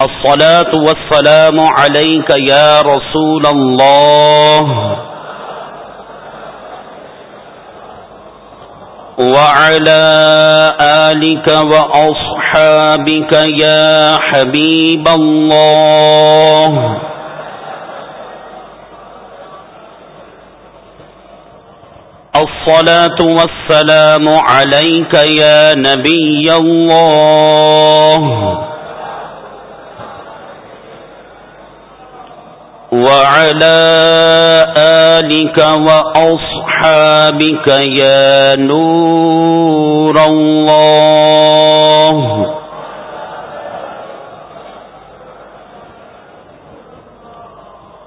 الصلاة والسلام عليك يا رسول الله. وعلى آلك وأصحابك يا حبيب الله. الصلاة والسلام عليك يا نبي الله. وعلى آلك وأصحابك يا نور الله.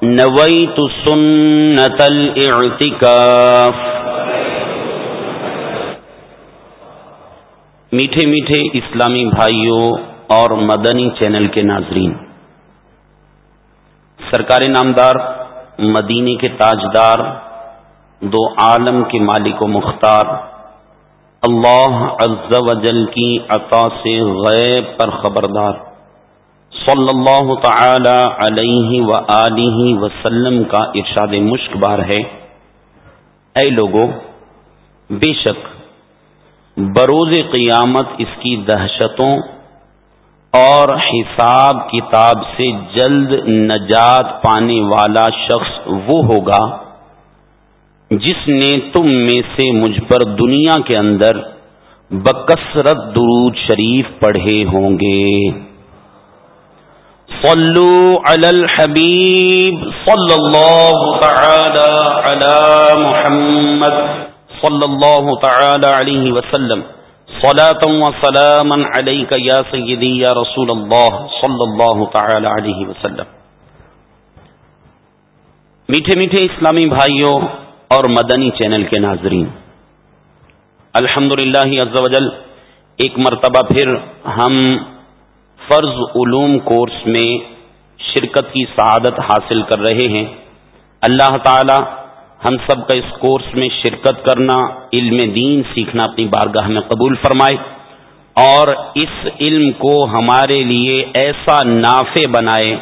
نويت سنة الاعتكاف. میٹھے میٹھے اسلامی بھائیوں اور مدنی چینل کے ناظرین سرکار نامدار، مدینے کے تاجدار، دو عالم کے مالک و مختار، اللہ عز و جل کی عطا سے غیب پر خبردار۔ صلی اللہ تعالی علیہ و وسلم کا ارشاد مشک بار ہے۔ اے لوگو، بے شک بروز قیامت اس کی دہشتوں اور حساب کتاب سے جلد نجات پانے والا شخص وہ ہوگا جس نے تم میں سے مجھ پر دنیا کے اندر بکثرت درود شریف پڑھے ہوں گے۔ صلو علی الحبیب صلی اللہ تعالی علی محمد صلی اللہ تعالی علیہ وسلم۔ صلاة وسلاما عليك يا سيدي يا رسول الله صلى الله تعالى عليه وسلم. میٹھے میٹھے اسلامی بھائیوں اور مدنی چینل کے ناظرین الحمد للہ ایک مرتبہ پھر ہم فرض علوم کورس میں شرکت کی سعادت حاصل کر رہے ہیں۔ اللہ تعالی ہم سب کا اس کورس میں شرکت کرنا، علم دین سیکھنا اپنی بارگاہ میں قبول فرمائے اور اس علم کو ہمارے لیے ایسا نافع بنائے،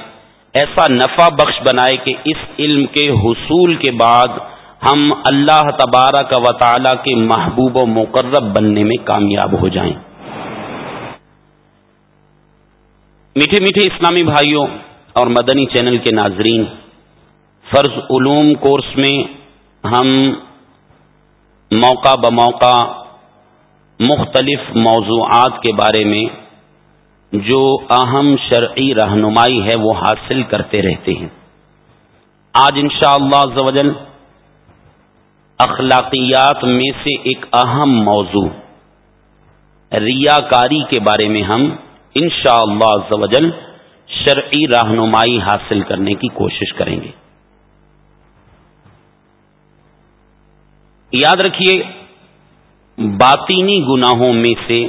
ایسا نفع بخش بنائے کہ اس علم کے حصول کے بعد ہم اللہ تبارہ کا وطالعہ کے محبوب و مقرب بننے میں کامیاب ہو جائیں۔ میٹھے میٹھے اسلامی بھائیوں اور مدنی چینل کے ناظرین، فرض علوم کورس میں ہم موقع بموقع مختلف موضوعات کے بارے میں جو اہم شرعی رہنمائی ہے وہ حاصل کرتے رہتے ہیں۔ آج انشاءاللہ شاء اللہ اخلاقیات میں سے ایک اہم موضوع ریاکاری کے بارے میں ہم انشاءاللہ شاء اللہ شرعی رہنمائی حاصل کرنے کی کوشش کریں گے۔ یاد رکھیے، باطینی گناہوں میں سے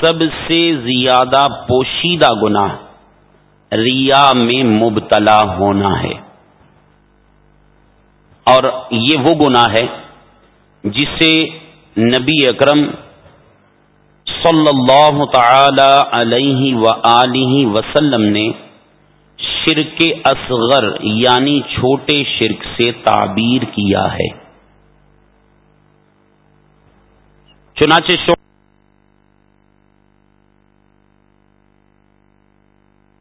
سب سے زیادہ پوشیدہ گناہ ریا میں مبتلا ہونا ہے۔ اور یہ وہ گناہ ہے جسے نبی اکرم صلی اللہ تعالی علیہ و وسلم نے شرک اصغر یعنی چھوٹے شرک سے تعبیر کیا ہے۔ چنانچہ شو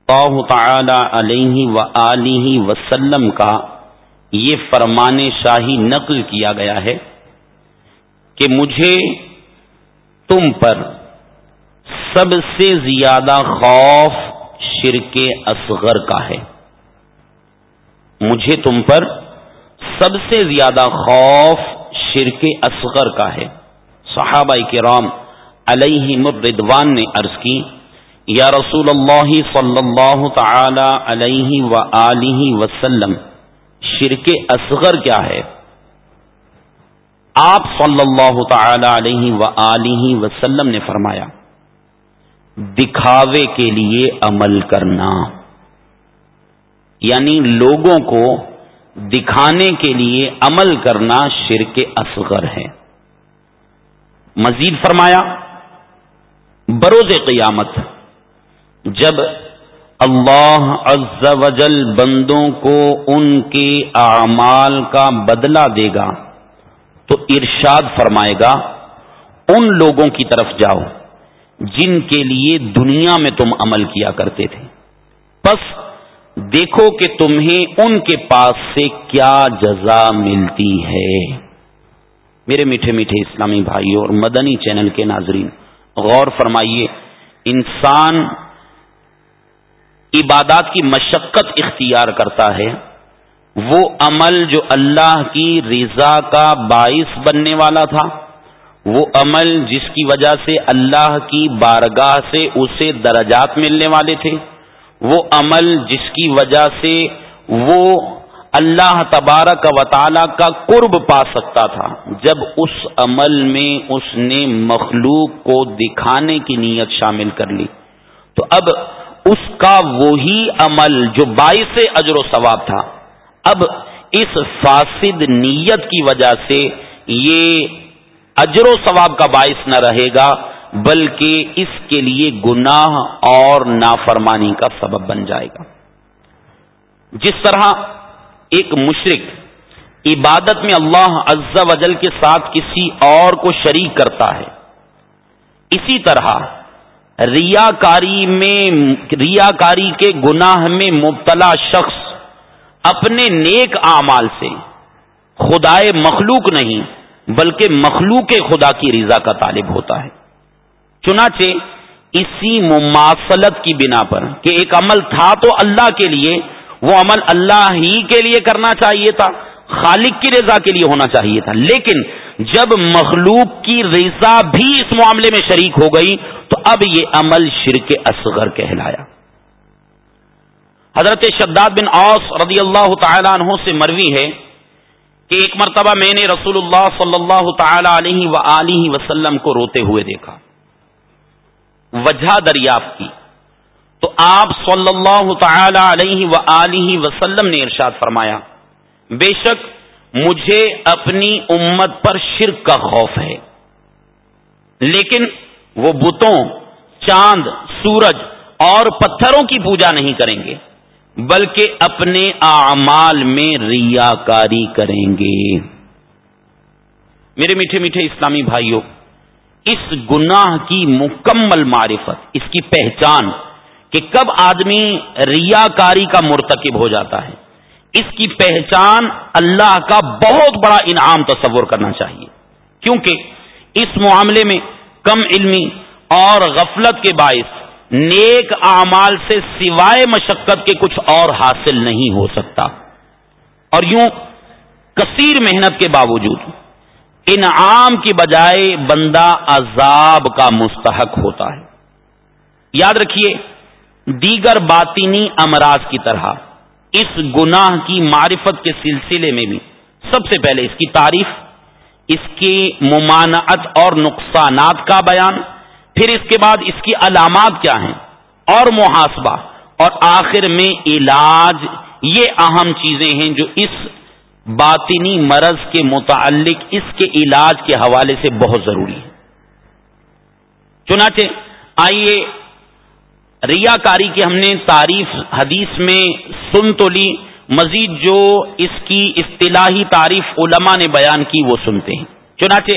اللہ تعالی علیہ و وسلم کا یہ فرمان شاہی نقل کیا گیا ہے کہ مجھے تم پر سب سے زیادہ خوف شرک اصغر کا ہے۔ مجھے تم پر سب سے زیادہ خوف شرک اصغر کا ہے۔ صحابہ کرام علیہ مردوان نے عرض کی، یا رسول اللہ صلی اللہ تعالی علیہ و وسلم، شرک اصغر کیا ہے؟ آپ صلی اللہ تعالی علیہ و وسلم نے فرمایا، دکھاوے کے لیے عمل کرنا۔ یعنی لوگوں کو دکھانے کے لیے عمل کرنا شرک اصغر ہے۔ مزید فرمایا، بروز قیامت جب اللہ عز و جل بندوں کو ان کے اعمال کا بدلہ دے گا، تو ارشاد فرمائے گا، ان لوگوں کی طرف جاؤ جن کے لیے دنیا میں تم عمل کیا کرتے تھے۔ بس دیکھو کہ تمہیں ان کے پاس سے کیا جزا ملتی ہے۔ میرے میٹھے میٹھے اسلامی بھائیوں اور مدنی چینل کے ناظرین، غور فرمائیے، انسان عبادات کی مشقت اختیار کرتا ہے، وہ عمل جو اللہ کی رضا کا باعث بننے والا تھا، وہ عمل جس کی وجہ سے اللہ کی بارگاہ سے اسے درجات ملنے والے تھے، وہ عمل جس کی وجہ سے وہ اللہ تبارک و تعالی کا قرب پا سکتا تھا۔ جب اس عمل میں اس نے مخلوق کو دکھانے کی نیت شامل کر لی، تو اب اس کا وہی عمل جو باعث اجر و ثواب تھا، اب اس فاسد نیت کی وجہ سے یہ اجر و ثواب کا باعث نہ رہے گا، بلکہ اس کے لیے گناہ اور نافرمانی کا سبب بن جائے گا۔ جس طرح ایک مشرق عبادت میں اللہ عز و جل کے ساتھ کسی اور کو شریک کرتا ہے۔ اسی طرح ریاکاری میں، ریاکاری کے گناہ میں مبتلا شخص اپنے نیک اعمال سے خدائے مخلوق نہیں، بلکہ مخلوق خدا کی رضا کا طالب ہوتا ہے۔ چنانچہ اسی مماثلت کی بنا پر کہ ایک عمل تھا تو اللہ کے لیے وہ عمل اللہ ہی کے لیے کرنا چاہیے تھا، خالق کی رضا کے لیے ہونا چاہیے تھا۔ لیکن جب مخلوق کی رضا بھی اس معاملے میں شریک ہو گئی، تو اب یہ عمل شرک اصغر کہلایا۔ حضرت شداد بن اوس رضی اللہ تعالیٰ عنہ سے مروی ہے کہ ایک مرتبہ میں نے رسول اللہ صلی اللہ تعالی علیہ و وسلم کو روتے ہوئے دیکھا۔ وجہ دریافت کی۔ تو آپ صلی اللہ تعالی علیہ و وسلم نے ارشاد فرمایا، بے شک مجھے اپنی امت پر شرک کا خوف ہے، لیکن وہ بتوں، چاند، سورج اور پتھروں کی پوجا نہیں کریں گے، بلکہ اپنے اعمال میں ریاکاری کریں گے۔ میرے میٹھے میٹھے اسلامی بھائیوں، اس گناہ کی مکمل معرفت، اس کی پہچان کہ کب آدمی ریاکاری کا مرتکب ہو جاتا ہے۔ اس کی پہچان اللہ کا بہت بڑا انعام تصور کرنا چاہیے۔ کیونکہ اس معاملے میں کم علمی اور غفلت کے باعث نیک اعمال سے سوائے مشقت کے کچھ اور حاصل نہیں ہو سکتا۔ اور یوں کثیر محنت کے باوجود انعام کی بجائے بندہ عذاب کا مستحق ہوتا ہے۔ یاد رکھیے دیگر باطینی امراض کی طرح، اس گناہ کی معرفت کے سلسلے میں بھی۔ سب سے پہلے اس کی تعریف، اس کی ممانعت اور نقصانات کا بیان، پھر اس کے بعد اس کی علامات کیا ہیں، اور محاسبہ، اور آخر میں علاج۔ یہ اہم چیزیں ہیں جو اس باطنی مرض کے متعلق، اس کے علاج کے حوالے سے بہت ضروری ہے چنانچہ، آئیے ریا کاری کی ہم نے تعریف حدیث میں سن تو لی، مزید جو اس کی اصطلاحی تعریف علماء نے بیان کی وہ سنتے ہیں۔ چنانچہ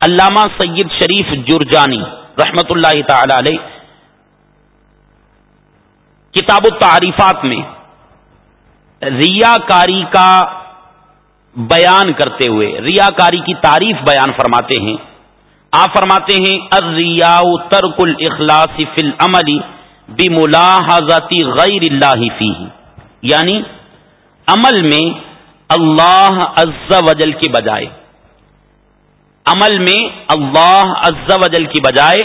علامہ سید شریف جرجانی رحمت اللہ تعالی علیہ کتاب التعریفات میں ریا کاری کا بیان کرتے ہوئے، ریاکاری کی تعریف بیان فرماتے ہیں۔ آپ فرماتے ہیں اریا ترک الاخلاص فی العملی بملاحظاتی غیر اللہ فی یعنی عمل میں اللہ عز و جل کی بجائے۔ عمل میں اللہ عز و جل کی بجائے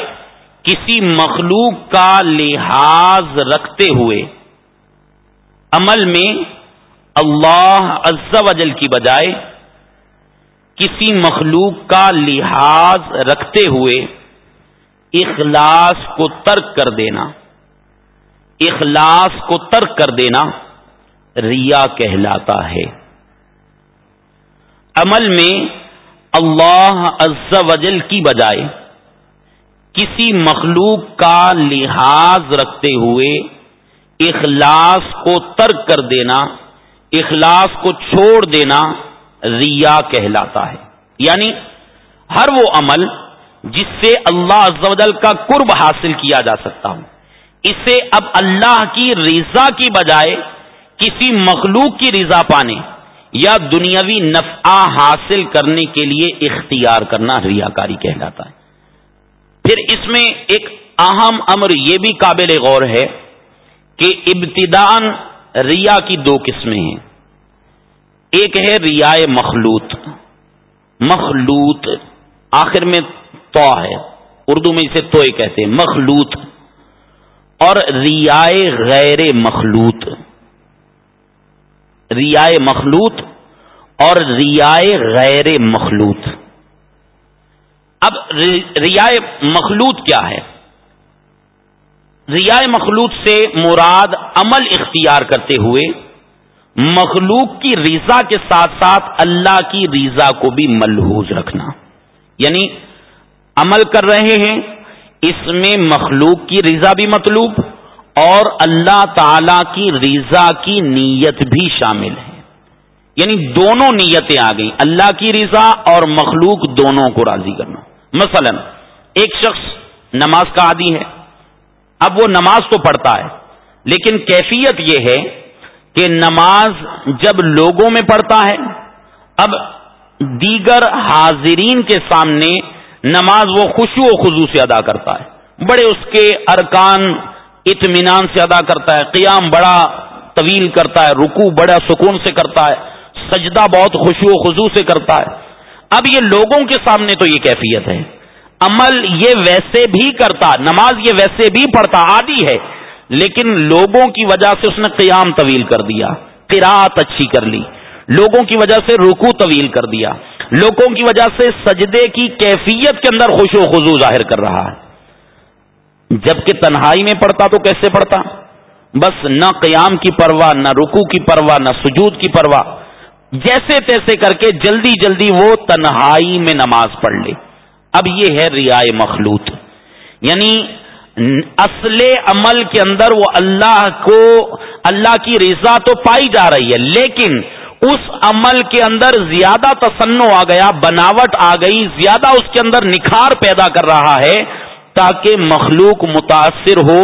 کسی مخلوق کا لحاظ رکھتے ہوئے۔ عمل میں اللہ عز و جل کی بجائے کسی مخلوق کا لحاظ رکھتے ہوئے اخلاص کو ترک کر دینا۔ اخلاص کو ترک کر دینا ریا کہلاتا ہے۔ عمل میں اللہ عز و جل کی بجائے کسی مخلوق کا لحاظ رکھتے ہوئے اخلاص کو ترک کر دینا، اخلاص کو چھوڑ دینا ریا کہلاتا ہے۔ یعنی ہر وہ عمل جس سے اللہ عزوجل کا قرب حاصل کیا جا سکتا ہوں اسے اب اللہ کی رضا کی بجائے کسی مخلوق کی رضا پانے یا دنیاوی نفع حاصل کرنے کے لیے اختیار کرنا ریاکاری کہلاتا ہے۔ پھر اس میں ایک اہم امر یہ بھی قابل غور ہے کہ ابتدان ریا کی دو قسمیں ہیں۔ ایک ہے ریا مخلوط۔ مخلوط آخر میں تو ہے۔ اردو میں اسے توئے کہتے ہیں۔ مخلوط۔ اور ریائے غیر مخلوط۔ ریائے مخلوط اور ریائے غیر مخلوط۔ اب ریائے مخلوط کیا ہے؟ ریائے مخلوط سے مراد عمل اختیار کرتے ہوئے مخلوق کی رضا کے ساتھ ساتھ اللہ کی رضا کو بھی ملحوظ رکھنا۔ یعنی عمل کر رہے ہیں اس میں مخلوق کی رضا بھی مطلوب اور اللہ تعالی کی رضا کی نیت بھی شامل ہے۔ یعنی دونوں نیتیں آ گئیں، اللہ کی رضا اور مخلوق دونوں کو راضی کرنا۔ مثلا، ایک شخص نماز کا عادی ہے، اب وہ نماز تو پڑھتا ہے، لیکن کیفیت یہ ہے کہ نماز جب لوگوں میں پڑھتا ہے، اب دیگر حاضرین کے سامنے نماز وہ خوشو و خضو سے ادا کرتا ہے۔ بڑے اس کے ارکان اطمینان سے ادا کرتا ہے۔ قیام بڑا طویل کرتا ہے رکو بڑا سکون سے کرتا ہے۔ سجدہ بہت خوشو و خضو سے کرتا ہے۔ اب یہ لوگوں کے سامنے تو یہ کیفیت ہے۔ عمل یہ ویسے بھی کرتا، نماز یہ ویسے بھی پڑھتا، عادی ہے۔ لیکن لوگوں کی وجہ سے اس نے قیام طویل کر دیا قرات اچھی کر لی۔ لوگوں کی وجہ سے رکو طویل کر دیا۔ لوگوں کی وجہ سے سجدے کی کیفیت کے اندر خوش و خزو ظاہر کر رہا ہے۔ جبکہ تنہائی میں پڑھتا تو کیسے پڑھتا؟ بس نہ قیام کی پرواہ، نہ رکو کی پرواہ، نہ سجود کی پرواہ۔ جیسے تیسے کر کے جلدی جلدی وہ تنہائی میں نماز پڑھ لے۔ اب یہ ہے ریائے مخلوط۔ یعنی اصل عمل کے اندر وہ اللہ کو، اللہ کی رضا تو پائی جا رہی ہے، لیکن اس عمل کے اندر زیادہ تسنو آ گیا، بناوٹ آ گئی، زیادہ اس کے اندر نکھار پیدا کر رہا ہے تاکہ مخلوق متاثر ہو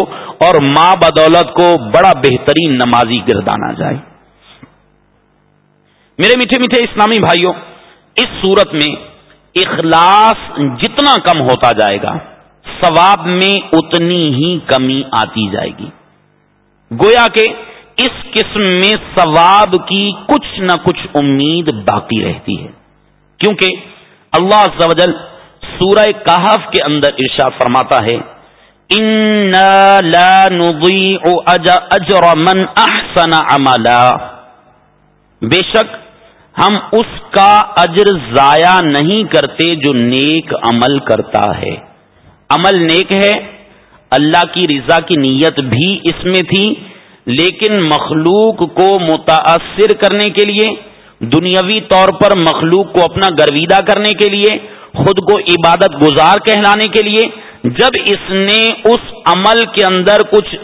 اور ماں بدولت کو بڑا بہترین نمازی گردانا جائے۔ میرے میٹھے میٹھے اسلامی بھائیوں، اس صورت میں اخلاص جتنا کم ہوتا جائے گا، ثواب میں اتنی ہی کمی آتی جائے گی۔ گویا کہ اس قسم میں ثواب کی کچھ نہ کچھ امید باقی رہتی ہے۔ کیونکہ اللہ زوجل سورہ کہف کے اندر ارشاد فرماتا ہے اجر من احسن عملا۔ بے شک ہم اس کا اجر ضائع نہیں کرتے جو نیک عمل کرتا ہے۔ عمل نیک ہے، اللہ کی رضا کی نیت بھی اس میں تھی۔ لیکن مخلوق کو متاثر کرنے کے لیے، دنیاوی طور پر مخلوق کو اپنا گرویدہ کرنے کے لیے، خود کو عبادت گزار کہلانے کے لیے، جب اس نے اس عمل کے اندر کچھ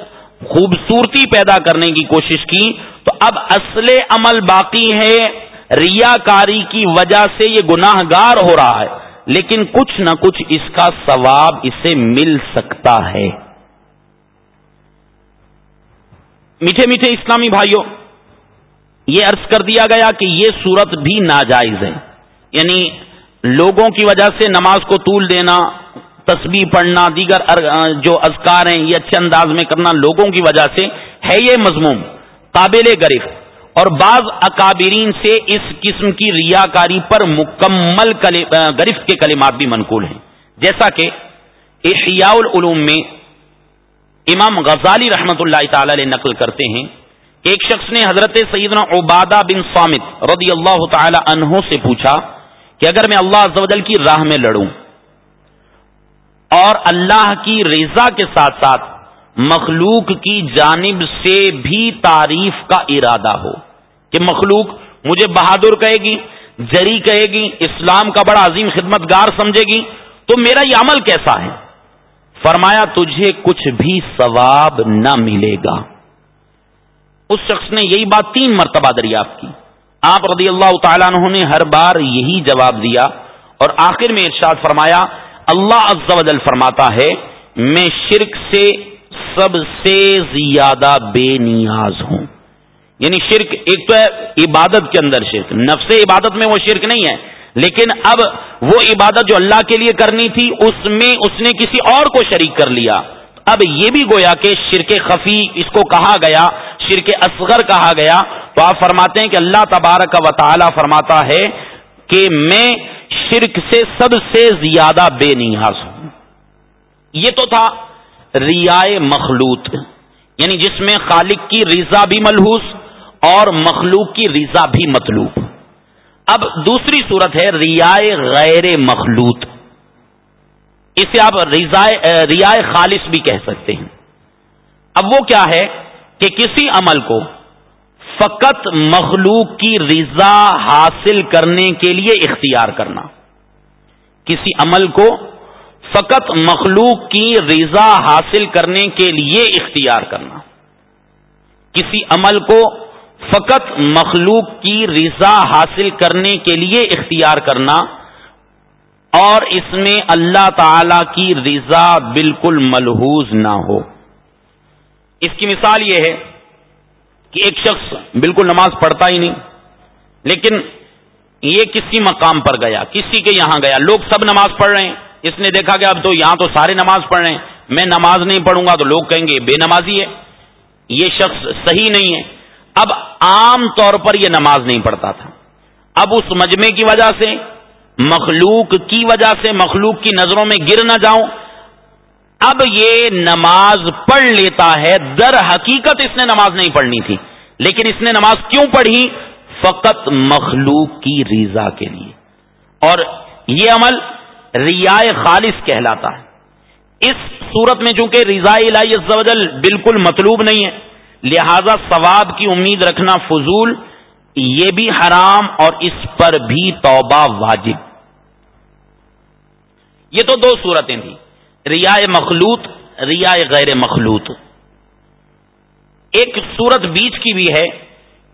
خوبصورتی پیدا کرنے کی کوشش کی، تو اب اصل عمل باقی ہے ریا کاری کی وجہ سے یہ گناہ گار ہو رہا ہے۔ لیکن کچھ نہ کچھ اس کا ثواب اسے مل سکتا ہے۔ میٹھے میٹھے اسلامی بھائیوں، یہ عرض کر دیا گیا کہ یہ صورت بھی ناجائز ہے۔ یعنی لوگوں کی وجہ سے نماز کو طول دینا، تسبیح پڑھنا، دیگر جو اذکار ہیں، یہ اچھے انداز میں کرنا لوگوں کی وجہ سے ہے یہ مضموم۔ قابل گرفت۔ اور بعض اکابرین سے اس قسم کی ریاکاری پر مکمل گرفت کے کلمات بھی منقول ہیں۔ جیسا کہ احیاء العلوم میں امام غزالی رحمت اللہ تعالی علیہ نقل کرتے ہیں، ایک شخص نے حضرت سیدنا عبادہ بن سامت رضی اللہ تعالی عنہ سے پوچھا کہ اگر میں اللہ عز کی راہ میں لڑوں اور اللہ کی رضا کے ساتھ ساتھ مخلوق کی جانب سے بھی تعریف کا ارادہ ہو کہ مخلوق مجھے بہادر کہے گی جری کہے گی، اسلام کا بڑا عظیم خدمت گار سمجھے گی، تو میرا یہ عمل کیسا ہے؟ فرمایا، تجھے کچھ بھی ثواب نہ ملے گا۔ اس شخص نے یہی بات تین مرتبہ دریافت کی۔ آپ رضی اللہ تعالیٰ عنہ نے ہر بار یہی جواب دیا اور آخر میں ارشاد فرمایا، اللہ عز و جل فرماتا ہے، میں شرک سے سب سے زیادہ بے نیاز ہوں۔ یعنی شرک ایک تو ہے عبادت کے اندر شرک، نفس عبادت میں وہ شرک نہیں ہے۔ لیکن اب وہ عبادت جو اللہ کے لیے کرنی تھی، اس میں اس نے کسی اور کو شریک کر لیا۔ اب یہ بھی گویا کہ شرک خفی اس کو کہا گیا، شرک اصغر کہا گیا۔ تو آپ فرماتے ہیں کہ اللہ تبارک و تعالی فرماتا ہے کہ میں شرک سے سب سے زیادہ بے نیاز ہوں۔ یہ تو تھا ریائے مخلوط یعنی جس میں خالق کی رضا بھی ملحوظ اور مخلوق کی رضا بھی مطلوب۔ اب دوسری صورت ہے ریائے غیر مخلوط۔ اسے آپ ریائے خالص بھی کہہ سکتے ہیں۔ اب وہ کیا ہے کہ کسی عمل کو فقط مخلوق کی رضا حاصل کرنے کے لیے اختیار کرنا، کسی عمل کو فقط مخلوق کی رضا حاصل کرنے کے لیے اختیار کرنا، کسی عمل کو فقط مخلوق کی رضا حاصل کرنے کے لیے اختیار کرنا اور اس میں اللہ تعالی کی رضا بالکل ملحوظ نہ ہو۔ اس کی مثال یہ ہے کہ ایک شخص بالکل نماز پڑھتا ہی نہیں، لیکن یہ کسی مقام پر گیا، کسی کے یہاں گیا۔ لوگ سب نماز پڑھ رہے ہیں۔ اس نے دیکھا کہ اب تو یہاں تو سارے نماز پڑھ رہے ہیں۔ میں نماز نہیں پڑھوں گا تو لوگ کہیں گے بے نمازی ہے۔ یہ شخص صحیح نہیں ہے۔ اب عام طور پر یہ نماز نہیں پڑھتا تھا۔ اب اس مجمے کی وجہ سے، مخلوق کی وجہ سے، مخلوق کی نظروں میں گر نہ جاؤں۔ اب یہ نماز پڑھ لیتا ہے، در حقیقت اس نے نماز نہیں پڑھنی تھی۔ لیکن اس نے نماز کیوں پڑھی؟ فقط مخلوق کی رضا کے لیے۔ اور یہ عمل ریا خالص کہلاتا ہے۔ اس صورت میں چونکہ رضا الہی بالکل مطلوب نہیں ہے لہذا ثواب کی امید رکھنا فضول، یہ بھی حرام اور اس پر بھی توبہ واجب۔ یہ تو دو صورتیں تھیں، ریا مخلوط، ریا غیر مخلوط۔ ایک صورت بیچ کی بھی ہے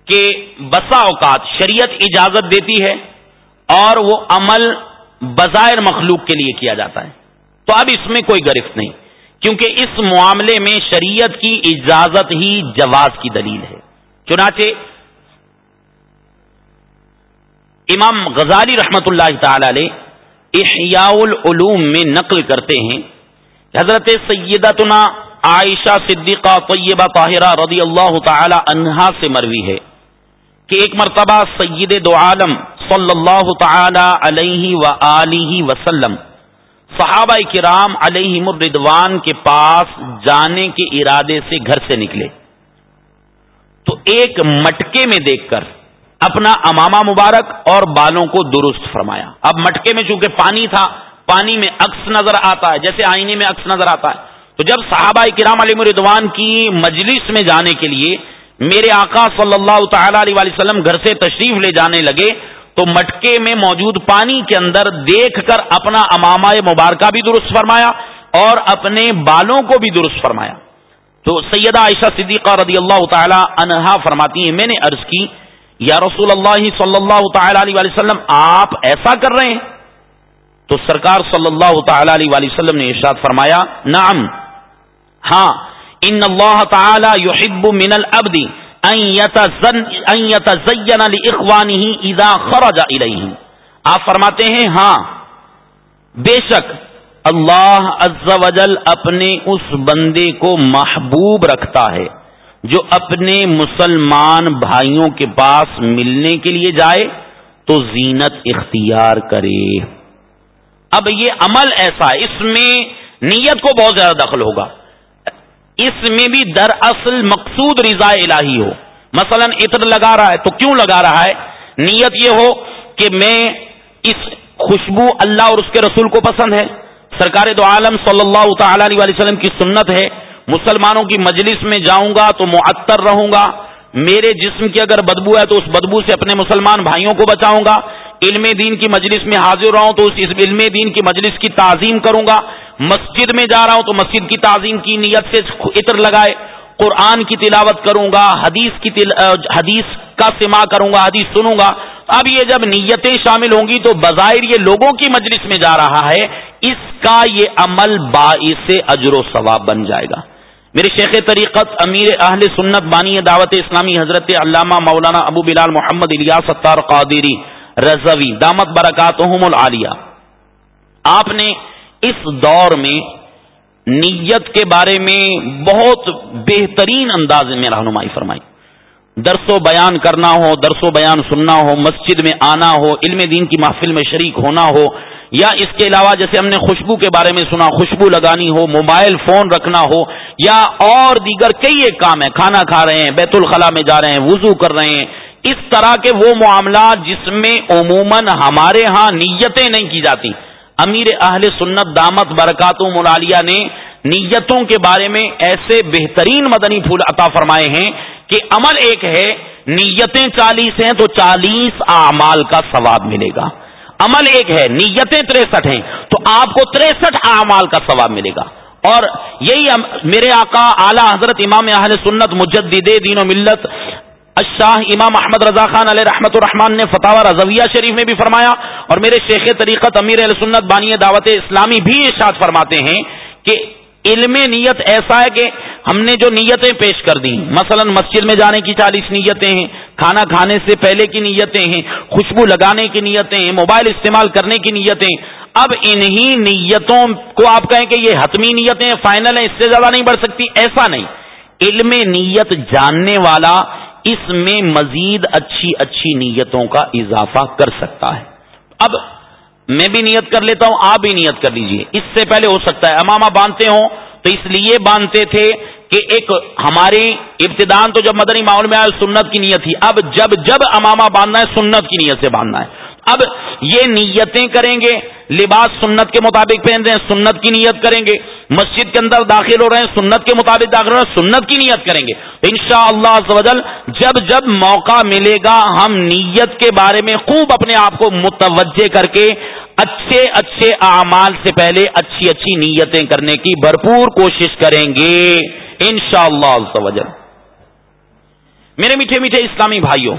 کہ بسا اوقات شریعت اجازت دیتی ہے اور وہ عمل بظاہر مخلوق کے لیے کیا جاتا ہے۔ تو اب اس میں کوئی گرفت نہیں۔ کیونکہ اس معاملے میں شریعت کی اجازت ہی جواز کی دلیل ہے۔ چنانچہ امام غزالی رحمت اللہ تعالی علیہ احیاء العلوم میں نقل کرتے ہیں۔ حضرت سیدتنا عائشہ صدیقہ طیبہ طاہرہ رضی اللہ تعالی عنہا سے مروی ہے کہ ایک مرتبہ سید دو عالم صلی اللہ تعالی علیہ و وسلم صحابہ کرام علیہ مردوان کے پاس جانے کے ارادے سے گھر سے نکلے۔ تو ایک مٹکے میں دیکھ کر اپنا امامہ مبارک اور بالوں کو درست فرمایا۔ اب مٹکے میں چونکہ پانی تھا، پانی میں عکس نظر آتا ہے، جیسے آئینے میں عکس نظر آتا ہے۔ تو جب صحابہ کرام علی مردوان کی مجلس میں جانے کے لیے میرے آقا صلی اللہ تعالی علیہ وسلم گھر سے تشریف لے جانے لگے تو مٹکے میں موجود پانی کے اندر دیکھ کر اپنا امامہ مبارکہ بھی درست فرمایا اور اپنے بالوں کو بھی درست فرمایا۔ تو سیدہ عائشہ صدیقہ رضی اللہ تعالی عنہا فرماتی ہیں، میں نے عرض کی، یا رسول اللہ صلی اللہ تعالی علیہ وسلم، آپ ایسا کر رہے ہیں؟ تو سرکار صلی اللہ تعالی علیہ وسلم نے ارشاد فرمایا، نعم۔ ہاں ان اللہ تعالی یحب من العبد اذا خرج الیہ آپ فرماتے ہیں ہاں بے شک اللہ عز و جل اپنے اس بندے کو محبوب رکھتا ہے جو اپنے مسلمان بھائیوں کے پاس ملنے کے لیے جائے تو زینت اختیار کرے۔ اب یہ عمل ایسا ہے، اس میں نیت کو بہت زیادہ دخل ہوگا۔ اس میں بھی در اصل مقصود رضا الہی ہو۔ مثلا عطر لگا رہا ہے تو کیوں لگا رہا ہے؟ نیت یہ ہو کہ میں اس خوشبو اللہ اور اس کے رسول کو پسند ہے۔ سرکار دو عالم صلی اللہ تعالی علیہ وسلم کی سنت ہے۔ مسلمانوں کی مجلس میں جاؤں گا تو معطر رہوں گا۔ میرے جسم کی اگر بدبو ہے تو اس بدبو سے اپنے مسلمان بھائیوں کو بچاؤں گا۔ علم دین کی مجلس میں حاضر رہا ہوں تو اس علم دین کی مجلس کی تعظیم کروں گا۔ مسجد میں جا رہا ہوں تو مسجد کی تعظیم کی نیت سے عطر لگائے، قرآن کی تلاوت کروں گا، حدیث کی تل... حدیث کا سما کروں گا، حدیث سنوں گا۔ اب یہ جب نیتیں شامل ہوں گی تو بظاہر یہ لوگوں کی مجلس میں جا رہا ہے، اس کا یہ عمل باعث اجر و ثواب بن جائے گا۔ میرے شیخ طریقت امیر اہل سنت بانی دعوت اسلامی حضرت علامہ مولانا ابو بلال محمد الیاس ستار قادری رضوی، دامت برکات العالیہ۔ آپ نے اس دور میں نیت کے بارے میں بہت بہترین انداز میں رہنمائی فرمائی۔ درس و بیان کرنا ہو، درس و بیان سننا ہو، مسجد میں آنا ہو، علم دین کی محفل میں شریک ہونا ہو، یا اس کے علاوہ جیسے ہم نے خوشبو کے بارے میں سنا، خوشبو لگانی ہو، موبائل فون رکھنا ہو، یا اور دیگر کئی ایک کام ہے کھانا کھا رہے ہیں، بیت الخلاء میں جا رہے ہیں، وضو کر رہے ہیں، اس طرح کے وہ معاملات جس میں عموماً ہمارے ہاں نیتیں نہیں کی جاتی۔ امیر اہل سنت دامت برکات ملالیہ نے نیتوں کے بارے میں ایسے بہترین مدنی پھول عطا فرمائے ہیں کہ عمل ایک ہے، نیتیں چالیس ہیں تو چالیس اعمال کا ثواب ملے گا۔ عمل ایک ہے، نیتیں تریسٹھ ہیں تو آپ کو تریسٹھ اعمال کا ثواب ملے گا۔ اور یہی میرے آقا اعلی حضرت امام اہل سنت مجدد دین و ملت الشاہ امام احمد رضا خان علیہ رحمت الرحمان نے فتح رضویہ شریف میں بھی فرمایا اور میرے شیخ طریقت امیر علیہ سنت بانی دعوت اسلامی بھی ارشاد فرماتے ہیں کہ علم نیت ایسا ہے کہ ہم نے جو نیتیں پیش کر دی مثلا مسجد میں جانے کی چالیس نیتیں ہیں، کھانا کھانے سے پہلے کی نیتیں ہیں، خوشبو لگانے کی نیتیں ہیں، موبائل استعمال کرنے کی نیتیں اب انہی نیتوں کو آپ کہیں کہ یہ حتمی نیتیں فائنل ہیں، اس سے زیادہ نہیں بڑھ سکتی، ایسا نہیں۔ علم نیت جاننے والا اس میں مزید اچھی اچھی نیتوں کا اضافہ کر سکتا ہے۔ اب میں بھی نیت کر لیتا ہوں، آپ بھی نیت کر لیجیے۔ اس سے پہلے ہو سکتا ہے، امامہ باندھتے ہوں تو اس لیے باندھتے تھے کہ ایک ہماری ابتدان تو جب مدنی ماحول میں آئے، سنت کی نیت تھی۔ اب جب جب امامہ باندھنا ہے، سنت کی نیت سے باندھنا ہے۔ اب یہ نیتیں کریں گے، لباس سنت کے مطابق پہن رہے ہیں، سنت کی نیت کریں گے، مسجد کے اندر داخل ہو رہے ہیں، سنت کے مطابق داخل ہو رہے ہیں، سنت کی نیت کریں گے۔ ان شاء اللہ جب جب موقع ملے گا، ہم نیت کے بارے میں خوب اپنے آپ کو متوجہ کر کے اچھے اچھے اعمال سے پہلے اچھی اچھی نیتیں کرنے کی بھرپور کوشش کریں گے ان شاء اللہ میرے میٹھے میٹھے اسلامی بھائیوں،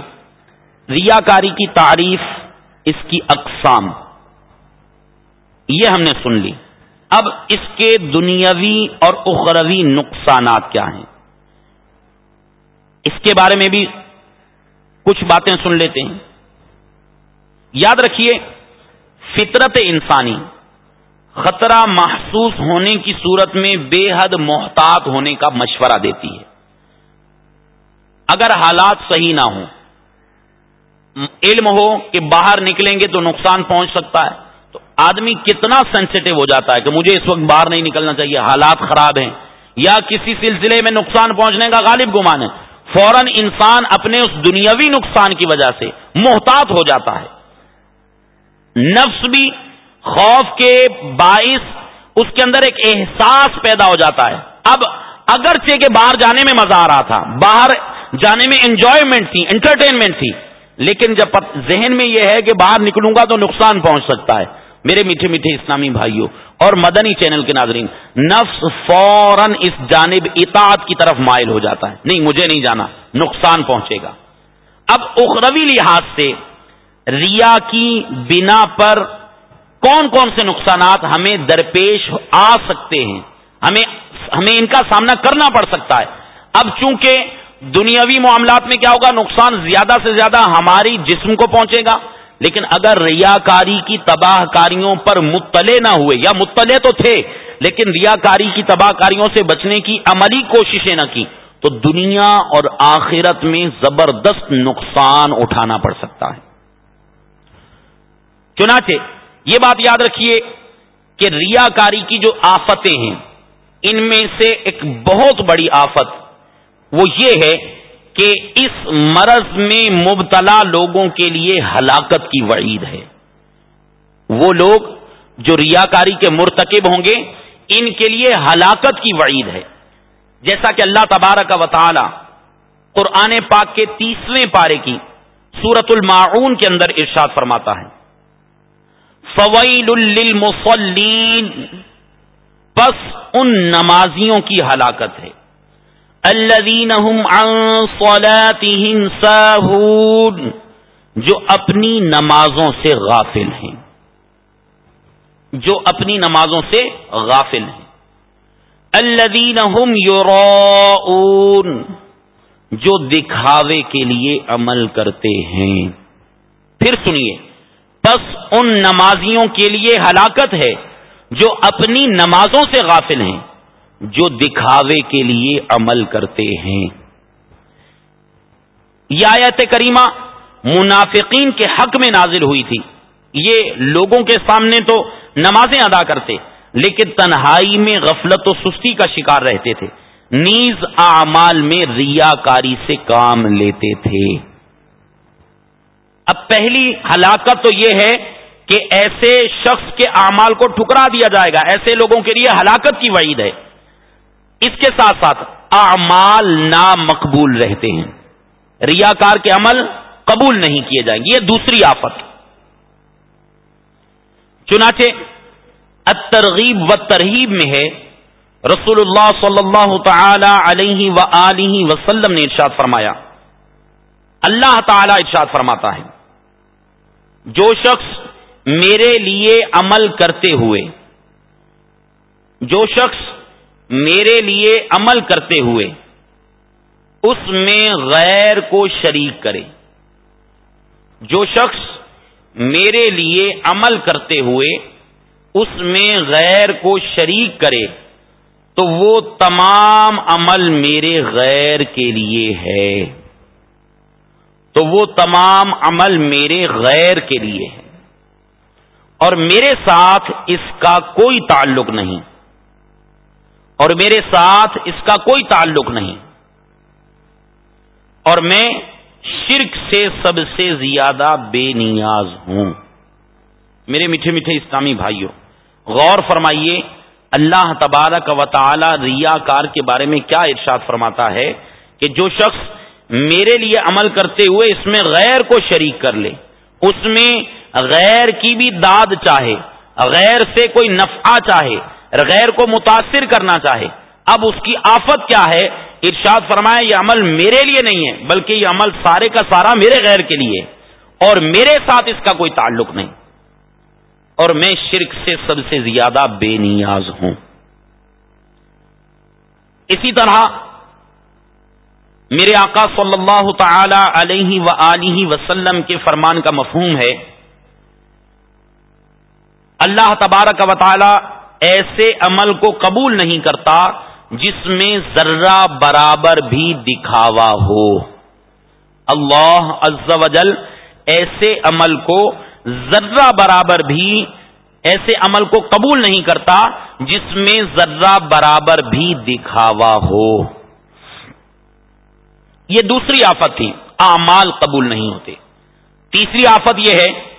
ریاکاری کی تعریف اس کی اقسام۔ یہ ہم نے سن لی۔ اب اس کے دنیاوی اور اخروی نقصانات کیا ہیں؟ اس کے بارے میں بھی کچھ باتیں سن لیتے ہیں۔ یاد رکھیے، فطرت انسانی، خطرہ محسوس ہونے کی صورت میں بے حد محتاط ہونے کا مشورہ دیتی ہے۔ اگر حالات صحیح نہ ہوں علم ہو کہ باہر نکلیں گے تو نقصان پہنچ سکتا ہے۔ تو آدمی کتنا سینسیٹیو ہو جاتا ہے کہ مجھے اس وقت باہر نہیں نکلنا چاہیے، حالات خراب ہیں۔ یا کسی سلسلے میں نقصان پہنچنے کا غالب گمان ہے۔ فوراً انسان اپنے اس دنیاوی نقصان کی وجہ سے محتاط ہو جاتا ہے۔ نفس بھی خوف کے باعث اس کے اندر ایک احساس پیدا ہو جاتا ہے۔ اب اگرچہ کہ باہر جانے میں مزہ آ رہا تھا، باہر جانے میں انجوائمنٹ تھی انٹرٹینمنٹ تھی لیکن جب ذہن میں یہ ہے کہ باہر نکلوں گا تو نقصان پہنچ سکتا ہے۔ میرے میٹھے میٹھے اسلامی بھائیوں اور مدنی چینل کے ناظرین، نفس فوراً اس جانب اطاعت کی طرف مائل ہو جاتا ہے۔ نہیں، مجھے نہیں جانا، نقصان پہنچے گا۔ اب اخروی لحاظ سے ریا کی بنا پر کون کون سے نقصانات ہمیں درپیش آ سکتے ہیں؟ ہمیں ہمیں ان کا سامنا کرنا پڑ سکتا ہے۔ اب چونکہ دنیاوی معاملات میں کیا ہوگا؟ نقصان زیادہ سے زیادہ ہماری جسم کو پہنچے گا۔ لیکن اگر ریاکاری کی تباہ کاریوں پر مطلع نہ ہوئے، یا مطلع تو تھے، لیکن ریاکاری کی تباہ کاریوں سے بچنے کی عملی کوششیں نہ کی تو دنیا اور آخرت میں زبردست نقصان اٹھانا پڑ سکتا ہے۔ چنانچہ، یہ بات یاد رکھیے کہ ریاکاری کی جو آفتیں ہیں، ان میں سے ایک بہت بڑی آفت وہ یہ ہے کہ اس مرض میں مبتلا لوگوں کے لیے ہلاکت کی وعید ہے۔ وہ لوگ جو ریاکاری کے مرتکب ہوں گے، ان کے لیے ہلاکت کی وعید ہے۔ جیسا کہ اللہ تبارک و تعالی قرآن پاک کے تیسویں پارے کی سورت المعون کے اندر ارشاد فرماتا ہے۔ فویل للمصلین بس ان نمازیوں کی ہلاکت ہے۔ الذين هم عن صلاتهم ساهون، جو اپنی نمازوں سے غافل ہیں۔ جو اپنی نمازوں سے غافل ہیں۔ الذين هم يراؤون، جو دکھاوے کے لیے عمل کرتے ہیں۔ پھر سنیے بس ان نمازیوں کے لیے ہلاکت ہے جو اپنی نمازوں سے غافل ہیں۔ جو دکھاوے کے لیے عمل کرتے ہیں۔ یہ آیت کریمہ منافقین کے حق میں نازل ہوئی تھی۔ یہ لوگوں کے سامنے تو نمازیں ادا کرتے، لیکن تنہائی میں غفلت و سستی کا شکار رہتے تھے۔ نیز اعمال میں ریا کاری سے کام لیتے تھے۔ اب پہلی ہلاکت تو یہ ہے کہ ایسے شخص کے اعمال کو ٹھکرا دیا جائے گا۔ ایسے لوگوں کے لیے ہلاکت کی وعید ہے۔ اس کے ساتھ ساتھ اعمال نامقبول رہتے ہیں۔ ریاکار کے عمل قبول نہیں کیے جائیں گے، یہ دوسری آفت۔ چنانچہ الترغیب و ترغیب میں ہے، رسول اللہ صلی اللہ تعالی علیہ و وسلم نے ارشاد فرمایا۔ اللہ تعالی ارشاد فرماتا ہے، جو شخص میرے لیے عمل کرتے ہوئے، جو شخص میرے لیے عمل کرتے ہوئے اس میں غیر کو شریک کرے۔ جو شخص میرے لیے عمل کرتے ہوئے اس میں غیر کو شریک کرے، تو وہ تمام عمل میرے غیر کے لیے ہے۔ تو وہ تمام عمل میرے غیر کے لیے ہے۔ اور میرے ساتھ اس کا کوئی تعلق نہیں۔ اور میرے ساتھ اس کا کوئی تعلق نہیں۔ اور میں شرک سے سب سے زیادہ بے نیاز ہوں۔ میرے میٹھے میٹھے اسلامی بھائیوں، غور فرمائیے، اللہ تبارک و تعالی ریا کار کے بارے میں کیا ارشاد فرماتا ہے کہ جو شخص میرے لیے عمل کرتے ہوئے اس میں غیر کو شریک کر لے، اس میں غیر کی بھی داد چاہے، غیر سے کوئی نفع چاہے غیر کو متاثر کرنا چاہے، اب اس کی آفت کیا ہے؟ ارشاد فرمائے، یہ عمل میرے لیے نہیں ہے، بلکہ یہ عمل سارے کا سارا میرے غیر کے لیے اور میرے ساتھ اس کا کوئی تعلق نہیں۔ اور میں شرک سے سب سے زیادہ بے نیاز ہوں۔ اسی طرح میرے آقا صلی اللہ تعالی علیہ و وسلم کے فرمان کا مفہوم ہے، اللہ تبارک و تعالی ایسے عمل کو قبول نہیں کرتا جس میں ذرہ برابر بھی دکھاوا ہو۔ اللہ عز و جل ایسے عمل کو ذرہ برابر بھی، ایسے عمل کو قبول نہیں کرتا جس میں ذرہ برابر بھی دکھاوا ہو۔ یہ دوسری آفت تھی، اعمال قبول نہیں ہوتے۔ تیسری آفت یہ ہے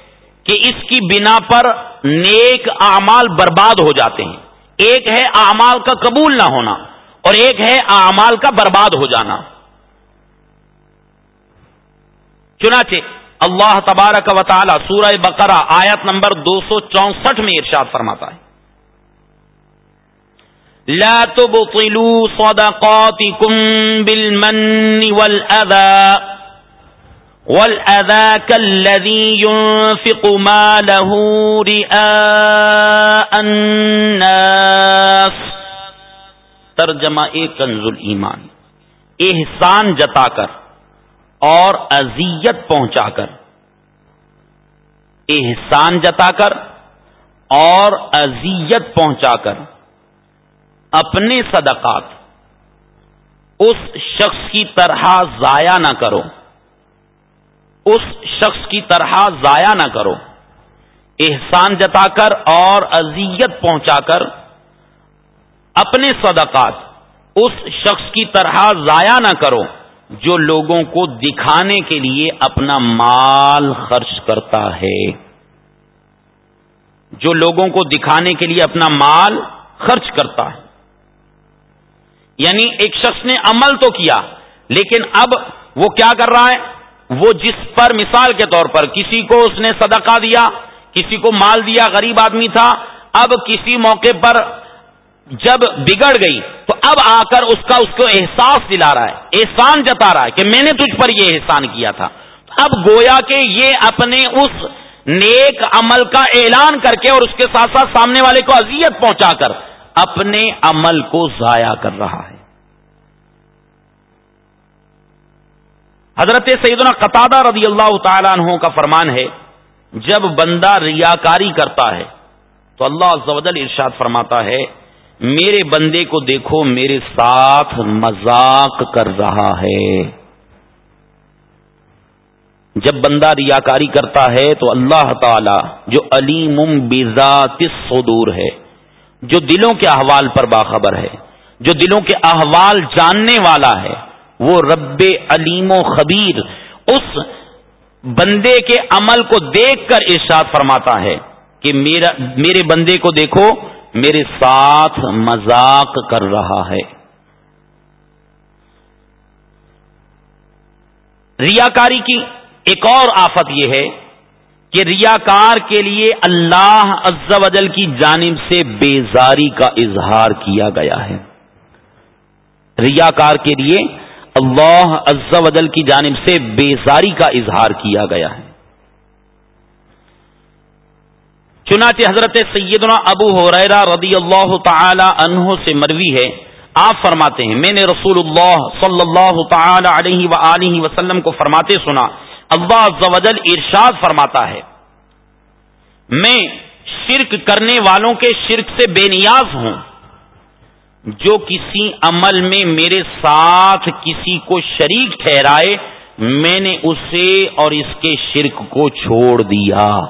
کہ اس کی بنا پر نیک اعمال برباد ہو جاتے ہیں۔ ایک ہے اعمال کا قبول نہ ہونا اور ایک ہے اعمال کا برباد ہو جانا۔ چنانچہ اللہ تبارک و تعالی سورہ بقرہ آیت نمبر دو سو چونسٹھ میں ارشاد فرماتا ہے۔ لا تبطلوا صدقاتكم بالمن والأذى۔ والأذى كالذي ينفق ماله رئاء الناس ترجمہ ایک کنز ایمان احسان جتا کر اور اذیت پہنچا کر۔ احسان جتا کر اور اذیت پہنچا کر۔ اپنے صدقات، اس شخص کی طرح ضائع نہ کرو۔ اس شخص کی طرح ضائع نہ کرو۔ احسان جتا کر اور اذیت پہنچا کر اپنے صدقات اس شخص کی طرح ضائع نہ کرو جو لوگوں کو دکھانے کے لیے اپنا مال خرچ کرتا ہے۔ جو لوگوں کو دکھانے کے لیے اپنا مال خرچ کرتا ہے۔ یعنی ایک شخص نے عمل تو کیا، لیکن اب وہ کیا کر رہا ہے؟ وہ جس پر مثال کے طور پر کسی کو اس نے صدقہ دیا، کسی کو مال دیا، غریب آدمی تھا، اب کسی موقع پر جب بگڑ گئی تو اب آ کر اس کا اس کو احساس دلا رہا ہے، احسان جتا رہا ہے کہ میں نے تجھ پر یہ احسان کیا تھا۔ اب گویا کہ یہ اپنے اس نیک عمل کا اعلان کر کے اور اس کے ساتھ ساتھ سامنے والے کو اذیت پہنچا کر اپنے عمل کو ضائع کر رہا ہے۔ حضرت سیدنا قطادہ رضی اللہ تعالیٰ عنہ کا فرمان ہے، جب بندہ ریاکاری کرتا ہے، تو اللہ زودل ارشاد فرماتا ہے، میرے بندے کو دیکھو، میرے ساتھ مذاق کر رہا ہے۔ جب بندہ ریاکاری کرتا ہے، تو اللہ تعالی جو علیم بذات الصدور ہے، جو دلوں کے احوال پر باخبر ہے، جو دلوں کے احوال جاننے والا ہے وہ رب علیم و خبیر اس بندے کے عمل کو دیکھ کر ارشاد فرماتا ہے کہ میرا میرے بندے کو دیکھو، میرے ساتھ مذاق کر رہا ہے۔ ریاکاری کی ایک اور آفت یہ ہے کہ ریاکار کے لیے اللہ عز و جل کی جانب سے بیزاری کا اظہار کیا گیا ہے۔ ریاکار کے لیے اللہ عز و جل کی جانب سے بیزاری کا اظہار کیا گیا ہے۔ چنانچہ حضرت سیدنا ابو حریرہ رضی اللہ تعالی عنہ سے مروی ہے۔ آپ فرماتے ہیں، میں نے رسول اللہ صلی اللہ تعالی علیہ وسلم کو فرماتے سنا، اللہ عز و جل ارشاد فرماتا ہے، میں شرک کرنے والوں کے شرک سے بے نیاز ہوں۔ جو کسی عمل میں میرے ساتھ کسی کو شریک ٹھہرائے، میں نے اسے اور اس کے شرک کو چھوڑ دیا۔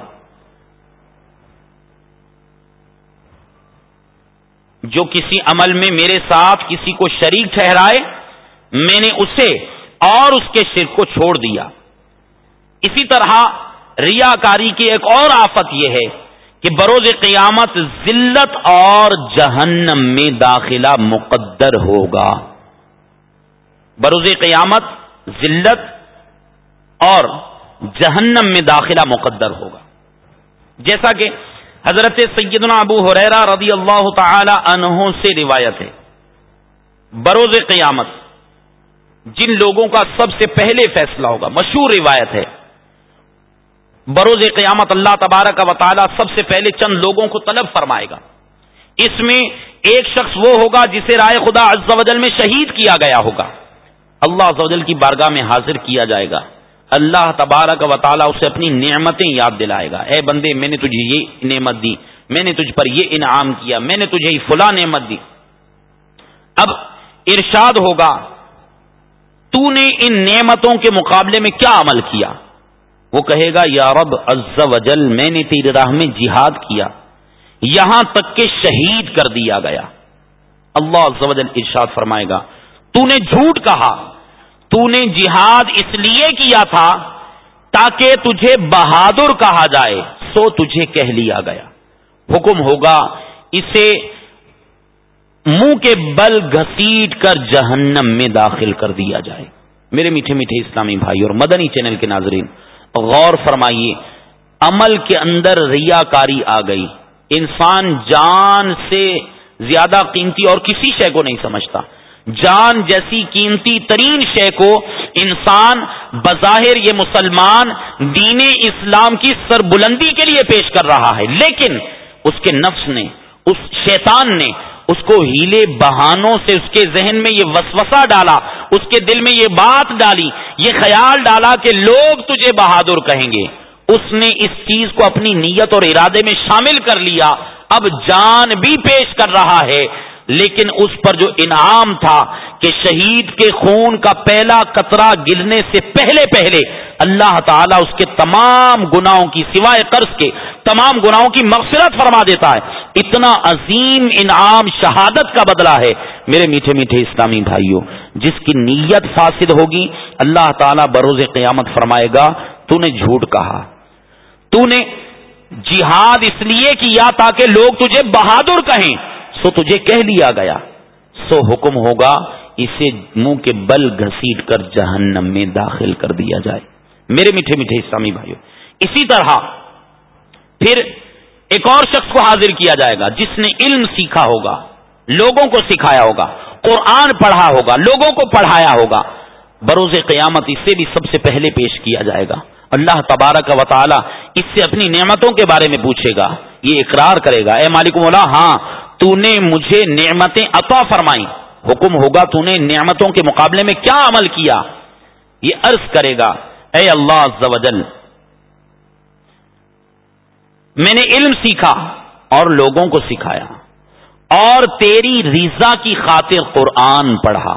جو کسی عمل میں میرے ساتھ کسی کو شریک ٹھہرائے، میں نے اسے اور اس کے شرک کو چھوڑ دیا۔ اسی طرح ریاکاری کی ایک اور آفت یہ ہے کہ بروز قیامت ذلت اور جہنم میں داخلہ مقدر ہوگا۔ بروز قیامت ذلت اور جہنم میں داخلہ مقدر ہوگا۔ جیسا کہ حضرت سیدنا ابو حریرا رضی اللہ تعالی عنہ سے روایت ہے۔ بروز قیامت جن لوگوں کا سب سے پہلے فیصلہ ہوگا، مشہور روایت ہے۔ بروز قیامت اللہ تبارک و تعالی سب سے پہلے چند لوگوں کو طلب فرمائے گا۔ اس میں ایک شخص وہ ہوگا جسے رائے خدا عز و جل میں شہید کیا گیا ہوگا۔ اللہ عز و جل کی بارگاہ میں حاضر کیا جائے گا۔ اللہ تبارک و تعالی اسے اپنی نعمتیں یاد دلائے گا۔ اے بندے، میں نے تجھے یہ نعمت دی، میں نے تجھ پر یہ انعام کیا، میں نے تجھے فلاں نعمت دی۔ اب ارشاد ہوگا، تو نے ان نعمتوں کے مقابلے میں کیا عمل کیا؟ وہ کہے گا، یا رب عز و جل، میں نے تیری راہ میں جہاد کیا، یہاں تک کہ شہید کر دیا گیا. اللہ عز و جل ارشاد فرمائے گا تو نے جھوٹ کہا تو نے جہاد اس لیے کیا تھا تاکہ تجھے بہادر کہا جائے، سو تجھے کہہ لیا گیا. حکم ہوگا، اسے منہ کے بل گھسیٹ کر جہنم میں داخل کر دیا جائے۔ میرے میٹھے میٹھے اسلامی بھائی اور مدنی چینل کے ناظرین غور فرمائیے۔ عمل کے اندر ریا کاری آ گئی۔ انسان جان سے زیادہ قیمتی اور کسی شے کو نہیں سمجھتا۔ جان جیسی قیمتی ترین شے کو انسان بظاہر یہ مسلمان دین اسلام کی سربلندی کے لیے پیش کر رہا ہے، لیکن اس کے نفس نے، اس شیطان نے اس کو ہیلے بہانوں سے اس کے ذہن میں یہ وسوسہ ڈالا، اس کے دل میں یہ بات ڈالی، یہ خیال ڈالا کہ لوگ تجھے بہادر کہیں گے۔ اس نے اس چیز کو اپنی نیت اور ارادے میں شامل کر لیا۔ اب جان بھی پیش کر رہا ہے، لیکن اس پر جو انعام تھا کہ شہید کے خون کا پہلا قطرہ گرنے سے پہلے پہلے اللہ تعالیٰ اس کے تمام گناہوں کی سوائے قرض کے تمام گناہوں کی مغفرت فرما دیتا ہے۔ اتنا عظیم انعام شہادت کا بدلہ ہے۔ میرے میٹھے میٹھے اسلامی بھائیوں، جس کی نیت فاسد ہوگی، اللہ تعالیٰ بروز قیامت فرمائے گا، تو نے جھوٹ کہا۔ تو نے جہاد اس لیے کیا تاکہ لوگ تجھے بہادر کہیں۔ سو تجھے کہہ لیا گیا۔ سو حکم ہوگا اسے منہ کے بل گھسیٹ کر جہنم میں داخل کر دیا جائے۔ میرے میٹھے میٹھے اسلامی بھائیوں اسی طرح پھر ایک اور شخص کو حاضر کیا جائے گا، جس نے علم سیکھا ہوگا، لوگوں کو سکھایا ہوگا، قرآن پڑھا ہوگا، لوگوں کو پڑھایا ہوگا۔ بروز قیامت اس سے بھی سب سے پہلے پیش کیا جائے گا۔ اللہ تبارک و تعالی اس سے اپنی نعمتوں کے بارے میں پوچھے گا، یہ اقرار کرے گا۔ اے مالک مولا ہاں تو نے مجھے نعمتیں عطا فرمائی حکم ہوگا تو نے نعمتوں کے مقابلے میں کیا عمل کیا؟ یہ عرض کرے گا، اے اللہ عز و جل، میں نے علم سیکھا اور لوگوں کو سکھایا اور تیری رضا کی خاطر قرآن پڑھا۔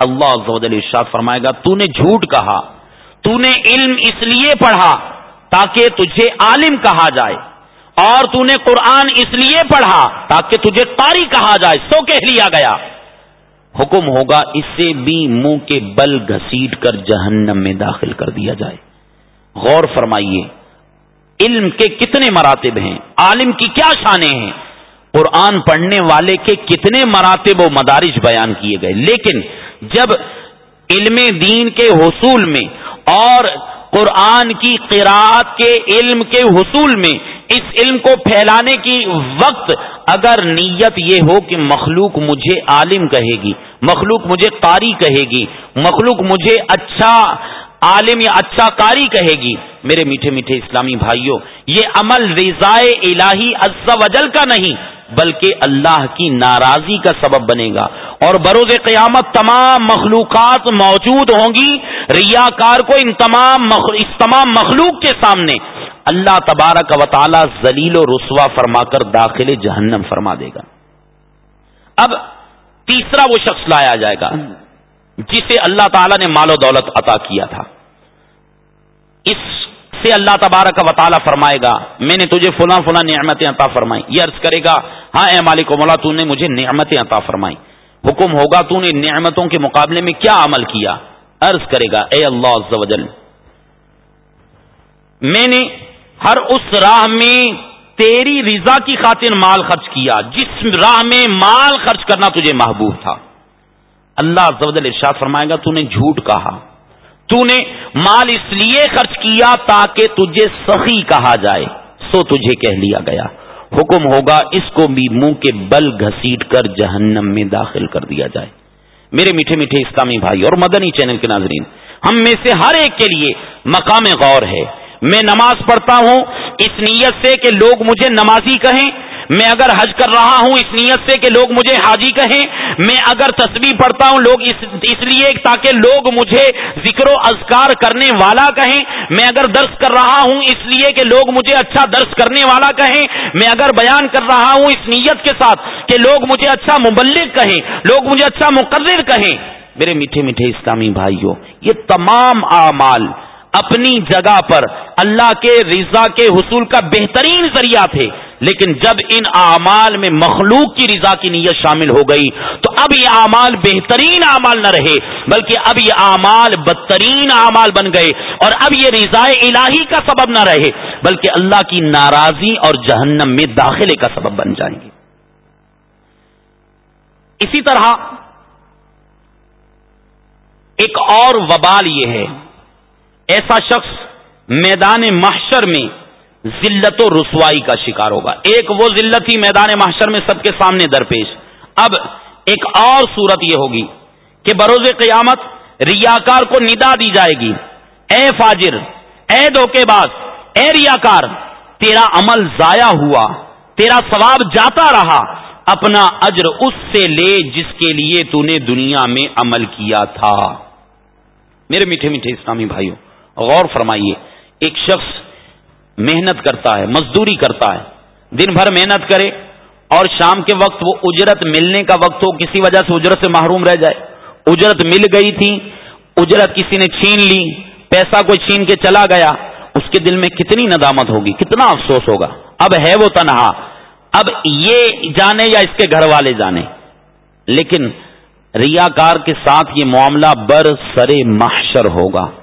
اللہ عز و جل ارشاد فرمائے گا تو نے جھوٹ کہا تو نے علم اس لیے پڑھا تاکہ تجھے عالم کہا جائے۔ اور تو نے قرآن اس لیے پڑھا تاکہ تجھے قاری کہا جائے سو کہہ لیا گیا۔ حکم ہوگا اس سے بھی منہ کے بل گھسیٹ کر جہنم میں داخل کر دیا جائے۔ غور فرمائیے، علم کے کتنے مراتب ہیں؟ عالم کی کیا شانیں ہیں؟ قرآن پڑھنے والے کے کتنے مراتب و مدارج بیان کیے گئے۔ لیکن جب علم دین کے حصول میں اور قرآن کی قرآت کے علم کے حصول میں اس علم کو پھیلانے کی وقت اگر نیت یہ ہو کہ مخلوق مجھے عالم کہے گی، مخلوق مجھے قاری کہے گی، مخلوق مجھے اچھا عالم یا اچھا قاری کہے گی، میرے میٹھے میٹھے اسلامی بھائیوں، یہ عمل رضائے الہی عز و جل کا نہیں۔ بلکہ اللہ کی ناراضی کا سبب بنے گا اور بروز قیامت تمام مخلوقات موجود ہوں گی، ریاکار کو ان تمام اس تمام مخلوق کے سامنے اللہ تبارک و تعالی ذلیل و رسوا فرما کر داخل جہنم فرما دے گا۔ اب تیسرا وہ شخص لایا جائے گا جسے اللہ تعالی نے مال و دولت عطا کیا تھا۔ اس سے اللہ تبارک و تعالی فرمائے گا، میں نے تجھے فلاں فلاں نعمتیں عطا فرمائی یہ عرض کرے گا ہاں اے مالک مولا، تو نے مجھے نعمتیں عطا فرمائی حکم ہوگا تو نے نعمتوں کے مقابلے میں کیا عمل کیا۔ عرض کرے گا، اے اللہ عز و جل، میں نے ہر اس راہ میں تیری رضا کی خاطر مال خرچ کیا، جس راہ میں مال خرچ کرنا تجھے محبوب تھا۔ اللہ زبد ارشاد فرمائے گا، تو نے جھوٹ کہا۔ تو نے مال اس لیے خرچ کیا تاکہ تجھے سخی کہا جائے۔ سو تجھے کہہ لیا گیا۔ حکم ہوگا اس کو بھی منہ کے بل گھسیٹ کر جہنم میں داخل کر دیا جائے۔ میرے میٹھے میٹھے اسلامی بھائی اور مدنی چینل کے ناظرین، ہم میں سے ہر ایک کے لیے مقام غور ہے۔ میں نماز پڑھتا ہوں، اس نیت سے کہ لوگ مجھے نمازی کہیں۔ میں اگر حج کر رہا ہوں، اس نیت سے کہ لوگ مجھے حاجی کہیں، میں اگر تصویر پڑھتا ہوں، لوگ اس اس لیے تاکہ لوگ مجھے ذکر و اذکار کرنے والا کہیں۔ میں اگر درس کر رہا ہوں، اس لیے کہ لوگ مجھے اچھا درس کرنے والا کہیں۔ میں اگر بیان کر رہا ہوں اس نیت کے ساتھ کہ لوگ مجھے اچھا مبلغ کہیں، لوگ مجھے اچھا مقرر کہیں۔ میرے میٹھے میٹھے اسلامی بھائیوں، یہ تمام اعمال اپنی جگہ پر اللہ کے رضا کے حصول کا بہترین ذریعہ تھے۔ لیکن جب ان اعمال میں مخلوق کی رضا کی نیت شامل ہو گئی تو اب یہ اعمال بہترین اعمال نہ رہے، بلکہ اب یہ اعمال بدترین اعمال بن گئے اور اب یہ رضاء الہی کا سبب نہ رہے، بلکہ اللہ کی ناراضی اور جہنم میں داخلے کا سبب بن جائیں گے۔ اسی طرح ایک اور وبال یہ ہے، ایسا شخص میدان محشر میں ذلت و رسوائی کا شکار ہوگا۔ ایک وہ ذلت ہی میدان محشر میں سب کے سامنے درپیش۔ اب ایک اور صورت یہ ہوگی کہ بروز قیامت ریاکار کو ندا دی جائے گی۔ اے فاجر، اے دھوکے باز، اے ریاکار، تیرا عمل ضائع ہوا، تیرا ثواب جاتا رہا۔ اپنا اجر اس سے لے جس کے لیے تو نے دنیا میں عمل کیا تھا۔ میرے میٹھے میٹھے اسلامی بھائیوں، غور فرمائیے، ایک شخص محنت کرتا ہے، مزدوری کرتا ہے۔ دن بھر محنت کرے اور شام کے وقت وہ اجرت ملنے کا وقت ہو، کسی وجہ سے اجرت سے محروم رہ جائے۔ اجرت مل گئی تھی، اجرت کسی نے چھین لی، پیسہ کوئی چھین کے چلا گیا، اس کے دل میں کتنی ندامت ہوگی، کتنا افسوس ہوگا۔ اب ہے وہ تنہا۔ اب یہ جانے یا اس کے گھر والے جانے۔ لیکن ریاکار کے ساتھ یہ معاملہ بر سر محشر ہوگا۔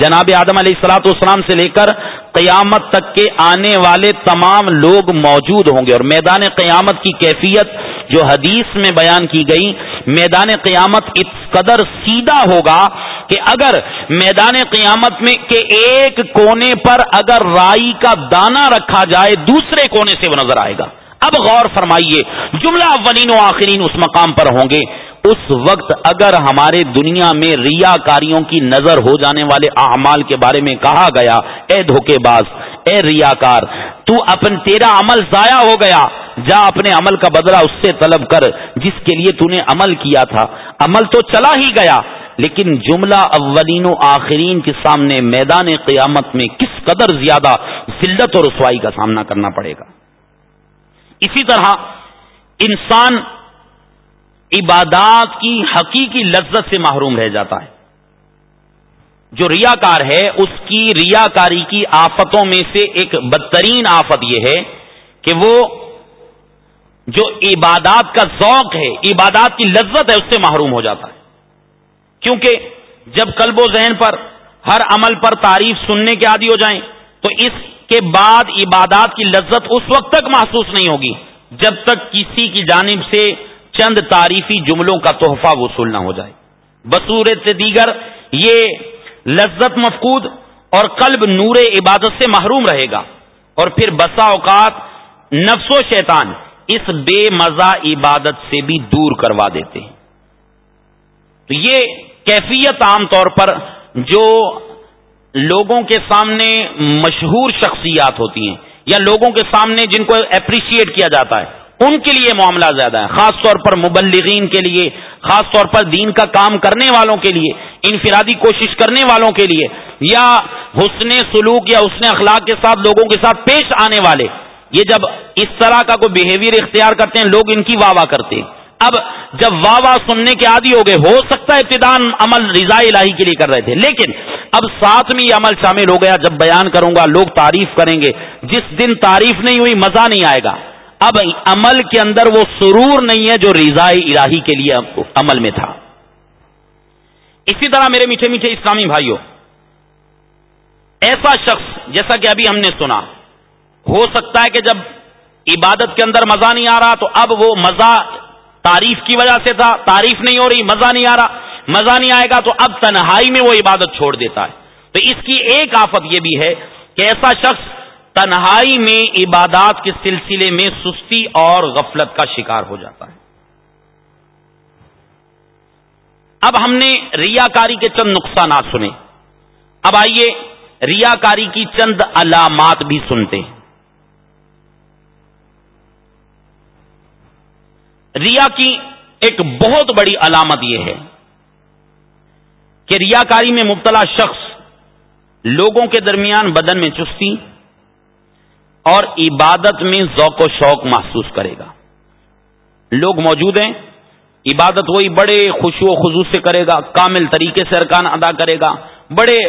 جناب آدم علیہ السلاط اسلام سے لے کر قیامت تک کے آنے والے تمام لوگ موجود ہوں گے اور میدان قیامت کی کیفیت جو حدیث میں بیان کی گئی، میدان قیامت اس قدر سیدھا ہوگا کہ اگر میدان قیامت میں کے ایک کونے پر اگر رائی کا دانہ رکھا جائے، دوسرے کونے سے وہ نظر آئے گا۔ اب غور فرمائیے، جملہ اولین و آخرین اس مقام پر ہوں گے۔ اس وقت اگر ہمارے دنیا میں ریا کاریوں کی نظر ہو جانے والے اعمال کے بارے میں کہا گیا، اے دھوکے باز، اے ریا کار تو اپن تیرا عمل ضائع ہو گیا۔ جا اپنے عمل کا بدلہ اس سے طلب کر، جس کے لیے تو نے عمل کیا تھا۔ عمل تو چلا ہی گیا، لیکن جملہ اولین و آخرین کے سامنے میدان قیامت میں کس قدر زیادہ ذلت اور رسوائی کا سامنا کرنا پڑے گا۔ اسی طرح انسان عبادات کی حقیقی لذت سے محروم رہ جاتا ہے۔ جو ریاکار ہے، اس کی ریاکاری کی آفتوں میں سے ایک بدترین آفت یہ ہے کہ وہ جو عبادات کا ذوق ہے، عبادات کی لذت ہے، اس سے محروم ہو جاتا ہے۔ کیونکہ جب قلب و ذہن پر ہر عمل پر تعریف سننے کے عادی ہو جائیں، تو اس کے بعد عبادات کی لذت اس وقت تک محسوس نہیں ہوگی جب تک کسی کی جانب سے چند تعریفی جملوں کا تحفہ وصول نہ ہو جائے۔ بصورت دیگر یہ لذت مفقود اور قلب نور عبادت سے محروم رہے گا۔ اور پھر بسا اوقات نفس و شیطان اس بے مزہ عبادت سے بھی دور کروا دیتے ہیں۔ تو یہ کیفیت عام طور پر جو لوگوں کے سامنے مشہور شخصیات ہوتی ہیں یا لوگوں کے سامنے جن کو اپریشیٹ کیا جاتا ہے۔ ان کے لیے معاملہ زیادہ ہے، خاص طور پر مبلغین کے لیے، خاص طور پر دین کا کام کرنے والوں کے لیے، انفرادی کوشش کرنے والوں کے لیے، یا حسن سلوک یا حسن اخلاق کے ساتھ، لوگوں کے ساتھ پیش آنے والے۔ یہ جب اس طرح کا کوئی بہیویئر اختیار کرتے ہیں، لوگ ان کی واہ واہ کرتے ہیں۔ اب جب واہ واہ سننے کے عادی ہو گئے، ہو سکتا ہے ابتدان عمل رضا الہی کے لیے کر رہے تھے، لیکن اب ساتھ میں یہ عمل شامل ہو گیا، جب بیان کروں گا، لوگ تعریف کریں گے، جس دن تعریف نہیں ہوئی، مزہ نہیں آئے گا۔ اب عمل کے اندر وہ سرور نہیں ہے جو رضا الہی کے لیے عمل میں تھا۔ اسی طرح میرے میٹھے میٹھے اسلامی بھائیوں، ایسا شخص جیسا کہ ابھی ہم نے سنا، ہو سکتا ہے کہ جب عبادت کے اندر مزہ نہیں آ رہا تو اب وہ مزہ تعریف کی وجہ سے تھا، تعریف نہیں ہو رہی، مزہ نہیں آ رہا۔ مزہ نہیں آئے گا تو اب تنہائی میں وہ عبادت چھوڑ دیتا ہے۔ تو اس کی ایک آفت یہ بھی ہے کہ ایسا شخص تنہائی میں عبادات کے سلسلے میں سستی اور غفلت کا شکار ہو جاتا ہے۔ اب ہم نے ریاکاری کے چند نقصانات سنے۔ اب آئیے ریاکاری کی چند علامات بھی سنتے ہیں۔ ریا کی ایک بہت بڑی علامت یہ ہے کہ ریاکاری میں مبتلا شخص لوگوں کے درمیان بدن میں چستی اور عبادت میں ذوق و شوق محسوس کرے گا۔ لوگ موجود ہیں، عبادت وہی بڑے خوشو و خصوص سے کرے گا، کامل طریقے سے ارکان ادا کرے گا، بڑے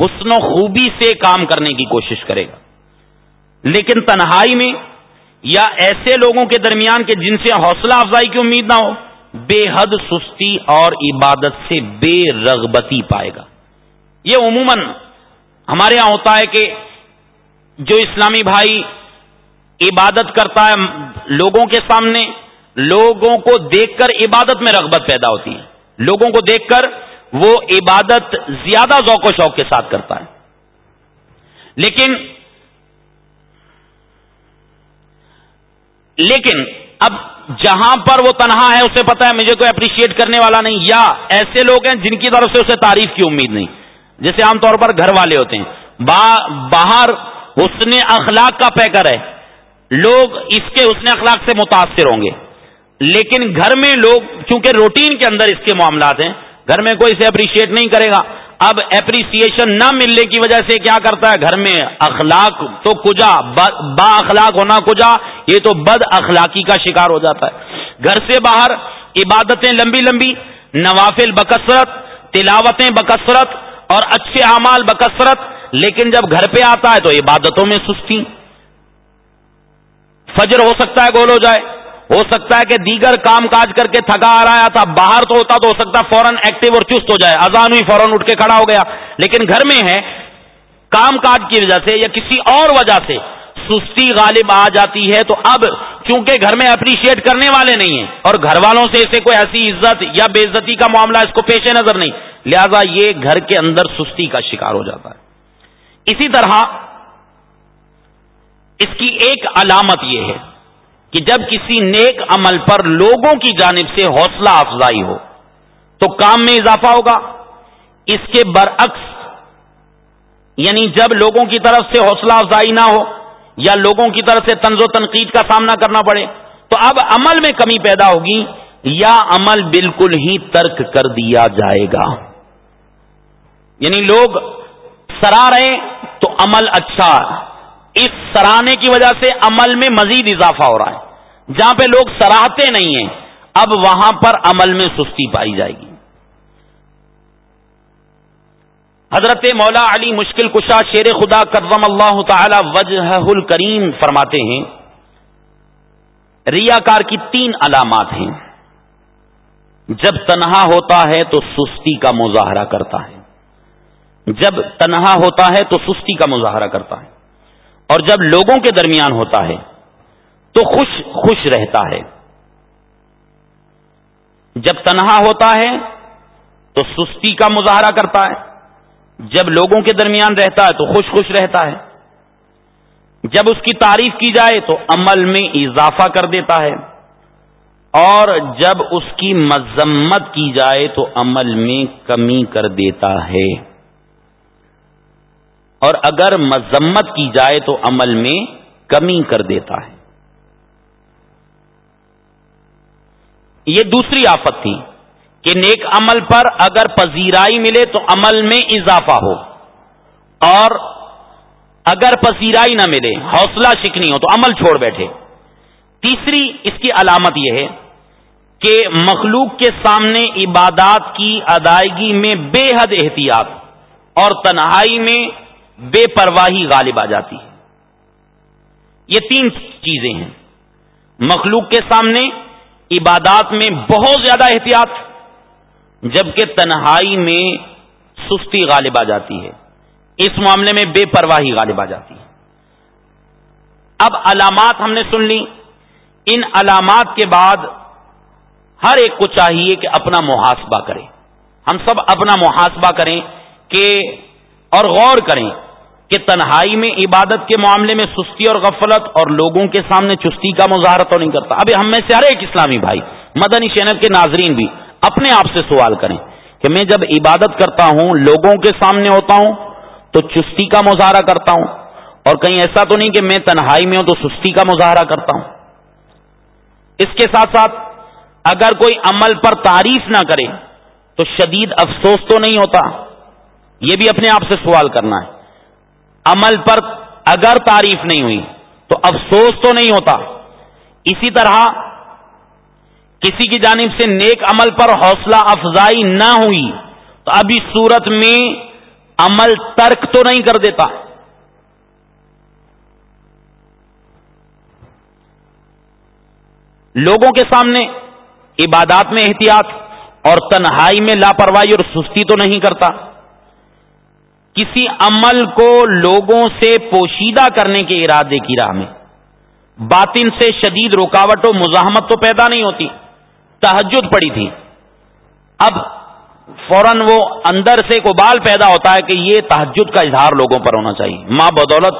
حسن و خوبی سے کام کرنے کی کوشش کرے گا۔ لیکن تنہائی میں یا ایسے لوگوں کے درمیان کے جن سے حوصلہ افزائی کی امید نہ ہو، بے حد سستی اور عبادت سے بے رغبتی پائے گا۔ یہ عموماً ہمارے یہاں ہوتا ہے کہ جو اسلامی بھائی عبادت کرتا ہے لوگوں کے سامنے، لوگوں کو دیکھ کر عبادت میں رغبت پیدا ہوتی ہے۔ لوگوں کو دیکھ کر وہ عبادت زیادہ ذوق و شوق کے ساتھ کرتا ہے۔ لیکن لیکن اب جہاں پر وہ تنہا ہے، اسے پتا ہے، مجھے کوئی اپریشیٹ کرنے والا نہیں۔ یا ایسے لوگ ہیں جن کی طرف سے اسے تعریف کی امید نہیں۔ جیسے عام طور پر گھر والے ہوتے ہیں۔ باہر حسن اخلاق کا پیکر ہے لوگ اس کے حسن اخلاق سے متاثر ہوں گے۔ لیکن گھر میں لوگ، چونکہ روٹین کے اندر اس کے معاملات ہیں، گھر میں کوئی اسے اپریشیٹ نہیں کرے گا۔ اب اپریسیشن نہ ملنے کی وجہ سے کیا کرتا ہے؟ گھر میں اخلاق تو کجا با اخلاق ہونا کجا، یہ تو بد اخلاقی کا شکار ہو جاتا ہے۔ گھر سے باہر عبادتیں لمبی لمبی، نوافل بکثرت، تلاوتیں بکثرت، اور اچھے اعمال بکثرت لیکن جب گھر پہ آتا ہے تو عبادتوں میں سستی۔ فجر ہو سکتا ہے گول ہو جائے۔ ہو سکتا ہے کہ دیگر کام کاج کر کے تھکا آ رہا تھا، باہر تو ہوتا تو ہو سکتا ہے فوراً ایکٹیو اور چست ہو جائے۔ اذان ہوئی، فوراً اٹھ کے کھڑا ہو گیا۔ لیکن گھر میں ہے، کام کاج کی وجہ سے یا کسی اور وجہ سے سستی غالب آ جاتی ہے۔ تو اب چونکہ گھر میں اپریشیٹ کرنے والے نہیں ہیں اور گھر والوں سے اسے کوئی ایسی عزت یا بے عزتی کا معاملہ اس کو پیش نظر نہیں۔ لہذا یہ گھر کے اندر سستی کا شکار ہو جاتا ہے۔ اسی طرح اس کی ایک علامت یہ ہے کہ جب کسی نیک عمل پر لوگوں کی جانب سے حوصلہ افزائی ہو، تو کام میں اضافہ ہوگا۔ اس کے برعکس یعنی جب لوگوں کی طرف سے حوصلہ افزائی نہ ہو یا لوگوں کی طرف سے طنز و تنقید کا سامنا کرنا پڑے، تو اب عمل میں کمی پیدا ہوگی یا عمل بالکل ہی ترک کر دیا جائے گا۔ یعنی لوگ سرا رہے تو عمل اچھا اس سراہنے کی وجہ سے عمل میں مزید اضافہ ہو رہا ہے۔ جہاں پہ لوگ سراہتے نہیں ہیں، اب وہاں پر عمل میں سستی پائی جائے گی۔ حضرت مولا علی مشکل کشا شیر خدا کرم اللہ تعالی وجہ الکریم فرماتے ہیں ریاکار کی تین علامات ہیں۔ جب تنہا ہوتا ہے تو سستی کا مظاہرہ کرتا ہے۔ جب تنہا ہوتا ہے تو سستی کا مظاہرہ کرتا ہے اور جب لوگوں کے درمیان ہوتا ہے تو خوش خوش رہتا ہے جب تنہا ہوتا ہے تو سستی کا مظاہرہ کرتا ہے جب لوگوں کے درمیان رہتا ہے تو خوش خوش رہتا ہے جب اس کی تعریف کی جائے تو عمل میں اضافہ کر دیتا ہے اور جب اس کی مذمت کی جائے تو عمل میں کمی کر دیتا ہے اور اگر مذمت کی جائے تو عمل میں کمی کر دیتا ہے۔ یہ دوسری آفت تھی کہ نیک عمل پر اگر پذیرائی ملے تو عمل میں اضافہ ہو۔ اور اگر پذیرائی نہ ملے، حوصلہ شکنی ہو تو عمل چھوڑ بیٹھے۔ تیسری اس کی علامت یہ ہے کہ مخلوق کے سامنے عبادات کی ادائیگی میں بے حد احتیاط اور تنہائی میں بے پرواہی غالب آ جاتی ہے۔ یہ تین چیزیں ہیں۔ مخلوق کے سامنے عبادات میں بہت زیادہ احتیاط، جبکہ تنہائی میں سستی غالب آ جاتی ہے۔ اس معاملے میں بے پرواہی غالب آ جاتی ہے۔ اب علامات ہم نے سن لی۔ ان علامات کے بعد ہر ایک کو چاہیے کہ اپنا محاسبہ کرے۔ ہم سب اپنا محاسبہ کریں کہ اور غور کریں کہ تنہائی میں عبادت کے معاملے میں سستی اور غفلت اور لوگوں کے سامنے چستی کا مظاہرہ تو نہیں کرتا۔ ابھی ہم میں سے ہر ایک اسلامی بھائی، مدنی چینل کے ناظرین بھی اپنے آپ سے سوال کریں کہ میں جب عبادت کرتا ہوں، لوگوں کے سامنے ہوتا ہوں، تو چستی کا مظاہرہ کرتا ہوں۔ اور کہیں ایسا تو نہیں کہ میں تنہائی میں ہوں تو سستی کا مظاہرہ کرتا ہوں۔ اس کے ساتھ ساتھ اگر کوئی عمل پر تعریف نہ کرے تو شدید افسوس تو نہیں ہوتا۔ یہ بھی اپنے آپ سے سوال کرنا ہے۔ عمل پر اگر تعریف نہیں ہوئی تو افسوس تو نہیں ہوتا۔ اسی طرح کسی کی جانب سے نیک عمل پر حوصلہ افزائی نہ ہوئی تو ابھی صورت میں عمل ترک تو نہیں کر دیتا۔ لوگوں کے سامنے عبادات میں احتیاط اور تنہائی میں لاپرواہی اور سستی تو نہیں کرتا۔ کسی عمل کو لوگوں سے پوشیدہ کرنے کے ارادے کی راہ میں۔ باطن سے شدید رکاوٹ و مزاحمت تو پیدا نہیں ہوتی تحجد پڑی تھی۔ اب فوراً وہ اندر سے کو بال پیدا ہوتا ہے کہ یہ تحجد کا اظہار لوگوں پر ہونا چاہیے۔ ماں بدولت،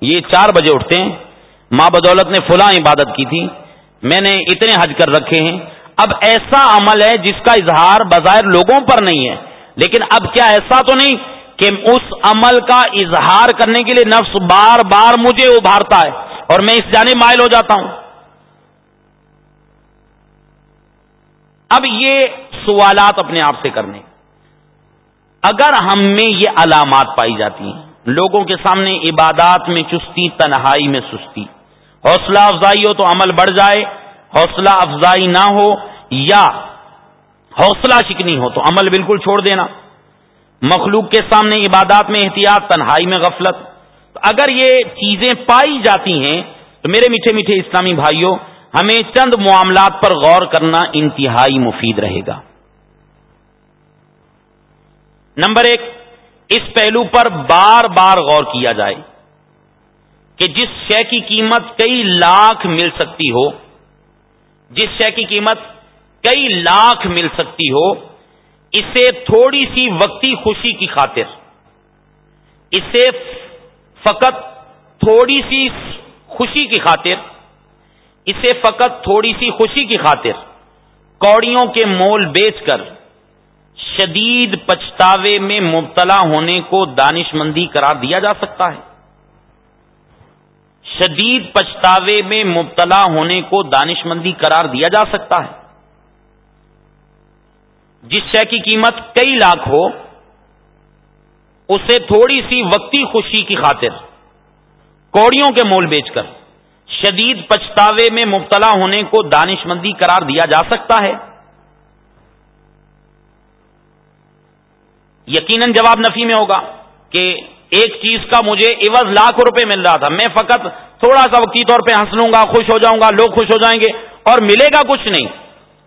یہ چار بجے اٹھتے ہیں۔ ماں بدولت نے فلاں عبادت کی تھی۔ میں نے اتنے حج کر رکھے ہیں۔ اب ایسا عمل ہے جس کا اظہار بظاہر لوگوں پر نہیں ہے۔ لیکن اب کیا ایسا تو نہیں؟ کہ اس عمل کا اظہار کرنے کے لیے نفس بار بار مجھے ابھارتا ہے اور میں اس جانے مائل ہو جاتا ہوں۔ اب یہ سوالات اپنے آپ سے کرنے۔ اگر ہم میں یہ علامات پائی جاتی ہیں، لوگوں کے سامنے عبادات میں چستی، تنہائی میں سستی، حوصلہ افزائی ہو تو عمل بڑھ جائے، حوصلہ افزائی نہ ہو یا حوصلہ شکنی ہو تو عمل بالکل چھوڑ دینا۔ مخلوق کے سامنے عبادات میں احتیاط، تنہائی میں غفلت۔ اگر یہ چیزیں پائی جاتی ہیں، تو میرے میٹھے میٹھے اسلامی بھائیوں، ہمیں چند معاملات پر غور کرنا انتہائی مفید رہے گا۔ نمبر ایک، اس پہلو پر بار بار غور کیا جائے کہ جس شے کی قیمت کئی لاکھ مل سکتی ہو، جس شے کی قیمت کئی لاکھ مل سکتی ہو اسے تھوڑی سی وقتی خوشی کی خاطر، اسے فقط تھوڑی سی خوشی کی خاطر، اسے فقط تھوڑی سی خوشی کی خاطر کوڑیوں کے مول بیچ کر شدید پچھتاوے میں مبتلا ہونے کو دانش مندی قرار دیا جا سکتا ہے۔ شدید پچھتاوے میں مبتلا ہونے کو دانش مندی قرار دیا جا سکتا ہے۔ جس شے کی قیمت کئی لاکھ ہو، اسے تھوڑی سی وقتی خوشی کی خاطر کوڑیوں کے مول بیچ کر شدید پچھتاوے میں مبتلا ہونے کو دانش مندی قرار دیا جا سکتا ہے۔ یقیناً جواب نفی میں ہوگا کہ ایک چیز کا مجھے عوض لاکھ روپے مل رہا تھا۔ میں فقط تھوڑا سا وقتی طور پہ ہنس لوں گا، خوش ہو جاؤں گا، لوگ خوش ہو جائیں گے اور ملے گا کچھ نہیں۔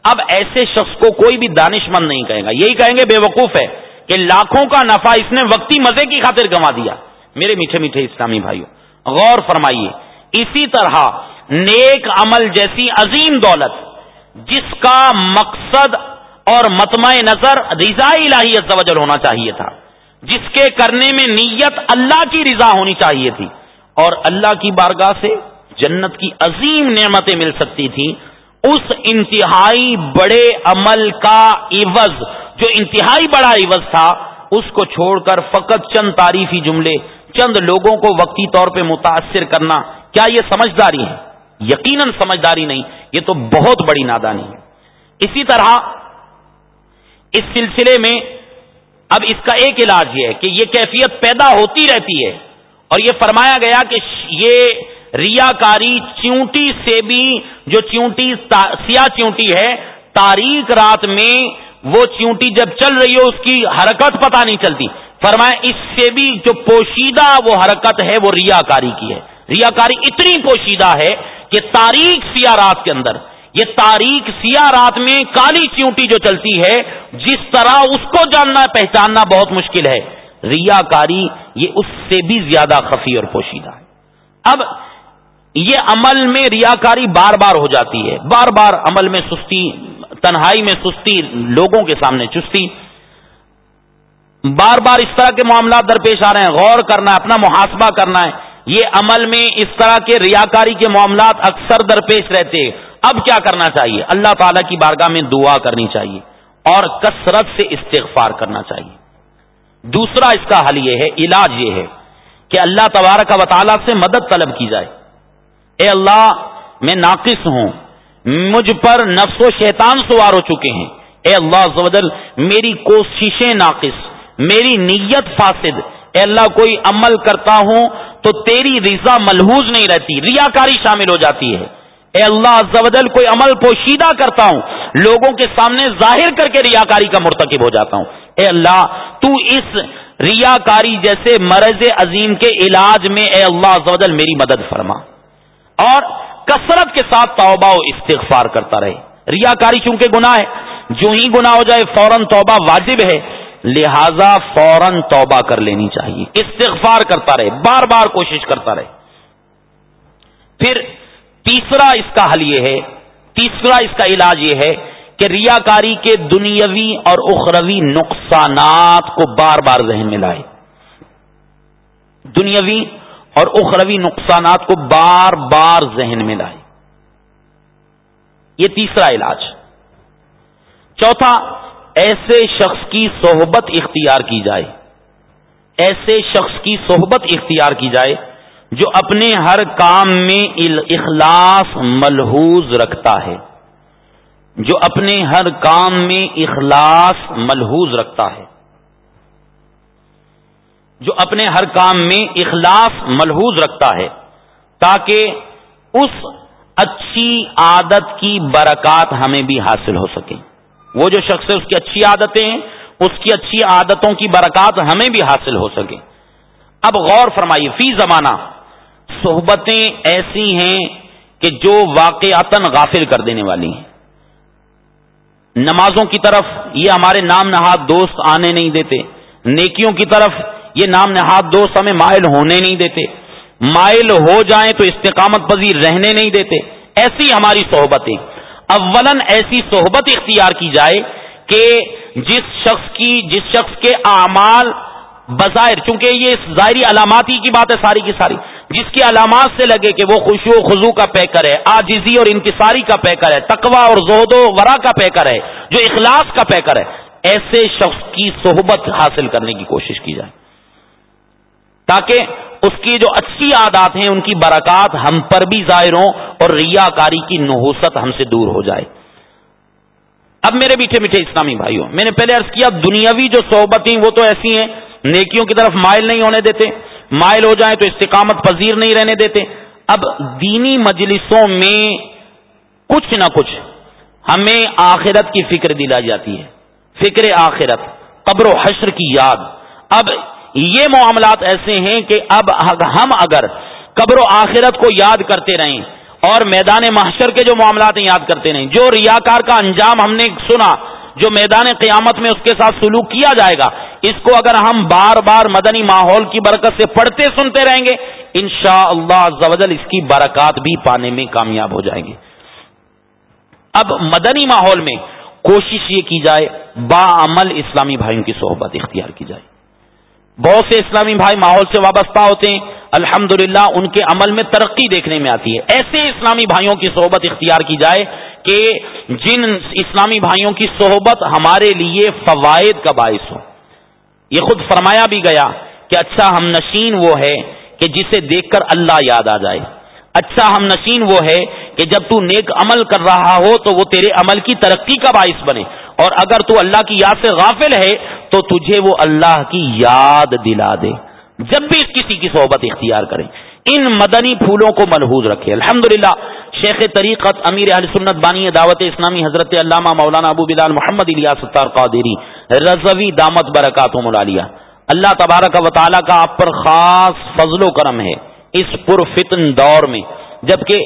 اب ایسے شخص کو کوئی بھی دانش مند نہیں کہے گا۔ یہی کہیں گے بے وقوف ہے کہ لاکھوں کا نفع اس نے وقتی مزے کی خاطر گنوا دیا۔ میرے میٹھے میٹھے اسلامی بھائیوں، غور فرمائیے۔ اسی طرح نیک عمل جیسی عظیم دولت جس کا مقصد اور متمع نظر رضا الہی عز ہونا چاہیے تھا، جس کے کرنے میں نیت اللہ کی رضا ہونی چاہیے تھی، اور اللہ کی بارگاہ سے جنت کی عظیم نعمتیں مل سکتی تھیں۔ اس انتہائی بڑے عمل کا عوض، جو انتہائی بڑا عوض تھا، اس کو چھوڑ کر فقط چند تعریفی جملے، چند لوگوں کو وقتی طور پہ متاثر کرنا، کیا یہ سمجھداری ہے یقیناً سمجھداری نہیں، یہ تو بہت بڑی نادانی ہے۔ اسی طرح، اس سلسلے میں، اب اس کا ایک علاج یہ ہے کہ یہ کیفیت پیدا ہوتی رہتی ہے، اور یہ فرمایا گیا کہ یہ ریا کاری چونٹی سے بھی جو چونٹی سیاہ چونٹی ہے، تاریخ رات میں وہ چونٹی جب چل رہی ہو، اس کی حرکت پتہ نہیں چلتی۔ فرمایا، اس سے بھی جو پوشیدہ وہ حرکت ہے، وہ ریا کاری کی ہے۔ ریا کاری اتنی پوشیدہ ہے کہ تاریخ سیاہ رات کے اندر، یہ تاریخ سیاہ رات میں کالی چیونٹی جو چلتی ہے، جس طرح اس کو جاننا پہچاننا بہت مشکل ہے۔ ریا کاری یہ اس سے بھی زیادہ خفی اور پوشیدہ ہے۔ اب یہ عمل میں ریا کاری بار بار ہو جاتی ہے۔ بار بار عمل میں سستی، تنہائی میں سستی، لوگوں کے سامنے چستی۔ بار بار اس طرح کے معاملات درپیش آ رہے ہیں۔ غور کرنا ہے اپنا محاسبہ کرنا ہے۔ یہ عمل میں اس طرح کے ریاکاری کے معاملات اکثر درپیش رہتے اب کیا کرنا چاہیے؟ اللہ تعالی کی بارگاہ میں دعا کرنی چاہیے اور کثرت سے استغفار کرنا چاہیے۔ دوسرا اس کا حل یہ ہے، علاج یہ ہے کہ اللہ تبارک و تعالیٰ سے مدد طلب کی جائے۔ اے اللہ، میں ناقص ہوں۔ مجھ پر نفس و شیطان سوار ہو چکے ہیں۔ اے اللہ زبدل میری کوششیں ناقص، میری نیت فاسد۔ اے اللہ، کوئی عمل کرتا ہوں تو تیری رضا ملحوظ نہیں رہتی، ریاکاری شامل ہو جاتی ہے۔ اے اللہ زبدل کوئی عمل پوشیدہ کرتا ہوں، لوگوں کے سامنے ظاہر کر کے ریاکاری کا مرتکب ہو جاتا ہوں۔ اے اللہ، تو اس ریاکاری جیسے مرض عظیم کے علاج میں اے اللہ زبدل میری مدد فرما۔ اور کثرت کے ساتھ توبہ و استغفار کرتا رہے۔ ریاکاری چونکہ گناہ ہے جو ہی گناہ ہو جائے، فوراً توبہ واجب ہے، لہذا فوراً توبہ کر لینی چاہیے۔ استغفار کرتا رہے، بار بار کوشش کرتا رہے۔ پھر تیسرا اس کا حل یہ ہے، تیسرا اس کا علاج یہ ہے کہ ریاکاری کے دنیاوی اور اخروی نقصانات کو بار بار ذہن میں لائے۔ دنیاوی اور اخروی نقصانات کو بار بار ذہن میں لائے یہ تیسرا علاج۔ چوتھا، ایسے شخص کی صحبت اختیار کی جائے۔ ایسے شخص کی صحبت اختیار کی جائے جو اپنے ہر کام میں اخلاص ملحوظ رکھتا ہے۔ جو اپنے ہر کام میں اخلاص ملحوظ رکھتا ہے۔ جو اپنے ہر کام میں اخلاص ملحوظ رکھتا ہے، تاکہ اس اچھی عادت کی برکات ہمیں بھی حاصل ہو سکے۔ وہ جو شخص ہے، اس کی اچھی عادتیں ہیں اس کی اچھی عادتوں کی برکات ہمیں بھی حاصل ہو سکے۔ اب غور فرمائیے، فی زمانہ صحبتیں ایسی ہیں کہ جو واقعات غافل کر دینے والی ہیں۔ نمازوں کی طرف یہ ہمارے نام نہاد دوست آنے نہیں دیتے، نیکیوں کی طرف یہ نام نہاد دوست ہمیں مائل ہونے نہیں دیتے۔ مائل ہو جائیں تو استقامت پذیر رہنے نہیں دیتے۔ ایسی ہماری صحبتیں اولن ایسی صحبت اختیار کی جائے کہ جس شخص کی، جس شخص کے اعمال بظاہر، چونکہ یہ ظاہری علامات ہی کی بات ہے ساری کی ساری، جس کی علامات سے لگے کہ وہ خوشو و خزو کا پیکر ہے آجزی اور انتصاری کا پیکر ہے تقوا اور زہد و ورا کا پیکر ہے، جو اخلاص کا پیکر ہے، ایسے شخص کی صحبت حاصل کرنے کی کوشش کی جائے۔ تاکہ اس کی جو اچھی عادات ہیں، ان کی برکات ہم پر بھی ظاہر ہوں اور ریا کاری کی نحوست ہم سے دور ہو جائے۔ اب میرے میٹھے میٹھے اسلامی بھائیوں، میں نے پہلے عرض کیا، دنیاوی جو صحبتیں وہ تو ایسی ہیں، نیکیوں کی طرف مائل نہیں ہونے دیتے، مائل ہو جائیں تو استقامت پذیر نہیں رہنے دیتے۔ اب دینی مجلسوں میں کچھ نہ کچھ ہمیں آخرت کی فکر دلائی جاتی ہے۔ فکر آخرت، قبر و حشر کی یاد۔ اب یہ معاملات ایسے ہیں کہ اب ہم اگر قبر و آخرت کو یاد کرتے رہیں اور میدان محشر کے جو معاملات ہیں یاد کرتے رہیں، جو ریاکار کا انجام ہم نے سنا، جو میدان قیامت میں اس کے ساتھ سلوک کیا جائے گا، اس کو اگر ہم بار بار مدنی ماحول کی برکت سے پڑھتے سنتے رہیں گے ان شاء اللہ اس کی برکات بھی پانے میں کامیاب ہو جائیں گے۔ اب مدنی ماحول میں کوشش یہ کی جائے، با عمل اسلامی بھائیوں کی صحبت اختیار کی جائے۔ بہت سے اسلامی بھائی ماحول سے وابستہ ہوتے ہیں الحمد ان کے عمل میں ترقی دیکھنے میں آتی ہے۔ ایسے اسلامی بھائیوں کی صحبت اختیار کی جائے کہ جن اسلامی بھائیوں کی صحبت ہمارے لیے فوائد کا باعث ہو۔ یہ خود فرمایا بھی گیا کہ اچھا ہم نشین وہ ہے کہ جسے دیکھ کر اللہ یاد آ جائے۔ اچھا ہم نشین وہ ہے کہ جب تو نیک عمل کر رہا ہو تو وہ تیرے عمل کی ترقی کا باعث بنے۔ اور اگر تو اللہ کی یاد سے غافل ہے تو تجھے وہ اللہ کی یاد دلا دے۔ جب بھی کسی کی صحبت اختیار کریں۔ ان مدنی پھولوں کو ملحوظ رکھے۔ الحمد شیخ طریقت امیر اہل سنت بانی دعوت اسلامی حضرت علامہ مولانا ابو بلال محمد ستار قادری، رضوی دامت برکات ملالیہ۔ اللہ تبارک و تعالیٰ کا آپ پر خاص فضل و کرم ہے۔ اس پرفتن دور میں، جبکہ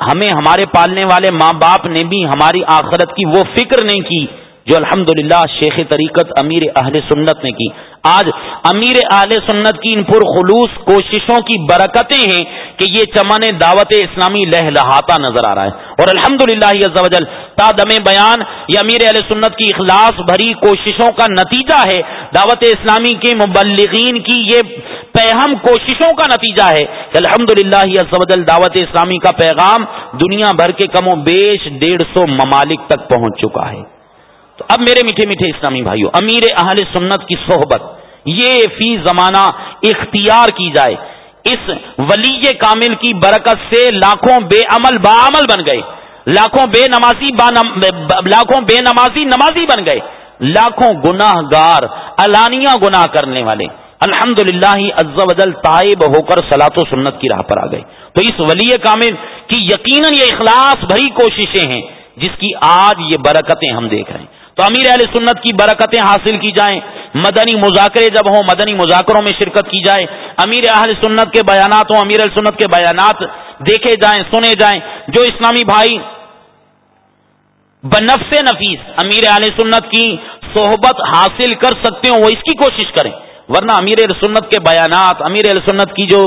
ہمیں ہمارے پالنے والے ماں باپ نے بھی ہماری آخرت کی وہ فکر نہیں کی۔ جو الحمد شیخ طریقت امیر اہل سنت نے کی۔ آج امیر اہل سنت کی ان پر خلوص کوششوں کی برکتیں ہیں کہ یہ چمن دعوت اسلامی لہ لہاتا نظر آ رہا ہے۔ اور الحمد للہ تا دم بیان یہ امیر اہل سنت کی اخلاص بھری کوششوں کا نتیجہ ہے۔ دعوت اسلامی کے مبلغین کی یہ پہم کوششوں کا نتیجہ ہے کہ الحمد للہ دعوت اسلامی کا پیغام دنیا بھر کے کم و بیش ڈیڑھ سو ممالک تک پہنچ چکا ہے۔ تو اب میرے میٹھے میٹھے اسلامی بھائیوں امیر اہل سنت کی صحبت، یہ فی زمانہ اختیار کی جائے۔ اس ولی کامل کی برکت سے لاکھوں بے عمل با عمل بن گئے۔ لاکھوں بے نمازی با نم... لاکھوں بے نمازی نمازی بن گئے۔ لاکھوں گناہ گار الانیہ گناہ کرنے والے۔ الحمد للہ طائب ہو کر سلاط و سنت کی راہ پر آ گئے۔ تو اس ولی کامل کی یقیناً یہ اخلاص بھری کوششیں ہیں، جس کی آج یہ برکتیں ہم دیکھ رہے ہیں۔ تو امیر اہل سنت کی برکتیں حاصل کی جائیں۔ مدنی مذاکرے جب ہوں، مدنی مذاکروں میں شرکت کی جائے۔ امیر اہل سنت کے بیانات ہوں، امیر اہل سنت کے بیانات دیکھے جائیں، سنے جائیں۔ جو اسلامی بھائی بنفس نفیس امیر اہل سنت کی صحبت حاصل کر سکتے ہوں، وہ اس کی کوشش کریں۔ ورنہ امیر سنت کے بیانات، امیر سنت کی جو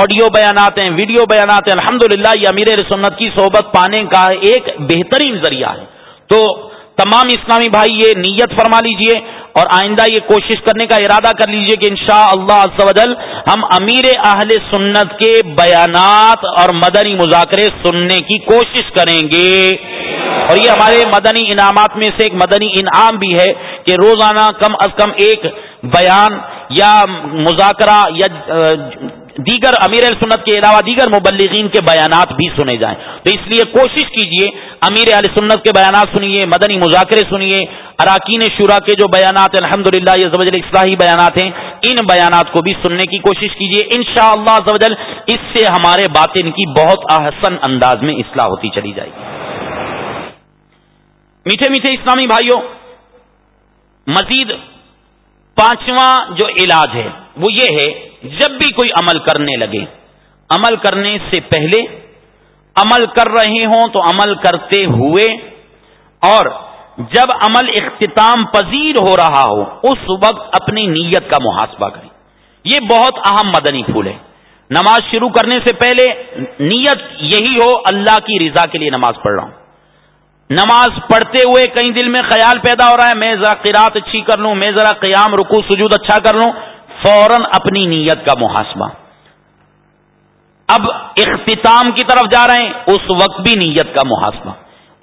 آڈیو بیانات ہیں، ویڈیو بیانات ہیں الحمد یہ امیر سنت کی صحبت پانے کا ایک بہترین ذریعہ ہے۔ تو تمام اسلامی بھائی، یہ نیت فرما لیجیے اور آئندہ یہ کوشش کرنے کا ارادہ کر لیجیے کہ انشاءاللہ شاء اللہ ہم امیر اہل سنت کے بیانات اور مدنی مذاکرے سننے کی کوشش کریں گے۔ اور یہ ہمارے مدنی انعامات میں سے ایک مدنی انعام بھی ہے کہ روزانہ کم از کم ایک بیان یا مذاکرہ یا دیگر امیر سنت کے علاوہ دیگر مبلغین کے بیانات بھی سنے جائیں۔ تو اس لیے کوشش کیجیے، امیر علیہ سنت کے بیانات سنیے مدنی مذاکرے سنیے اراکین شورا کے جو بیانات الحمد للہ یہ اصلاحی بیانات ہیں، ان بیانات کو بھی سننے کی کوشش کیجیے ان شاء اللہ اس سے ہمارے باطن کی بہت احسن انداز میں اصلاح ہوتی چلی جائے گی۔ میٹھے میٹھے اسلامی بھائیوں، مزید پانچواں جو علاج ہے، وہ یہ ہے جب بھی کوئی عمل کرنے لگے، عمل کرنے سے پہلے عمل کر رہے ہوں تو عمل کرتے ہوئے، اور جب عمل اختتام پذیر ہو رہا ہو، اس وقت اپنی نیت کا محاسبہ کریں۔ یہ بہت اہم مدنی پھول ہے۔ نماز شروع کرنے سے پہلے نیت یہی ہو، اللہ کی رضا کے لیے نماز پڑھ رہا ہوں۔ نماز پڑھتے ہوئے کئی دل میں خیال پیدا ہو رہا ہے، میں ذرا قرات اچھی کر لوں، میں ذرا قیام رکو سجود اچھا کر لوں فوراً اپنی نیت کا محاسبہ۔ اب اختتام کی طرف جا رہے ہیں، اس وقت بھی نیت کا محاسبہ۔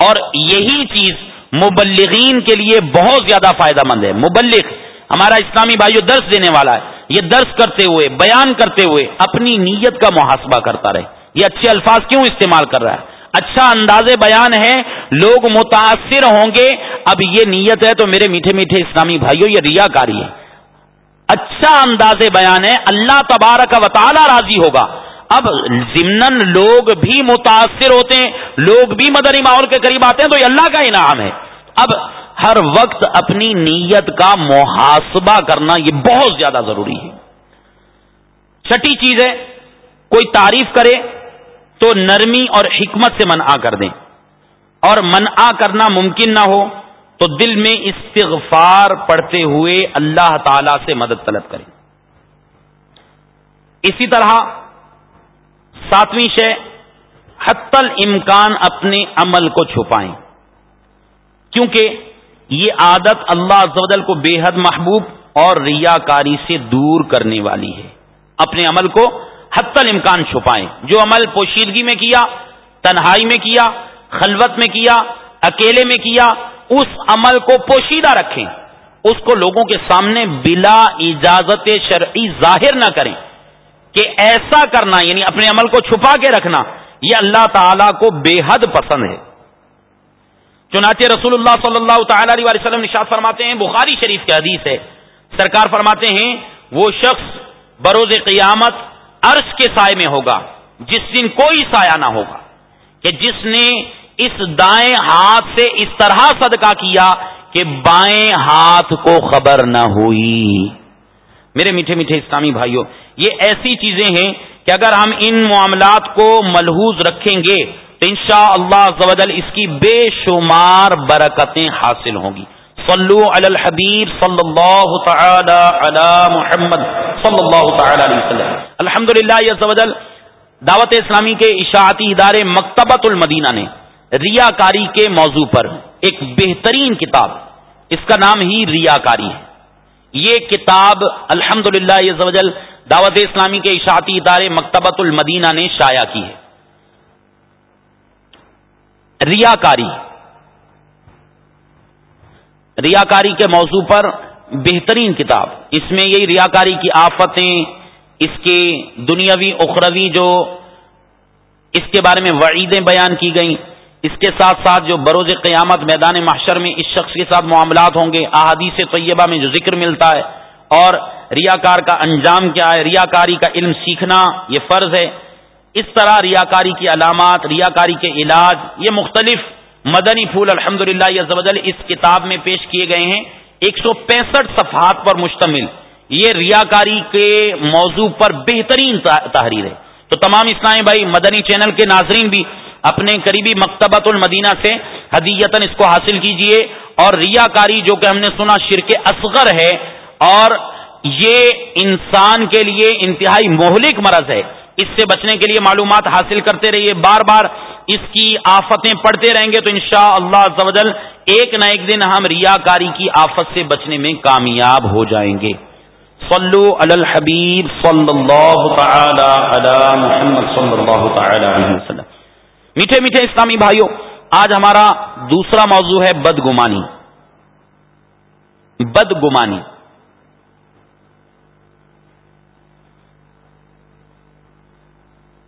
اور یہی چیز مبلغین کے لیے بہت زیادہ فائدہ مند ہے۔ مبلغ، ہمارا اسلامی بھائیو درس دینے والا ہے۔ یہ درس کرتے ہوئے، بیان کرتے ہوئے اپنی نیت کا محاسبہ کرتا رہے۔ یہ اچھے الفاظ کیوں استعمال کر رہا ہے؟ اچھا انداز بیان ہے، لوگ متاثر ہوں گے۔ اب یہ نیت ہے تو میرے میٹھے میٹھے اسلامی بھائیوں یہ ریا کاری ہے۔ اچھا انداز بیان ہے، اللہ تبارک و تعالی راضی ہوگا۔ اب ضمن لوگ بھی متاثر ہوتے ہیں، لوگ بھی مدنی ماحول کے قریب آتے ہیں، تو یہ اللہ کا انعام ہے۔ اب ہر وقت اپنی نیت کا محاسبہ کرنا یہ بہت زیادہ ضروری ہے۔ چھٹی چیز ہے، کوئی تعریف کرے تو نرمی اور حکمت سے منع کر دیں۔ اور منع کرنا ممکن نہ ہو تو دل میں استغفار پڑھتے ہوئے اللہ تعالی سے مدد طلب کریں۔ اسی طرح ساتویں شے حت امکان اپنے عمل کو چھپائیں۔ کیونکہ یہ عادت اللہ زودل کو بے حد محبوب اور ریا کاری سے دور کرنے والی ہے۔ اپنے عمل کو حت امکان چھپائیں۔ جو عمل پوشیدگی میں کیا، تنہائی میں کیا، خلوت میں کیا، اکیلے میں کیا اس عمل کو پوشیدہ رکھیں۔ اس کو لوگوں کے سامنے بلا اجازت شرعی ظاہر نہ کریں۔ کہ ایسا کرنا یعنی اپنے عمل کو چھپا کے رکھنا، یہ اللہ تعالی کو بے حد پسند ہے۔ چنانچہ رسول اللہ صلی اللہ تعالی علیہ وسلم نشاد فرماتے ہیں، بخاری شریف کے حدیث ہے۔ سرکار فرماتے ہیں، وہ شخص بروز قیامت عرش کے سائے میں ہوگا، جس دن کوئی سایہ نہ ہوگا، کہ جس نے اس دائیں ہاتھ سے اس طرح صدقہ کیا کہ بائیں ہاتھ کو خبر نہ ہوئی۔ میرے میٹھے میٹھے اسلامی بھائیوں یہ ایسی چیزیں ہیں کہ اگر ہم ان معاملات کو ملحوظ رکھیں گے تو ان شاء اللہ اس کی بے شمار برکتیں حاصل ہوں گی۔ صلو علی الحبیب صلی اللہ تعالی علی محمد صلی اللہ تعالی علیہ وسلم۔ الحمد للہ دعوت اسلامی کے اشاعتی ادارے مکتبۃ المدینہ نے ریا کاری کے موضوع پر ایک بہترین کتاب، اس کا نام ہی ریا کاری ہے۔ یہ کتاب الحمد للہ یہ زوجل دعوت اسلامی کے اشاعتی ادارے مکتبۃ المدینہ نے شائع کی ہے۔ ریاکاری۔ ریاکاری کے موضوع پر بہترین کتاب۔ اس میں یہی ریاکاری کی آفتیں، اس کے دنیاوی اخروی جو اس کے بارے میں وعیدیں بیان کی گئیں اس کے ساتھ ساتھ جو بروز قیامت میدان محشر میں اس شخص کے ساتھ معاملات ہوں گے، احادیث طیبہ میں جو ذکر ملتا ہے، اور ریاکار کا انجام کیا ہے، ریاکاری کا علم سیکھنا، یہ فرض ہے۔ اس طرح ریاکاری کی علامات، ریاکاری کے علاج، یہ مختلف مدنی پھول الحمد للہ یہ اس کتاب میں پیش کیے گئے ہیں۔ ایک سو پینسٹھ صفحات پر مشتمل۔ یہ ریاکاری کے موضوع پر بہترین تحریر ہے۔ تو تمام اسلامی بھائی، مدنی چینل کے ناظرین بھی اپنے قریبی مکتبۃ المدینہ سے حدیتن اس کو حاصل کیجیے اور ریا کاری جو کہ ہم نے سنا شرک اصغر ہے اور یہ انسان کے لیے انتہائی مہلک مرض ہے۔ اس سے بچنے کے لیے معلومات حاصل کرتے رہیے۔ بار بار اس کی آفتیں پڑھتے رہیں گے تو انشاءاللہ شاء اللہ ایک نہ ایک دن ہم ریا کاری کی آفت سے بچنے میں کامیاب ہو جائیں گے۔ صلو علی الحبیب صلی اللہ تعالی علی محمد صلی اللہ تعالی علیہ وسلم۔ میٹھے میٹھے اسلامی بھائیوں، آج ہمارا دوسرا موضوع ہے بدگمانی۔ بدگمانی۔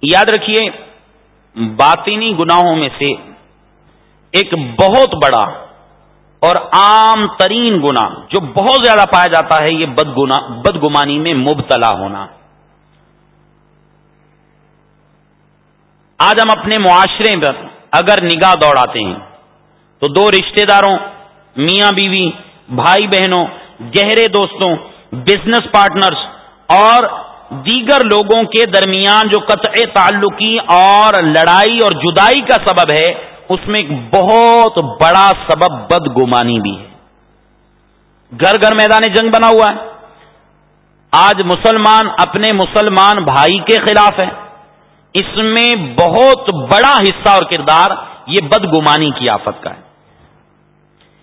یاد رکھیے باطینی گناہوں میں سے ایک بہت بڑا اور عام ترین گنا جو بہت زیادہ پایا جاتا ہے، یہ بدگمانی میں مبتلا ہونا۔ آج ہم اپنے معاشرے پر اگر نگاہ دوڑاتے ہیں، تو دو رشتہ داروں، میاں بیوی، بھائی بہنوں، گہرے دوستوں بزنس پارٹنرز اور دیگر لوگوں کے درمیان جو قطع تعلقی اور لڑائی اور جدائی کا سبب ہے، اس میں ایک بہت بڑا سبب بدگمانی بھی ہے۔ گھر گھر میدان جنگ بنا ہوا ہے۔ آج مسلمان اپنے مسلمان بھائی کے خلاف ہے۔ اس میں بہت بڑا حصہ اور کردار یہ بدگمانی کی آفت کا ہے۔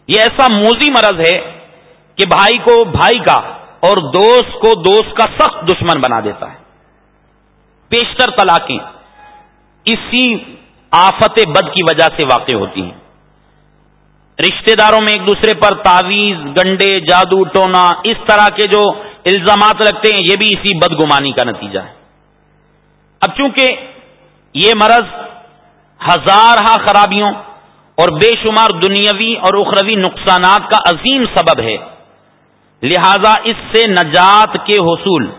یہ ایسا موزی مرض ہے کہ بھائی کو بھائی کا اور دوست کو دوست کا سخت دشمن بنا دیتا ہے۔ پیشتر طلاقیں اسی آفت بد کی وجہ سے واقع ہوتی ہیں۔ رشتہ داروں میں ایک دوسرے پر تعویز گنڈے، جادو، ٹونا، اس طرح کے جو الزامات رکھتے ہیں، یہ بھی اسی بدگمانی کا نتیجہ ہے۔ اب چونکہ یہ مرض ہزارہ خرابیوں اور بے شمار دنیاوی اور اخروی نقصانات کا عظیم سبب ہے، لہذا اس سے نجات کے حصول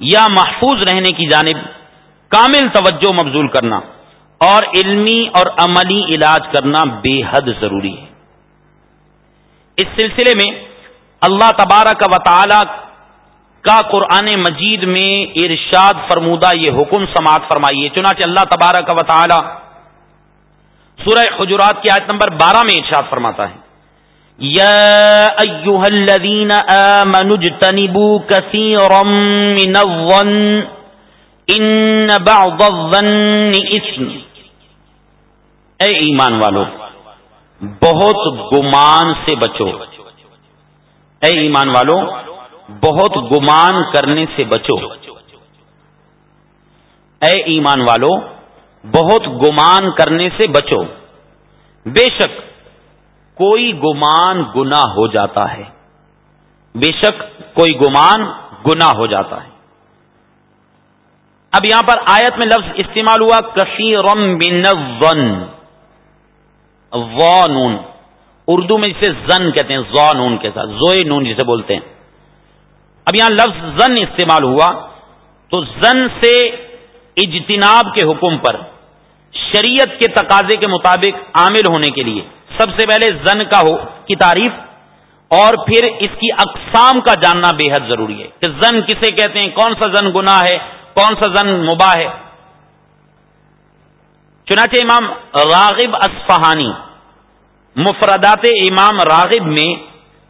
یا محفوظ رہنے کی جانب کامل توجہ مبزول کرنا اور علمی اور عملی علاج کرنا بے حد ضروری ہے۔ اس سلسلے میں اللہ تبارک کا وطالعہ کا قرآن مجید میں ارشاد فرمودہ یہ حکم سماعت فرمائیے۔ چنانچہ اللہ تبارک کا وطالعہ سورہ حجرات کی آیت نمبر بارہ میں ارشاد فرماتا ہے۔ یا ایوہ الذین آمنوا اجتنبوا کثیرا من الظن ان بعض الظن اسم اے ایمان والو، بہت گمان سے بچو۔ اے ایمان والو بہت گمان کرنے سے بچو۔ اے ایمان والو، بہت گمان کرنے سے بچو۔ بے شک کوئی گمان گنا ہو جاتا ہے۔ بے شک کوئی گمان گنا ہو جاتا ہے۔ اب یہاں پر آیت میں لفظ استعمال ہوا کثیر بن نون اردو میں جسے زن کہتے ہیں زو نون کے ساتھ، زوئے نون جسے بولتے ہیں۔ اب یہاں لفظ زن استعمال ہوا تو زن سے اجتناب کے حکم پر، شریعت کے تقاضے کے مطابق عامل ہونے کے لیے۔ سب سے پہلے زن کا ہو، کی تعریف، اور پھر اس کی اقسام کا جاننا بے حد ضروری ہے کہ زن کسے کہتے ہیں، کون سا زن گنا ہے، کون سا زن مباح ہے۔ چنانچہ امام راغب اسفہانی مفردات امام راغب میں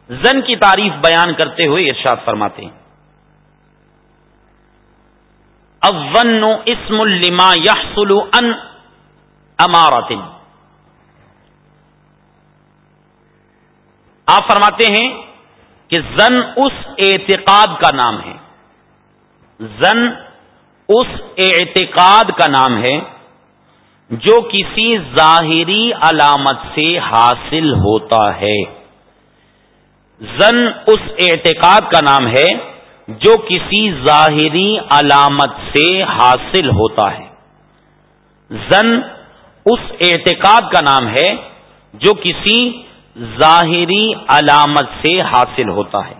زن کی تعریف بیان کرتے ہوئے ارشاد فرماتے ہیں۔ اون اسم الما یحصل ان امارت۔ آپ فرماتے ہیں کہ زن اس اعتقاد کا نام ہے۔ زن اس اعتقاد کا نام ہے جو کسی ظاہری علامت سے حاصل ہوتا ہے۔ زن اس اعتقاد کا نام ہے جو کسی ظاہری علامت سے حاصل ہوتا ہے۔ زن اس اعتقاد کا نام ہے جو کسی ظاہری علامت سے حاصل ہوتا ہے۔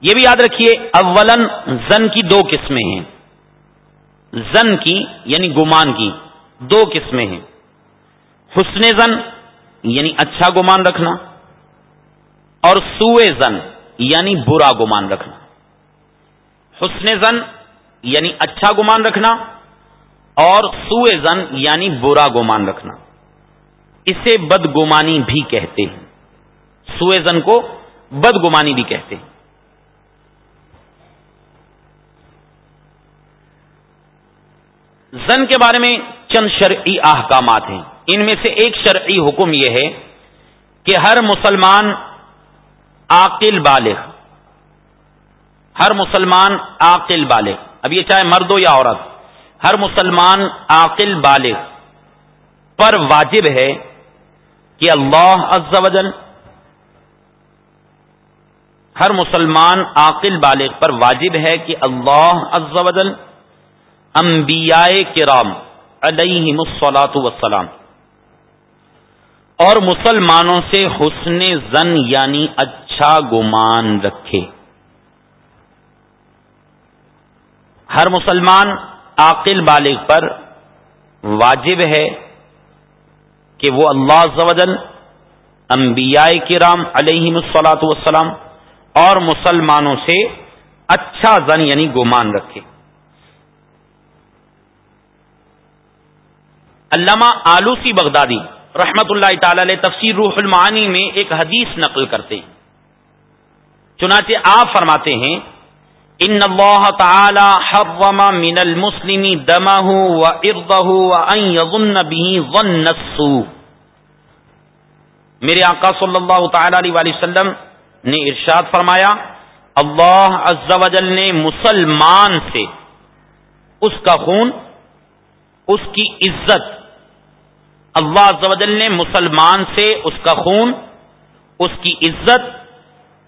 یہ بھی یاد رکھیے اولن زن کی دو قسمیں ہیں۔ زن کی یعنی گمان کی دو قسمیں ہیں۔ حسن زن یعنی اچھا گمان رکھنا۔ اور سوئے زن یعنی برا گمان رکھنا۔ حسن زن یعنی اچھا گمان رکھنا، اور سوئے زن یعنی برا گمان رکھنا۔ اسے بدگمانی بھی کہتے ہیں۔ سوئے زن کو بدگمانی بھی کہتے ہیں۔ زن کے بارے میں چند شرعی احکامات ہیں۔ ان میں سے ایک شرعی حکم یہ ہے کہ ہر مسلمان عاقل بالغ۔ ہر مسلمان عاقل بالغ۔ اب یہ چاہے مرد ہو یا عورت، ہر مسلمان عاقل بالغ۔ پر واجب ہے کہ اللہ عز و جل ہر مسلمان عاقل بالغ۔ پر واجب ہے کہ اللہ عز و جل انبیاء کرام علیہ مسلاط وسلام اور مسلمانوں سے حسن زن یعنی اچھا اچھا گمان رکھے۔ ہر مسلمان عاقل بالغ پر واجب ہے کہ وہ اللہ زوجل انبیاء کرام علیہ السلاۃ والسلام اور مسلمانوں سے اچھا زن یعنی گمان رکھے۔ علامہ آلوسی بغدادی رحمت اللہ تعالی علیہ تفسیر روح المعانی میں ایک حدیث نقل کرتے ہیں۔ چنانچہ آپ فرماتے ہیں، ان اللہ تعالی حرم من المسلم دمه وارضه وان يظن به ظن السوء. میرے آقا صلی اللہ تعالی علیہ وآلہ وسلم نے ارشاد فرمایا، اللہ عز و جل نے مسلمان سے اس کا خون، اس کی عزت، اللہ عزوجل نے مسلمان سے اس کا خون، اس کی عزت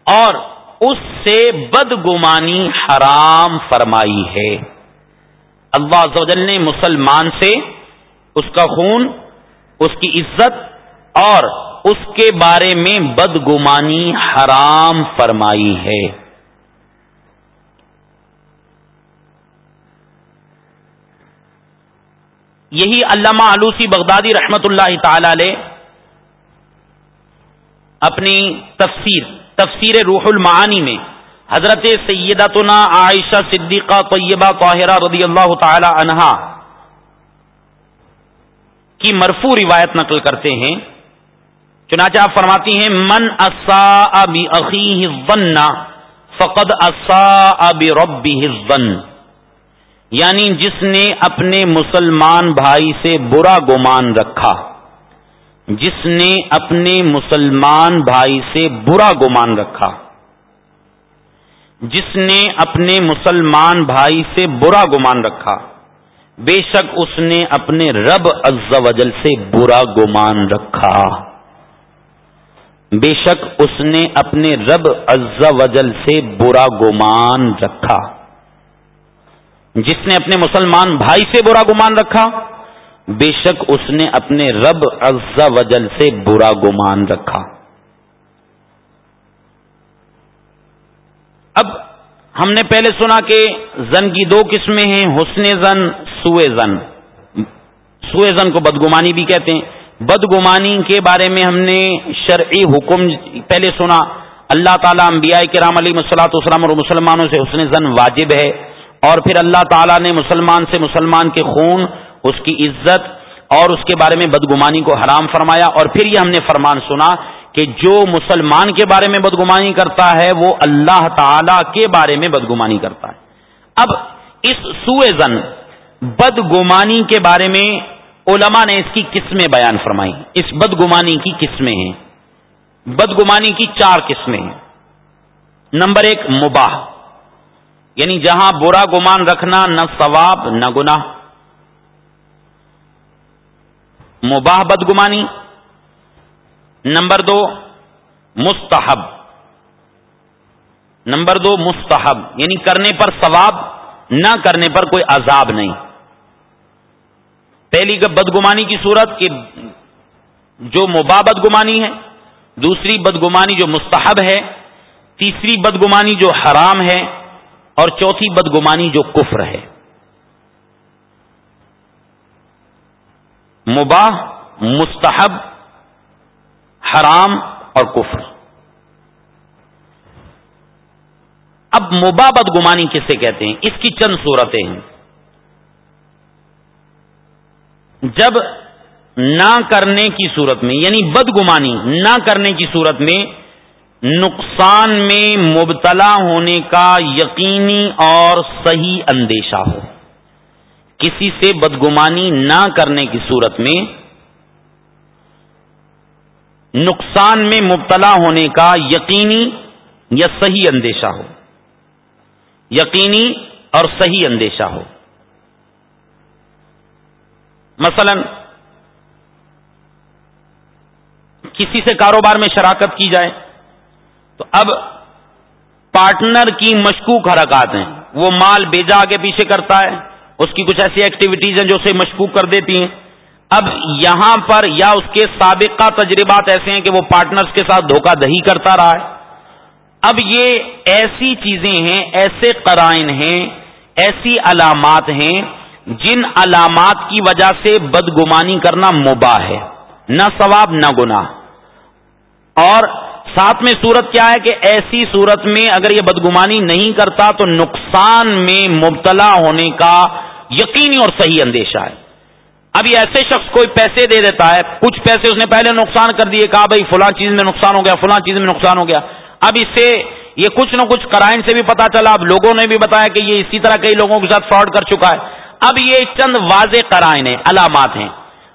اور اس سے بدگمانی حرام فرمائی ہے۔ اللہ عزوجل نے مسلمان سے اس کا خون، اس کی عزت اور اس کے بارے میں بدگمانی حرام فرمائی ہے۔ یہی علامہ آلوسی بغدادی رحمت اللہ تعالی علیہ اپنی تفسیر تفسیر روح المعانی میں حضرت سیدتنا عائشہ صدیقہ طیبہ طاہرہ رضی اللہ تعالی عنہا کی مرفوع روایت نقل کرتے ہیں۔ چنانچہ آپ فرماتی ہیں، من اصا ابی عقی فقد اصا اب ربی یعنی جس نے اپنے مسلمان بھائی سے برا گمان رکھا۔ جس نے اپنے مسلمان بھائی سے برا گمان رکھا۔ جس نے اپنے مسلمان بھائی سے برا گمان رکھا۔ بے شک اس نے اپنے رب عز و جل سے برا گمان رکھا۔ بے شک اس نے اپنے رب عز و جل سے برا گمان رکھا۔ جس نے اپنے مسلمان بھائی سے برا گمان رکھا۔ بے شک اس نے اپنے رب عز وجل سے برا گمان رکھا۔ اب ہم نے پہلے سنا کہ زن کی دو قسمیں ہیں، حسن زن، سوئے زن۔ سوئے زن کو بدگمانی بھی کہتے ہیں۔ بدگمانی کے بارے میں ہم نے شرعی حکم پہلے سنا۔ اللہ تعالیٰ انبیاء کرام علی مسلاط اسلام اور مسلمانوں سے حسن زن واجب ہے۔ اور پھر اللہ تعالیٰ نے مسلمان سے مسلمان کے خون اس کی عزت اور اس کے بارے میں بدگمانی کو حرام فرمایا اور پھر یہ ہم نے فرمان سنا کہ جو مسلمان کے بارے میں بدگمانی کرتا ہے، وہ اللہ تعالی کے بارے میں بدگمانی کرتا ہے۔ اب اس سوئے زن بدگمانی کے بارے میں علماء نے اس کی قسمیں بیان فرمائی۔ اس بدگمانی کی قسمیں ہیں۔ بدگمانی کی چار قسمیں ہیں۔ نمبر ایک، مباح۔ یعنی جہاں برا گمان رکھنا، نہ ثواب، نہ گنا مباح بدگمانی. نمبر دو، مستحب. نمبر دو، مستحب. یعنی کرنے پر ثواب، نہ کرنے پر کوئی عذاب نہیں. پہلی بدگمانی کی صورت کہ جو مباح بدگمانی ہے، دوسری بدگمانی جو مستحب ہے، تیسری بدگمانی جو حرام ہے، اور چوتھی بدگمانی جو کفر ہے. مباح، مستحب، حرام اور کفر۔ اب مباح بدگمانی کسے کہتے ہیں؟ اس کی چند صورتیں ہیں۔ جب نہ کرنے کی صورت میں یعنی بدگمانی نہ کرنے کی صورت میں نقصان میں مبتلا ہونے کا یقینی اور صحیح اندیشہ ہو۔ کسی سے بدگمانی نہ کرنے کی صورت میں نقصان میں مبتلا ہونے کا یقینی یا صحیح اندیشہ ہو۔ یقینی اور صحیح اندیشہ ہو۔ مثلا، کسی سے کاروبار میں شراکت کی جائے تو اب پارٹنر کی مشکوک حرکات ہیں۔ وہ مال بیجا آگے پیچھے کرتا ہے۔ اس کی کچھ ایسی ایکٹیویٹیز ہیں جو اسے مشکوک کر دیتی ہیں۔ اب یہاں پر یا اس کے سابقہ تجربات ایسے ہیں کہ وہ پارٹنرز کے ساتھ دھوکہ دہی کرتا رہا ہے۔ اب یہ ایسی چیزیں ہیں، ایسے قرائن ہیں، ایسی علامات ہیں جن علامات کی وجہ سے بدگمانی کرنا مباح ہے۔ نہ ثواب، نہ گناہ۔ اور ساتھ میں صورت کیا ہے کہ ایسی صورت میں اگر یہ بدگمانی نہیں کرتا تو نقصان میں مبتلا ہونے کا یقینی اور صحیح اندیشہ ہے۔ اب یہ ایسے شخص کوئی پیسے دے دیتا ہے، کچھ پیسے اس نے پہلے نقصان کر دیے، کہا بھائی فلاں چیز میں نقصان ہو گیا، فلاں چیز میں نقصان ہو گیا۔ اب اس سے یہ کچھ نہ کچھ کرائن سے بھی پتا چلا، اب لوگوں نے بھی بتایا کہ یہ اسی طرح کئی لوگوں کے ساتھ فراڈ کر چکا ہے۔ اب یہ چند واضح کرائن ہیں، علامات ہیں۔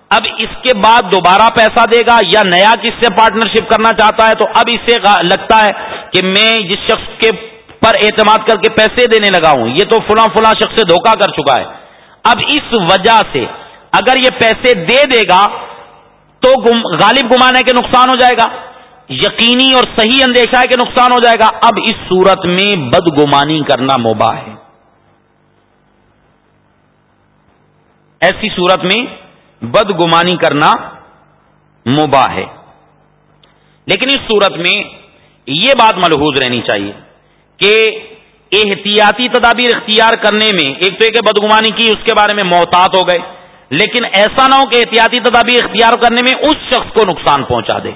اب اس کے بعد دوبارہ پیسہ دے گا یا نیا کس سے پارٹنرشپ کرنا چاہتا ہے، تو اب اس سے لگتا ہے کہ میں جس شخص کے پر اعتماد کر کے پیسے دینے لگا ہوں، یہ تو فلاں فلاں شخص سے دھوکہ کر چکا ہے۔ اب اس وجہ سے اگر یہ پیسے دے دے گا تو غالب گمان ہے کہ نقصان ہو جائے گا، یقینی اور صحیح اندیشہ ہے کہ نقصان ہو جائے گا۔ اب اس صورت میں بدگمانی کرنا مباح ہے۔ ایسی صورت میں بدگمانی کرنا مباح ہے۔ لیکن اس صورت میں یہ بات ملحوظ رہنی چاہیے کہ احتیاطی تدابیر اختیار کرنے میں، ایک تو ایک بدگمانی کی، اس کے بارے میں محتاط ہو گئے، لیکن ایسا نہ ہو کہ احتیاطی تدابیر اختیار کرنے میں اس شخص کو نقصان پہنچا دے۔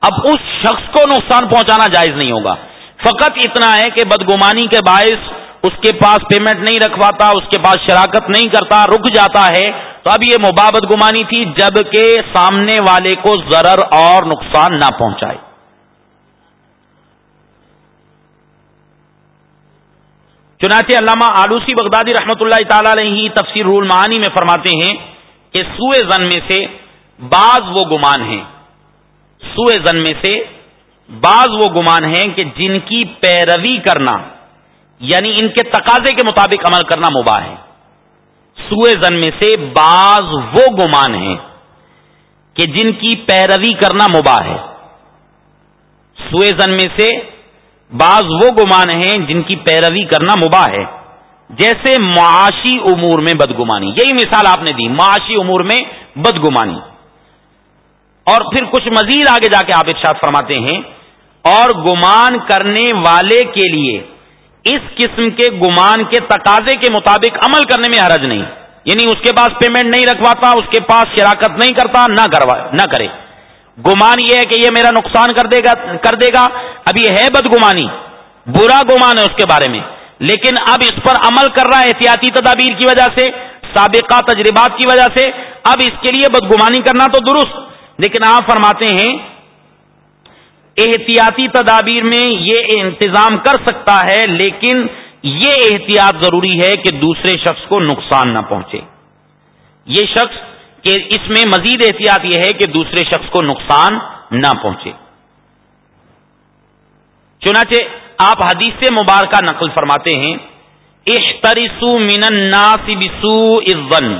اب اس شخص کو نقصان پہنچانا جائز نہیں ہوگا۔ فقط اتنا ہے کہ بدگمانی کے باعث اس کے پاس پیمنٹ نہیں رکھواتا، اس کے پاس شراکت نہیں کرتا، رک جاتا ہے۔ تو اب یہ مبابت گمانی تھی جبکہ سامنے والے کو ضرر اور نقصان نہ پہنچائے۔ چنانچہ علامہ آلوسی بغدادی رحمۃ اللہ تعالی علیہ تفسیر رول معانی میں فرماتے ہیں کہ سوئے زن میں سے بعض وہ گمان ہیں۔ سوئے زن میں سے بعض وہ گمان ہیں کہ جن کی پیروی کرنا یعنی ان کے تقاضے کے مطابق عمل کرنا مباح ہے۔ سوئے زن میں سے بعض وہ گمان ہیں کہ جن کی پیروی کرنا مباح ہے۔ سوئے زن میں سے بعض وہ گمان ہیں جن کی پیروی کرنا مباح ہے۔ جیسے معاشی امور میں بدگمانی، یہی مثال آپ نے دی، معاشی امور میں بدگمانی۔ اور پھر کچھ مزید آگے جا کے آپ ارشاد فرماتے ہیں۔ اور گمان کرنے والے کے لیے اس قسم کے گمان کے تقاضے کے مطابق عمل کرنے میں حرج نہیں۔ یعنی اس کے پاس پیمنٹ نہیں رکھواتا، اس کے پاس شراکت نہیں کرتا، نہ کروا نہ کرے۔ گمان یہ ہے کہ یہ میرا نقصان کر دے گا، کر دے گا۔ اب یہ ہے بدگمانی، برا گمان ہے اس کے بارے میں۔ لیکن اب اس پر عمل کر رہا ہے احتیاطی تدابیر کی وجہ سے، سابقہ تجربات کی وجہ سے۔ اب اس کے لیے بدگمانی کرنا تو درست، لیکن آپ فرماتے ہیں، احتیاطی تدابیر میں یہ انتظام کر سکتا ہے، لیکن یہ احتیاط ضروری ہے کہ دوسرے شخص کو نقصان نہ پہنچے۔ یہ شخص کہ اس میں مزید احتیاط یہ ہے کہ دوسرے شخص کو نقصان نہ پہنچے۔ چنانچہ آپ حدیث سے مبارکہ نقل فرماتے ہیں اشترسو من الناس بسو الظن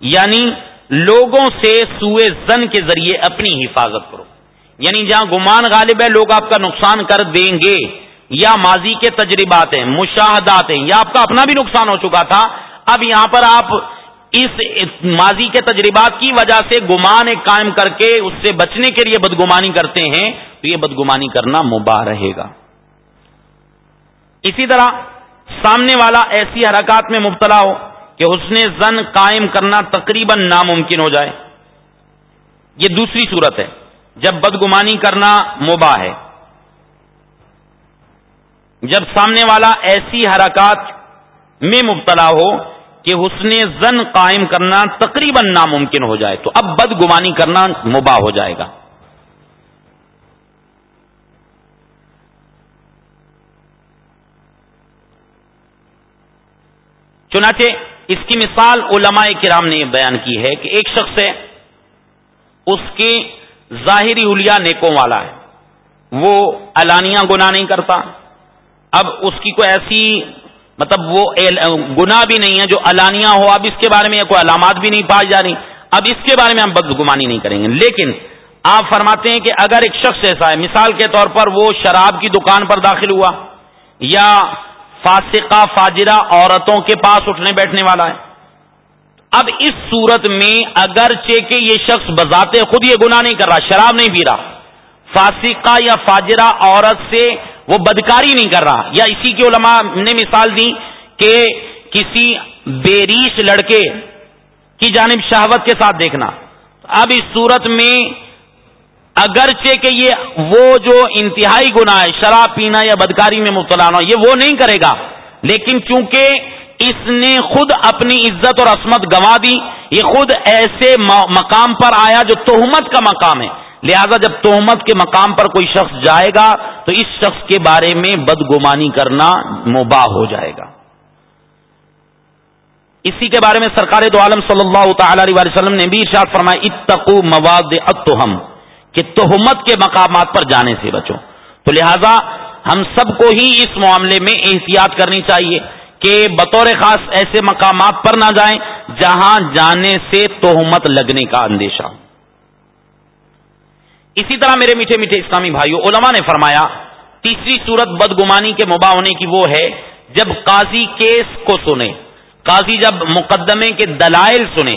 یعنی لوگوں سے سوئے زن کے ذریعے اپنی حفاظت کرو۔ یعنی جہاں گمان غالب ہے، لوگ آپ کا نقصان کر دیں گے۔ یا ماضی کے تجربات ہیں، مشاہدات ہیں، یا آپ کا اپنا بھی نقصان ہو چکا تھا، اب یہاں پر آپ اس ماضی کے تجربات کی وجہ سے گمان قائم کر کے اس سے بچنے کے لیے بدگمانی کرتے ہیں، تو یہ بدگمانی کرنا مباح رہے گا۔ اسی طرح سامنے والا ایسی حرکات میں مبتلا ہو کہ اس نے زن قائم کرنا تقریباً ناممکن ہو جائے۔ یہ دوسری صورت ہے، جب بدگمانی کرنا مباح ہے۔ جب سامنے والا ایسی حرکات میں مبتلا ہو کہ حسن زن قائم کرنا تقریباً ناممکن ہو جائے تو اب بدگمانی کرنا مباح ہو جائے گا۔ چنانچہ اس کی مثال علماء کرام نے بیان کی ہے کہ ایک شخص ہے، اس کے ظاہری الیا نیکوں والا ہے۔ وہ الانیہ گناہ نہیں کرتا۔ اب اس کی کوئی ایسی مطلب وہ گنا بھی نہیں ہے جو الانیہ ہو، اب اس کے بارے میں کوئی علامات بھی نہیں پائی جا رہی۔ اب اس کے بارے میں ہم بدگمانی نہیں کریں گے۔ لیکن آپ فرماتے ہیں کہ اگر ایک شخص ایسا ہے، مثال کے طور پر وہ شراب کی دکان پر داخل ہوا یا فاسقہ، فاجرہ عورتوں کے پاس اٹھنے بیٹھنے والا ہے۔ اب اس صورت میں اگرچہ کہ یہ شخص بذات خود یہ گناہ نہیں کر رہا، شراب نہیں پی رہا، فاسقہ یا فاجرہ عورت سے وہ بدکاری نہیں کر رہا۔ یا اسی کے علماء نے مثال دی کہ کسی بیریش لڑکے کی جانب شہوت کے ساتھ دیکھنا۔ اب اس صورت میں اگرچہ کہ یہ وہ جو انتہائی گنا ہے، شراب پینا یا بدکاری میں مبتلا ہونا یہ وہ نہیں کرے گا۔ لیکن چونکہ اس نے خود اپنی عزت اور عصمت گنوا دی، یہ خود ایسے مقام پر آیا جو تہمت کا مقام ہے۔ لہذا جب تہمت کے مقام پر کوئی شخص جائے گا، تو اس شخص کے بارے میں بدگمانی کرنا مباح ہو جائے گا۔ اسی کے بارے میں سرکار دو عالم صلی اللہ تعالی علیہ وسلم نے بھی ارشاد فرمایا اتقو مواد اتہم کہ تہمت کے مقامات پر جانے سے بچو۔ تو لہذا ہم سب کو ہی اس معاملے میں احتیاط کرنی چاہیے کہ بطور خاص ایسے مقامات پر نہ جائیں، جہاں جانے سے تہمت لگنے کا اندیشہ ہو۔ اسی طرح میرے میٹھے میٹھے اسلامی بھائیوں علماء نے فرمایا، تیسری صورت بدگمانی کے مباح ہونے کی وہ ہے جب قاضی کیس کو سنے۔ قاضی جب مقدمے کے دلائل سنے۔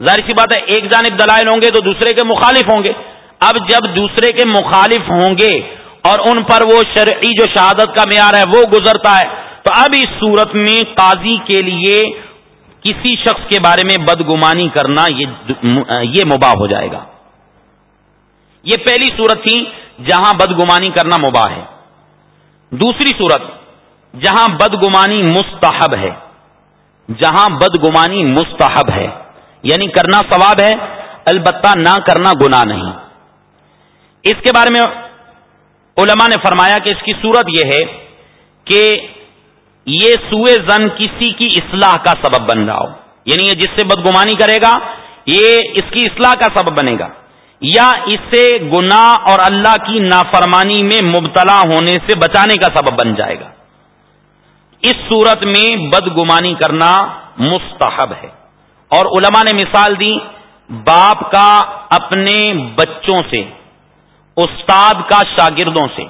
ظاہر سی بات ہے، ایک جانب دلائل ہوں گے تو دوسرے کے مخالف ہوں گے۔ اب جب دوسرے کے مخالف ہوں گے اور ان پر وہ شرعی جو شہادت کا معیار ہے وہ گزرتا ہے، تو اب اس صورت میں قاضی کے لیے کسی شخص کے بارے میں بدگمانی کرنا یہ مباح ہو جائے گا۔ یہ پہلی صورت تھی جہاں بدگمانی کرنا مباح ہے۔ دوسری صورت، جہاں بدگمانی مستحب ہے۔ جہاں بدگمانی مستحب ہے۔ یعنی کرنا ثواب ہے، البتہ نہ کرنا گنا نہیں۔ اس کے بارے میں علماء نے فرمایا کہ اس کی صورت یہ ہے کہ یہ سوئے زن کسی کی اصلاح کا سبب بن رہا ہو یعنی یہ جس سے بدگمانی کرے گا، یہ اس کی اصلاح کا سبب بنے گا۔ یا اس سے گناہ اور اللہ کی نافرمانی میں مبتلا ہونے سے بچانے کا سبب بن جائے گا۔ اس صورت میں بدگمانی کرنا مستحب ہے۔ اور علماء نے مثال دی، باپ کا اپنے بچوں سے، استاد کا شاگردوں سے،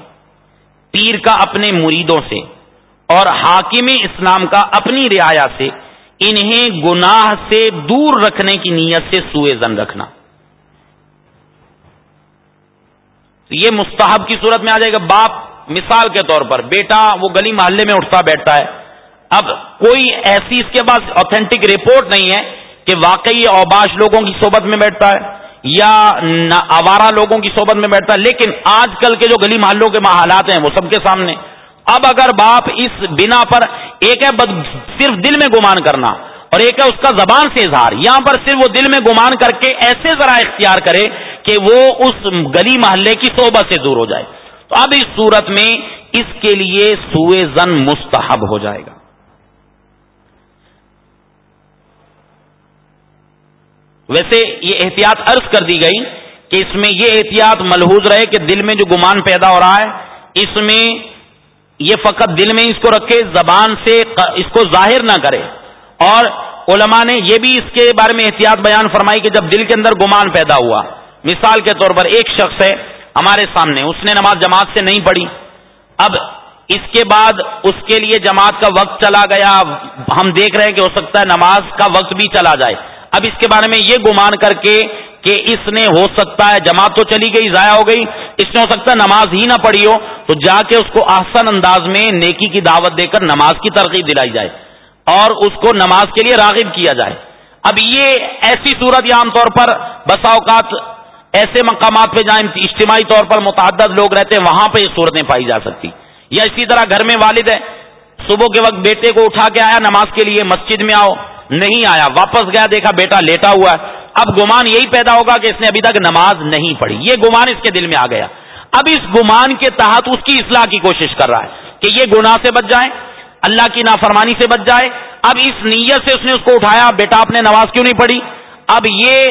پیر کا اپنے مریدوں سے، اور حاکم اسلام کا اپنی رعایا سے، انہیں گناہ سے دور رکھنے کی نیت سے سوئے زن رکھنا۔ یہ مستحب کی صورت میں آ جائے گا باپ مثال کے طور پر، بیٹا وہ گلی محلے میں اٹھتا بیٹھتا ہے۔ اب کوئی ایسی اس کے پاس اوتھینٹک رپورٹ نہیں ہے کہ واقعی اوباش لوگوں کی صحبت میں بیٹھتا ہے یا آوارہ لوگوں کی صحبت میں بیٹھتا ہے، لیکن آج کل کے جو گلی محلوں کے حالات ہیں وہ سب کے سامنے۔ اب اگر باپ اس بنا پر ایک ہے بد صرف دل میں گمان کرنا اور ایک ہے اس کا زبان سے اظہار۔ یہاں پر صرف وہ دل میں گمان کر کے ایسے ذرا اختیار کرے کہ وہ اس گلی محلے کی صحبت سے دور ہو جائے۔ تو اب اس صورت میں اس کے لیے سوئے زن مستحب ہو جائے گا۔ ویسے یہ احتیاط عرض کر دی گئی کہ اس میں یہ احتیاط ملحوظ رہے کہ دل میں جو گمان پیدا ہو رہا ہے، اس میں یہ فقط دل میں اس کو رکھے، زبان سے اس کو ظاہر نہ کرے۔ اور علماء نے یہ بھی اس کے بارے میں احتیاط بیان فرمائی کہ جب دل کے اندر گمان پیدا ہوا مثال کے طور پر ایک شخص ہے ہمارے سامنے، اس نے نماز جماعت سے نہیں پڑھی۔ اب اس کے بعد اس کے لیے جماعت کا وقت چلا گیا۔ ہم دیکھ رہے ہیں کہ ہو سکتا ہے نماز کا وقت بھی چلا جائے۔ اب اس کے بارے میں یہ گمان کر کے کہ اس نے ہو سکتا ہے، جماعت تو چلی گئی، ضائع ہو گئی۔ اس نے ہو سکتا ہے نماز ہی نہ پڑھی ہو۔ تو جا کے اس کو آسن انداز میں نیکی کی دعوت دے کر نماز کی ترغیب دلائی جائے اور اس کو نماز کے لیے راغب کیا جائے۔ اب یہ ایسی صورت یا عام طور پر بسا اوقات ایسے مقامات پہ جہاں اجتماعی طور پر متعدد لوگ رہتے ہیں، وہاں پہ یہ صورتیں پائی جا سکتی۔ یا اسی طرح گھر میں والد ہے، صبح کے وقت بیٹے کو اٹھا کے آیا، نماز کے لیے مسجد میں آؤ، نہیں آیا، واپس گیا، دیکھا بیٹا لیٹا ہوا ہے۔ اب گمان یہی پیدا ہوگا کہ اس نے ابھی تک نماز نہیں پڑھی۔ یہ گمان اس کے دل میں آ گیا۔ اب اس گمان کے تحت اس کی اصلاح کی کوشش کر رہا ہے کہ یہ گناہ سے بچ جائے اللہ کی نافرمانی سے بچ جائے۔ اب اس نیت سے اس نے اس کو اٹھایا، بیٹا آپ نے نماز کیوں نہیں پڑھی؟ اب یہ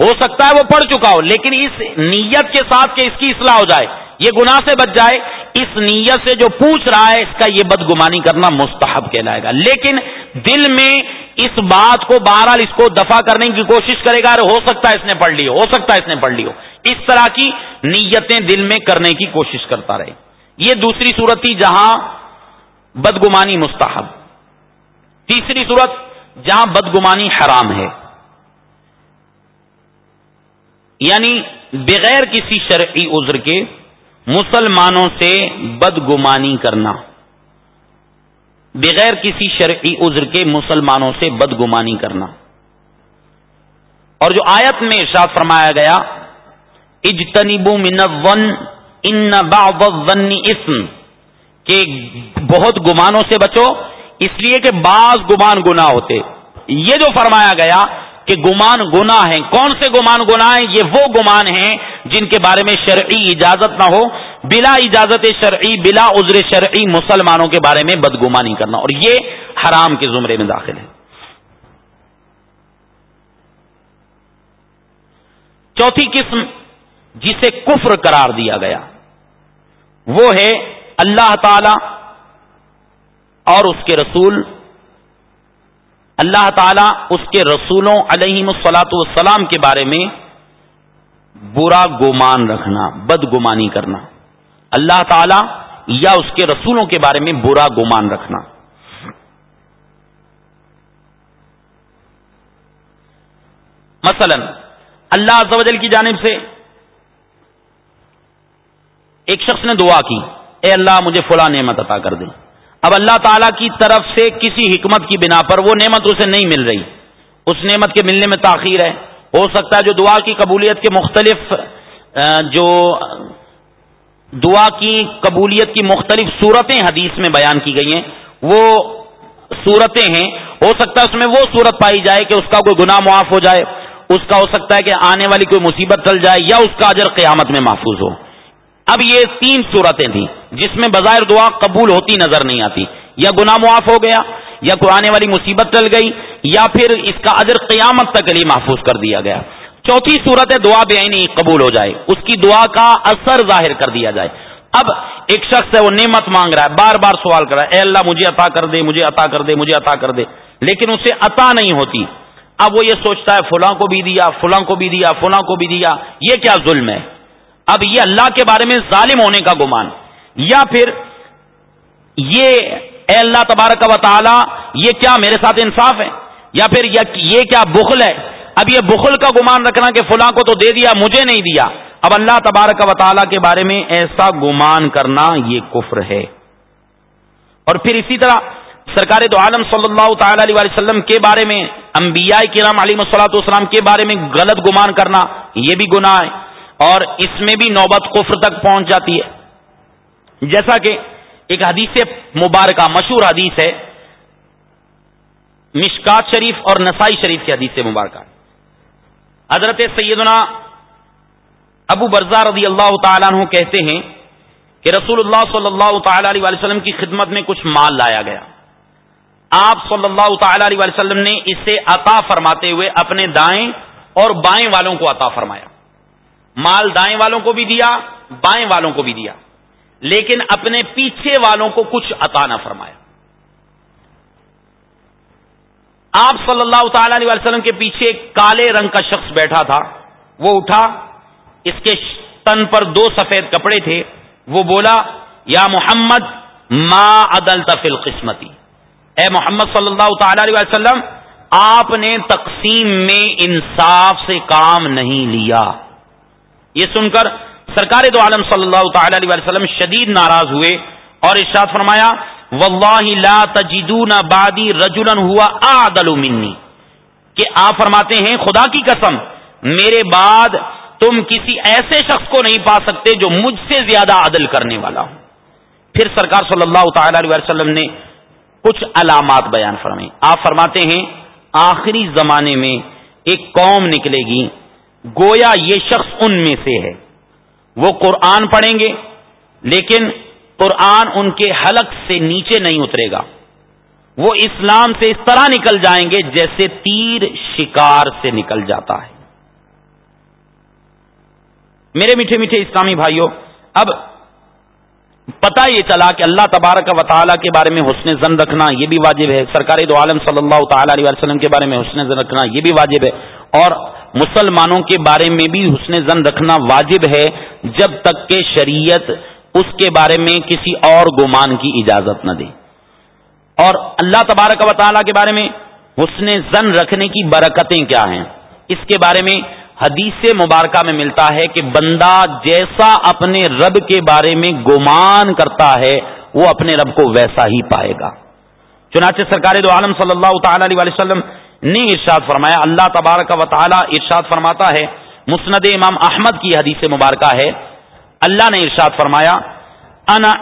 ہو سکتا ہے وہ پڑھ چکا ہو، لیکن اس نیت کے ساتھ کہ اس کی اصلاح ہو جائے، یہ گناہ سے بچ جائے، اس نیت سے جو پوچھ رہا ہے، اس کا یہ بدگمانی کرنا مستحب کہلائے گا۔ لیکن دل میں اس بات کو بہرحال اس کو دفاع کرنے کی کوشش کرے گا ہو سکتا ہے اس نے پڑھ لی ہو سکتا ہے اس نے پڑھ لی ہو۔ اس طرح کی نیتیں دل میں کرنے کی کوشش کرتا رہے۔ یہ دوسری صورت تھی جہاں بدگمانی مستحب۔ تیسری صورت جہاں بدگمانی حرام ہے۔ یعنی بغیر کسی شرعی عذر کے مسلمانوں سے بدگمانی کرنا۔ بغیر کسی شرعی عذر کے مسلمانوں سے بدگمانی کرنا۔ اور جو آیت میں ارشاد فرمایا گیا، اجتنبو من الظن، ان بعض الظن اسم کہ بہت گمانوں سے بچو، اس لیے کہ بعض گمان گنا ہوتے۔ یہ جو فرمایا گیا کہ گمان گنا ہے کون سے گمان گنا ہیں؟ یہ وہ گمان ہیں جن کے بارے میں شرعی اجازت نہ ہو، بلا اجازت شرعی، بلا عذر شرعی مسلمانوں کے بارے میں بدگمانی کرنا۔ اور یہ حرام کے زمرے میں داخل ہے۔ چوتھی قسم جسے کفر قرار دیا گیا، وہ ہے اللہ تعالی اور اس کے رسول اللہ تعالیٰ اس کے رسولوں علیہ مسلاط والسلام کے بارے میں برا گمان رکھنا بد گمانی کرنا۔ اللہ تعالی یا اس کے رسولوں کے بارے میں برا گمان رکھنا۔ مثلا، اللہ عز کی جانب سے ایک شخص نے دعا کی، اے اللہ مجھے فلاں نعمت عطا کر دے۔ اب اللہ تعالیٰ کی طرف سے کسی حکمت کی بنا پر وہ نعمت اسے نہیں مل رہی۔ اس نعمت کے ملنے میں تاخیر ہے۔ ہو سکتا ہے جو دعا کی قبولیت کے مختلف جو دعا کی قبولیت کی مختلف صورتیں حدیث میں بیان کی گئی ہیں، وہ صورتیں ہیں۔ ہو سکتا ہے اس میں وہ صورت پائی جائے کہ اس کا کوئی گناہ معاف ہو جائے، اس کا ہو سکتا ہے کہ آنے والی کوئی مصیبت ٹل جائے یا اس کا اجر قیامت میں محفوظ ہو۔ اب یہ تین صورتیں تھیں جس میں بظاہر دعا قبول ہوتی نظر نہیں آتی۔ یا گناہ معاف ہو گیا، یا قرآن والی مصیبت ٹل گئی، یا پھر اس کا اجر قیامت تک علی محفوظ کر دیا گیا۔ چوتھی صورت ہے، دعا بے آئینی قبول ہو جائے۔ اس کی دعا کا اثر ظاہر کر دیا جائے۔ اب ایک شخص ہے، وہ نعمت مانگ رہا ہے، بار بار سوال کر رہا ہے، اے اللہ، مجھے عطا کر دے، مجھے عطا کر دے، مجھے عطا کر دے۔ لیکن اسے عطا نہیں ہوتی۔ اب وہ یہ سوچتا ہے، فلاں کو بھی دیا، فلاں کو بھی دیا، فلاں کو بھی دیا، یہ کیا ظلم ہے؟ اب یہ اللہ کے بارے میں ظالم ہونے کا گمان یا پھر یہ اے اللہ تبارک و تعالی، یہ کیا میرے ساتھ انصاف ہے؟ یا پھر یہ کیا بخل ہے؟ اب یہ بخل کا گمان رکھنا کہ فلاں کو تو دے دیا، مجھے نہیں دیا۔ اب اللہ تبارک و تعالی کے بارے میں ایسا گمان کرنا یہ کفر ہے۔ اور پھر اسی طرح سرکار دو عالم صلی اللہ تعالی علیہ وسلم کے بارے میں، انبیاء کرام علی مسلاۃ والسلام کے بارے میں غلط گمان کرنا، یہ بھی گناہ ہے۔ اور اس میں بھی نوبت کفر تک پہنچ جاتی ہے۔ جیسا کہ ایک حدیث مبارکہ، مشہور حدیث ہے، مشکات شریف اور نسائی شریف کی حدیث مبارکہ۔ حضرت سیدنا ابو برزا رضی اللہ تعالیٰ عنہ کہتے ہیں کہ رسول اللہ صلی اللہ تعالی علیہ وسلم کی خدمت میں کچھ مال لایا گیا۔ آپ صلی اللہ تعالی علیہ وسلم نے اسے عطا فرماتے ہوئے اپنے دائیں اور بائیں والوں کو عطا فرمایا۔ مال دائیں والوں کو بھی دیا، بائیں والوں کو بھی دیا۔ لیکن اپنے پیچھے والوں کو کچھ عطا نہ فرمایا۔ آپ صلی اللہ تعالی علیہ وسلم کے پیچھے کالے رنگ کا شخص بیٹھا تھا۔ وہ اٹھا، اس کے تن پر دو سفید کپڑے تھے۔ وہ بولا، یا محمد، ما عدل تفل قسمتی اے محمد صلی اللہ تعالی علیہ وسلم، آپ نے تقسیم میں انصاف سے کام نہیں لیا۔ یہ سن کر سرکار دو عالم صلی اللہ تعالی علیہ وسلم شدید ناراض ہوئے اور ارشاد فرمایا، واللہ لا تجدون بعدی رجلا ہوا اعدل منی. کہ آپ فرماتے ہیں، خدا کی قسم، میرے بعد تم کسی ایسے شخص کو نہیں پا سکتے جو مجھ سے زیادہ عدل کرنے والا ہوں پھر سرکار صلی اللہ تعالی علیہ وسلم نے کچھ علامات بیان فرمائی آپ فرماتے ہیں، آخری زمانے میں ایک قوم نکلے گی گویا یہ شخص ان میں سے ہے۔ وہ قرآن پڑھیں گے، لیکن قرآن ان کے حلق سے نیچے نہیں اترے گا۔ وہ اسلام سے اس طرح نکل جائیں گے جیسے تیر شکار سے نکل جاتا ہے۔ میرے میٹھے میٹھے اسلامی بھائیوں، اب پتا یہ چلا کہ اللہ تبارک و تعالیٰ کے بارے میں حسن زن رکھنا یہ بھی واجب ہے۔ سرکاری دو عالم صلی اللہ تعالی علیہ وسلم کے بارے میں حسن زن رکھنا یہ بھی واجب ہے۔ اور مسلمانوں کے بارے میں بھی حسن زن رکھنا واجب ہے، جب تک کہ شریعت اس کے بارے میں کسی اور گمان کی اجازت نہ دے۔ اور اللہ تبارک و تعالیٰ کے بارے میں حسن زن رکھنے کی برکتیں کیا ہیں؟ اس کے بارے میں حدیث مبارکہ میں ملتا ہے کہ بندہ جیسا اپنے رب کے بارے میں گمان کرتا ہے، وہ اپنے رب کو ویسا ہی پائے گا۔ چنانچہ سرکار دو عالم صلی اللہ تعالی علیہ وسلم نے ارشاد فرمایا، اللہ تبارک و تعالی ارشاد فرماتا ہے، مسند امام احمد کی حدیث مبارکہ ہے۔ اللہ نے ارشاد فرمایا، انا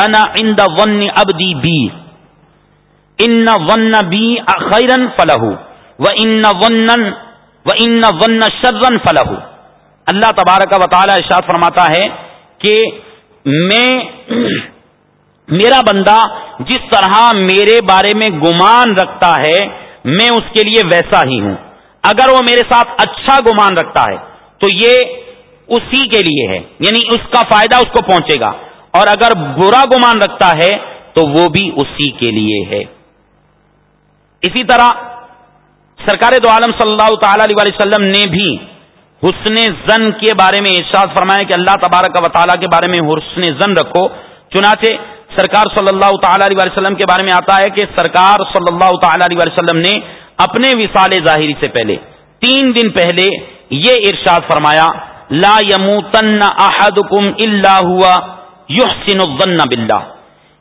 انا ون ابدی بی۔ ان ون بی خیرن فلح و ان ون و ان ون شرن فلح اللہ تبارک و تعالی ارشاد فرماتا ہے کہ میں میرا بندہ جس طرح میرے بارے میں گمان رکھتا ہے میں اس کے لیے ویسا ہی ہوں۔ اگر وہ میرے ساتھ اچھا گمان رکھتا ہے، تو یہ اسی کے لیے ہے۔ یعنی اس کا فائدہ اس کو پہنچے گا۔ اور اگر برا گمان رکھتا ہے، تو وہ بھی اسی کے لیے ہے۔ اسی طرح سرکار دو عالم صلی اللہ تعالی علیہ وسلم نے بھی حسن زن کے بارے میں ارشاد فرمایا کہ اللہ تبارک و تعالیٰ کے بارے میں حسن زن رکھو۔ چنانچہ سرکار صلی اللہ تعالی علیہ وسلم کے بارے میں آتا ہے کہ سرکار صلی اللہ تعالی علیہ وسلم نے اپنے وصال ظاہری سے پہلے، تین دن پہلے یہ ارشاد فرمایا، لا یموتن احدکم الا ہوا یحسن الظن باللہ۔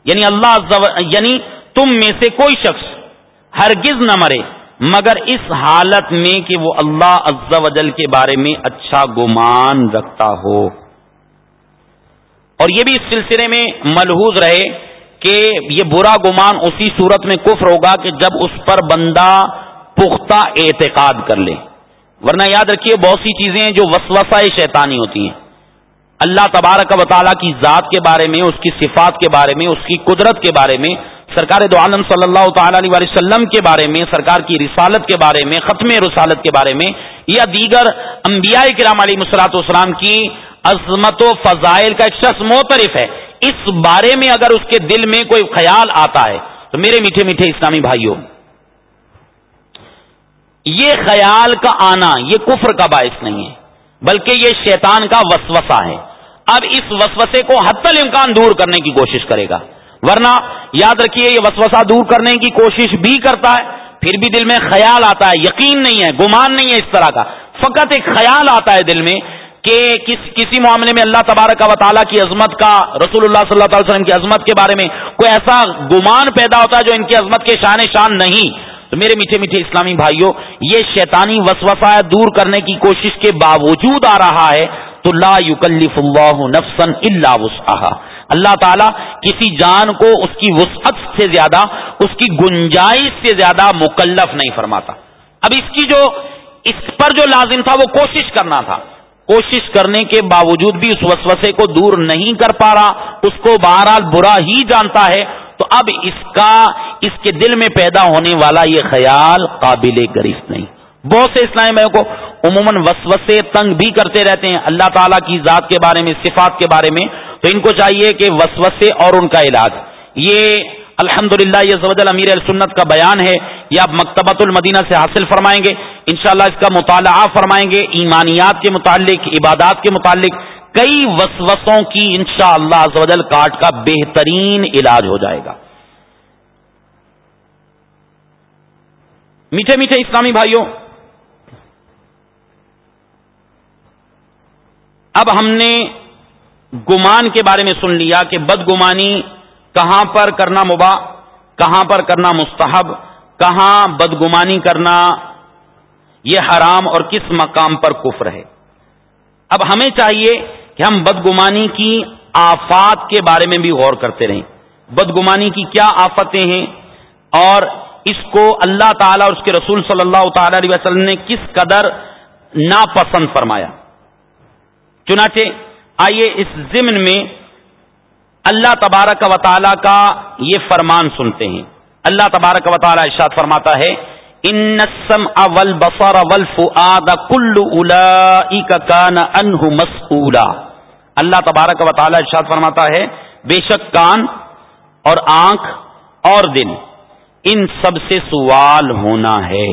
یعنی اللہ یعنی تم میں سے کوئی شخص ہرگز نہ مرے، مگر اس حالت میں کہ وہ اللہ عز و جل کے بارے میں اچھا گمان رکھتا ہو۔ اور یہ بھی اس سلسلے میں ملحوظ رہے کہ یہ برا گمان اسی صورت میں کفر ہوگا کہ جب اس پر بندہ پختہ اعتقاد کر لے۔ ورنہ یاد رکھیے بہت سی چیزیں ہیں جو وسوسہ شیطانی ہوتی ہیں۔ اللہ تبارک و تعالیٰ کی ذات کے بارے میں، اس کی صفات کے بارے میں، اس کی قدرت کے بارے میں، سرکار دو عالم صلی اللہ تعالی علیہ وسلم کے بارے میں، سرکار کی رسالت کے بارے میں، ختم رسالت کے بارے میں، یا دیگر انبیاء کرام علی مسلاط والسلام کی عظمت و فضائل کا ایک شخص موترف ہے۔ اس بارے میں اگر اس کے دل میں کوئی خیال آتا ہے، تو میرے میٹھے میٹھے اسلامی بھائیوں، یہ خیال کا آنا، یہ کفر کا باعث نہیں ہے، بلکہ یہ شیطان کا وسوسہ ہے۔ اب اس وسوسے کو حت الامکان دور کرنے کی کوشش کرے گا۔ ورنہ یاد رکھیے، یہ وسوسہ دور کرنے کی کوشش بھی کرتا ہے، پھر بھی دل میں خیال آتا ہے، یقین نہیں ہے، گمان نہیں ہے اس طرح کا۔ فقط ایک خیال آتا ہے دل میں کہ کس، کسی معاملے میں اللہ تبارک و تعالیٰ کی عظمت کا رسول اللہ صلی اللہ علیہ وسلم کی عظمت کے بارے میں کوئی ایسا گمان پیدا ہوتا ہے جو ان کی عظمت کے شان شان نہیں۔ تو میرے میٹھے میٹھے اسلامی بھائیوں، یہ شیطانی وسوسہ دور کرنے کی کوشش کے باوجود آ رہا ہے۔ تو لا یکلف اللہ نفسا الا وسعها اللہ تعالیٰ کسی جان کو اس کی وسعت سے زیادہ، اس کی گنجائش سے زیادہ مکلف نہیں فرماتا۔ اب اس کی جو، اس پر جو لازم تھا، وہ کوشش کرنا تھا۔ کوشش کرنے کے باوجود بھی اس وسوسے کو دور نہیں کر پا رہا، اس کو بہرحال برا ہی جانتا ہے۔ تو اب اس کا، اس کے دل میں پیدا ہونے والا یہ خیال قابل گرفت نہیں۔ بہت سے اسلامی کو عموماً وسوسے تنگ بھی کرتے رہتے ہیں۔ اللہ تعالیٰ کی ذات کے بارے میں، صفات کے بارے میں۔ تو ان کو چاہیے کہ وسوسے اور ان کا علاج۔ یہ الحمد للہ یہ زبد امیر السنت کا بیان ہے۔ یہ آپ مکتبۃ المدینہ سے حاصل فرمائیں گے۔ انشاءاللہ اس کا مطالعہ فرمائیں گے۔ ایمانیات کے متعلق، عبادات کے متعلق کئی وسوسوں کی انشاءاللہ شاء اللہ کاٹ کا بہترین علاج ہو جائے گا۔ میٹھے میٹھے اسلامی بھائیوں، اب ہم نے گمان کے بارے میں سن لیا کہ بدگمانی کہاں پر کرنا مباح، کہاں پر کرنا مستحب، کہاں بدگمانی کرنا یہ حرام اور کس مقام پر کفر ہے۔ اب ہمیں چاہیے کہ ہم بدگمانی کی آفات کے بارے میں بھی غور کرتے رہیں۔ بدگمانی کی کیا آفتیں ہیں اور اس کو اللہ تعالی اور اس کے رسول صلی اللہ تعالی علیہ وسلم نے کس قدر ناپسند فرمایا۔ چنانچہ آئیے اس ضمن میں اللہ تبارک و تعالی کا یہ فرمان سنتے ہیں۔ اللہ تبارک و تعالی ارشاد فرماتا ہے، ان اول بفر اول کل کان انہ مسئولا۔ اللہ تبارک و تعالی ارشاد فرماتا ہے، بے شک کان اور آنکھ اور دل، ان سب سے سوال ہونا ہے۔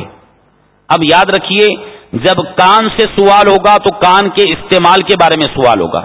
اب یاد رکھیے، جب کان سے سوال ہوگا تو کان کے استعمال کے بارے میں سوال ہوگا۔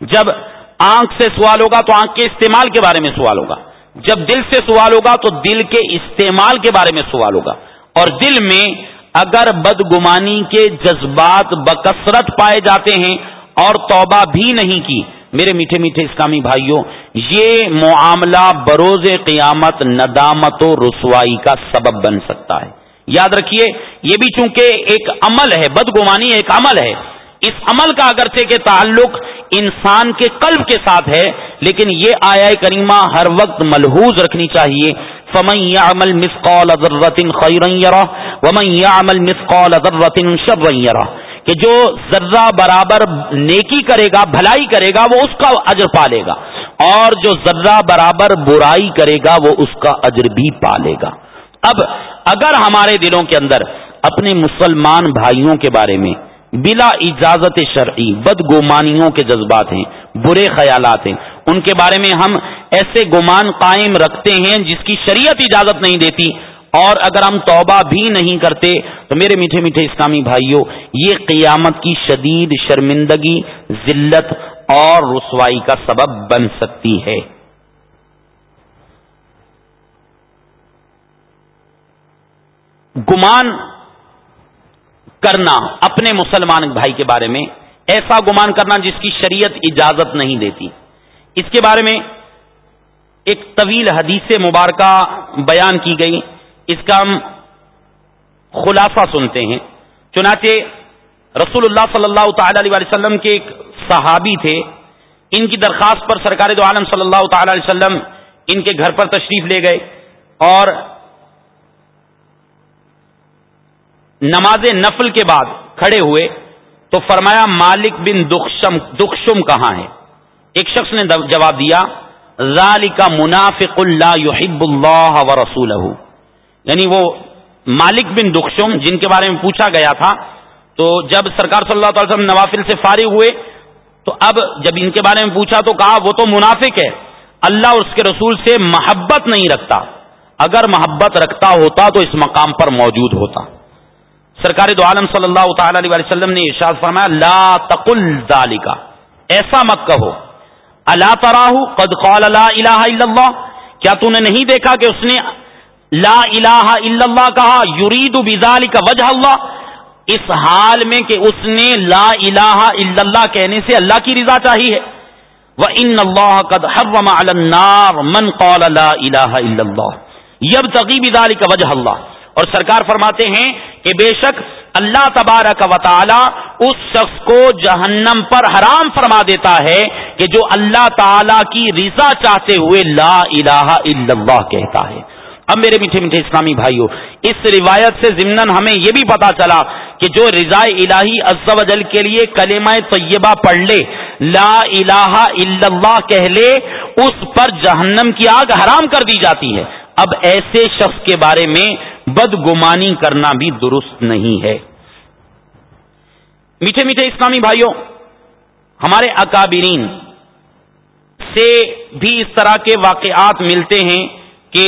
جب آنکھ سے سوال ہوگا تو آنکھ کے استعمال کے بارے میں سوال ہوگا۔ جب دل سے سوال ہوگا تو دل کے استعمال کے بارے میں سوال ہوگا۔ اور دل میں اگر بدگمانی کے جذبات بکثرت پائے جاتے ہیں اور توبہ بھی نہیں کی، میرے میٹھے میٹھے اسلامی بھائیوں، یہ معاملہ بروز قیامت ندامت و رسوائی کا سبب بن سکتا ہے۔ یاد رکھیے، یہ بھی چونکہ ایک عمل ہے، بدگمانی ایک عمل ہے۔ اس عمل کا اگرچہ کے تعلق انسان کے قلب کے ساتھ ہے، لیکن یہ آیا کریمہ ہر وقت ملحوظ رکھنی چاہیے۔ فمن يعمل مثقال ذرة خيرا يره، ومن يعمل مثقال ذرة شرا يره۔ کہ جو ذرہ برابر نیکی کرے گا، بھلائی کرے گا، وہ اس کا اجر پالے گا۔ اور جو ذرہ برابر برائی کرے گا، وہ اس کا اجر بھی پالے گا۔ اب اگر ہمارے دلوں کے اندر اپنے مسلمان بھائیوں کے بارے میں بلا اجازت شرعی، بدگمانیوں کے جذبات ہیں، برے خیالات ہیں۔ ان کے بارے میں ہم ایسے گمان قائم رکھتے ہیں جس کی شریعت اجازت نہیں دیتی۔ اور اگر ہم توبہ بھی نہیں کرتے، تو میرے میٹھے میٹھے اسلامی بھائیوں، یہ قیامت کی شدید شرمندگی، ذلت اور رسوائی کا سبب بن سکتی ہے۔ گمان کرنا اپنے مسلمان بھائی کے بارے میں، ایسا گمان کرنا جس کی شریعت اجازت نہیں دیتی۔ اس کے بارے میں ایک طویل حدیث مبارکہ بیان کی گئی۔ اس کا ہم خلاصہ سنتے ہیں۔ چنانچہ رسول اللہ صلی اللہ تعالی علیہ وسلم کے ایک صحابی تھے۔ ان کی درخواست پر سرکار دو عالم صلی اللہ تعالی علیہ وسلم ان کے گھر پر تشریف لے گئے اور نماز نفل کے بعد کھڑے ہوئے تو فرمایا مالک بن دخشم دخشم کہاں ہے؟ ایک شخص نے جواب دیا کا منافق اللہ یحب اللہ و رسول یعنی وہ مالک بن دخشم جن کے بارے میں پوچھا گیا تھا، تو جب سرکار صلی اللہ تعالی وسلم نوافل سے فارغ ہوئے، تو اب جب ان کے بارے میں پوچھا تو کہا وہ تو منافق ہے، اللہ اور اس کے رسول سے محبت نہیں رکھتا۔ اگر محبت رکھتا ہوتا تو اس مقام پر موجود ہوتا۔ سرکار دو عالم صلی اللہ تعالی علیہ وسلم نے ارشاد فرمایا، لا تقل ذالکا۔ ایسا مت کہو۔ اللہ تراہ قد قال لا الہ الا اللہ۔ کیا تو نے نہیں دیکھا کہ اس نے لا الہ الا اللہ کہا، یرید بذالک وجہ اللہ؟ اس حال میں کہ اس نے لا الہ الا اللہ کہنے سے اللہ کی رضا چاہیے وہ ان اللہ قد حرم علی النار من قال لا الہ الا اللہ یب تقیب ذالک وجہ اللہ اور سرکار فرماتے ہیں کہ بے شک اللہ تبارک و تعالی اس شخص کو جہنم پر حرام فرما دیتا ہے کہ جو اللہ تعالی کی رضا چاہتے ہوئے لا الہ الا اللہ کہتا ہے۔ اب میرے میٹھے میٹھے اسلامی بھائیوں اس روایت سے ضمن ہمیں یہ بھی پتا چلا کہ جو رضا الہی عز و جل کے لیے کلمہ طیبہ پڑھ لے، لا الہ الا اللہ کہہ لے، اس پر جہنم کی آگ حرام کر دی جاتی ہے۔ اب ایسے شخص کے بارے میں بدگمانی کرنا بھی درست نہیں ہے۔ میٹھے میٹھے اسلامی بھائیوں، ہمارے اکابرین سے بھی اس طرح کے واقعات ملتے ہیں کہ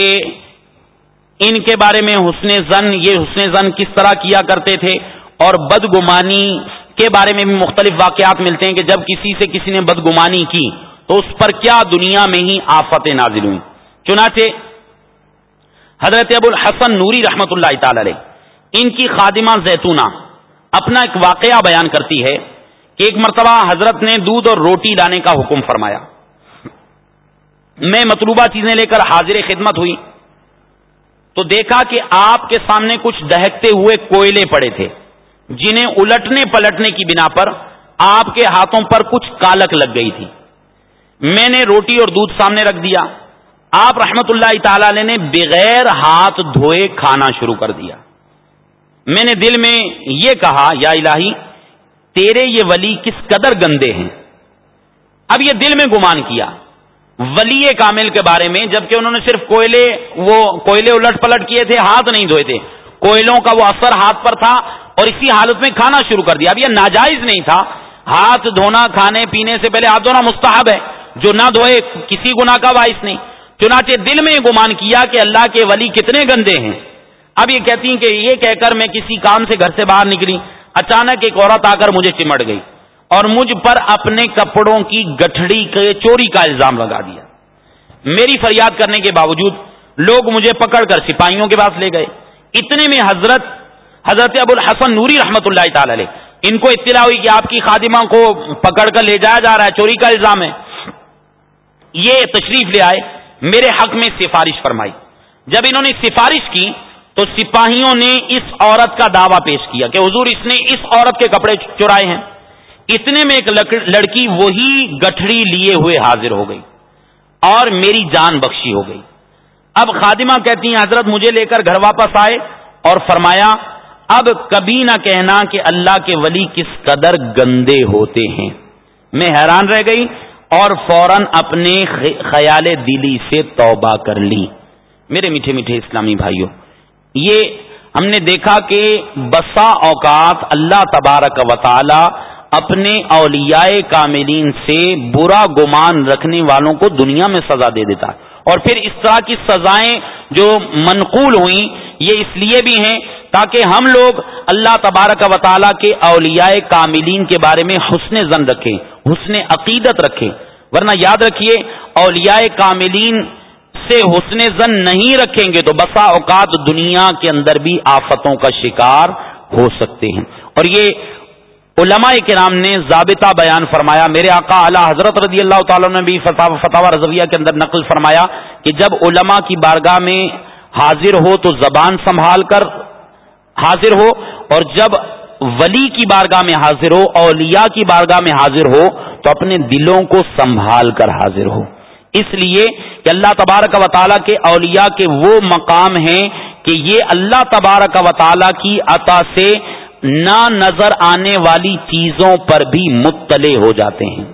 ان کے بارے میں حسن زن، یہ حسن زن کس طرح کیا کرتے تھے اور بدگمانی کے بارے میں بھی مختلف واقعات ملتے ہیں کہ جب کسی سے کسی نے بدگمانی کی تو اس پر کیا دنیا میں ہی آفتیں نازل ہوئی چنانچہ حضرت ابو الحسن نوری رحمت اللہ تعالی علیہ، ان کی خادمہ زیتونہ اپنا ایک واقعہ بیان کرتی ہے کہ ایک مرتبہ حضرت نے دودھ اور روٹی لانے کا حکم فرمایا۔ میں مطلوبہ چیزیں لے کر حاضر خدمت ہوئی۔ تو دیکھا کہ آپ کے سامنے کچھ دہکتے ہوئے کوئلے پڑے تھے، جنہیں الٹنے پلٹنے کی بنا پر آپ کے ہاتھوں پر کچھ کالک لگ گئی تھی۔ میں نے روٹی اور دودھ سامنے رکھ دیا۔ آپ رحمت اللہ تعالی علیہ نے بغیر ہاتھ دھوئے کھانا شروع کر دیا۔ میں نے دل میں یہ کہا، یا الہی، تیرے یہ ولی کس قدر گندے ہیں۔ اب یہ دل میں گمان کیا۔ ولی کامل کے بارے میں، جبکہ انہوں نے صرف کوئلے، وہ کوئلے الٹ پلٹ کیے تھے، ہاتھ نہیں دھوئے تھے۔ کوئلوں کا وہ اثر ہاتھ پر تھا اور اسی حالت میں کھانا شروع کر دیا۔ اب یہ ناجائز نہیں تھا۔ ہاتھ دھونا، کھانے پینے سے پہلے ہاتھ دھونا مستحب ہے۔ جو نہ دھوئے، کسی گنا کا باعث نہیں۔ چنانچہ دل میں گمان کیا کہ اللہ کے ولی کتنے گندے ہیں۔ اب یہ کہتی ہیں کہ یہ کہہ کر میں کسی کام سے گھر سے باہر نکلی، اچانک ایک عورت آ کر مجھے چمٹ گئی اور مجھ پر اپنے کپڑوں کی گٹھڑی کے چوری کا الزام لگا دیا۔ میری فریاد کرنے کے باوجود لوگ مجھے پکڑ کر سپاہیوں کے پاس لے گئے۔ اتنے میں حضرت حضرت ابو الحسن نوری رحمت اللہ تعالی علیہ، ان کو اطلاع ہوئی کہ آپ کی خادمہ کو پکڑ کر لے جایا جا رہا ہے، چوری کا الزام ہے۔ یہ تشریف لے آئے۔ میرے حق میں سفارش فرمائی۔ جب انہوں نے سفارش کی تو سپاہیوں نے اس عورت کا دعویٰ پیش کیا کہ حضور اس نے اس عورت کے کپڑے چرائے ہیں۔ اتنے میں ایک لڑکی وہی گٹھڑی لیے ہوئے حاضر ہو گئی اور میری جان بخشی ہو گئی۔ اب خادمہ کہتی ہیں، حضرت مجھے لے کر گھر واپس آئے اور فرمایا، اب کبھی نہ کہنا کہ اللہ کے ولی کس قدر گندے ہوتے ہیں۔ میں حیران رہ گئی اور فوراً اپنے خیال دلی سے توبہ کر لی۔ میرے میٹھے میٹھے اسلامی بھائیوں، یہ ہم نے دیکھا کہ بسا اوقات اللہ تبارک و تعالی اپنے اولیاء کاملین سے برا گمان رکھنے والوں کو دنیا میں سزا دے دیتا ہے۔ اور پھر اس طرح کی سزائیں جو منقول ہوئیں، یہ اس لیے بھی ہیں تاکہ ہم لوگ اللہ تبارک و تعالیٰ کے اولیاء کاملین کے بارے میں حسن زن رکھیں، حسن عقیدت رکھیں۔ ورنہ یاد رکھیے، اولیاء کاملین سے حسن زن نہیں رکھیں گے تو بسا اوقات دنیا کے اندر بھی آفتوں کا شکار ہو سکتے ہیں۔ اور یہ علماء کرام نے ضابطہ بیان فرمایا۔ میرے آقا اعلی حضرت رضی اللہ تعالیٰ نے بھی فتح رضویہ کے اندر نقل فرمایا کہ جب علماء کی بارگاہ میں حاضر ہو تو زبان سنبھال کر حاضر ہو اور جب ولی کی بارگاہ میں حاضر ہو، اولیاء کی بارگاہ میں حاضر ہو، تو اپنے دلوں کو سنبھال کر حاضر ہو۔ اس لیے کہ اللہ تبارک و تعالیٰ کے اولیاء کے وہ مقام ہیں کہ یہ اللہ تبارک و تعالیٰ کی عطا سے نہ نظر آنے والی چیزوں پر بھی مطلع ہو جاتے ہیں۔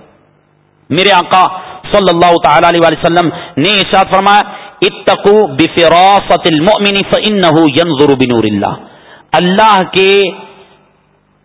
میرے آقا صلی اللہ تعالی علیہ وسلم نے ارشاد فرمایا اتقو بفراست المؤمن فانه ينظر بنور اللہ۔ اللہ کے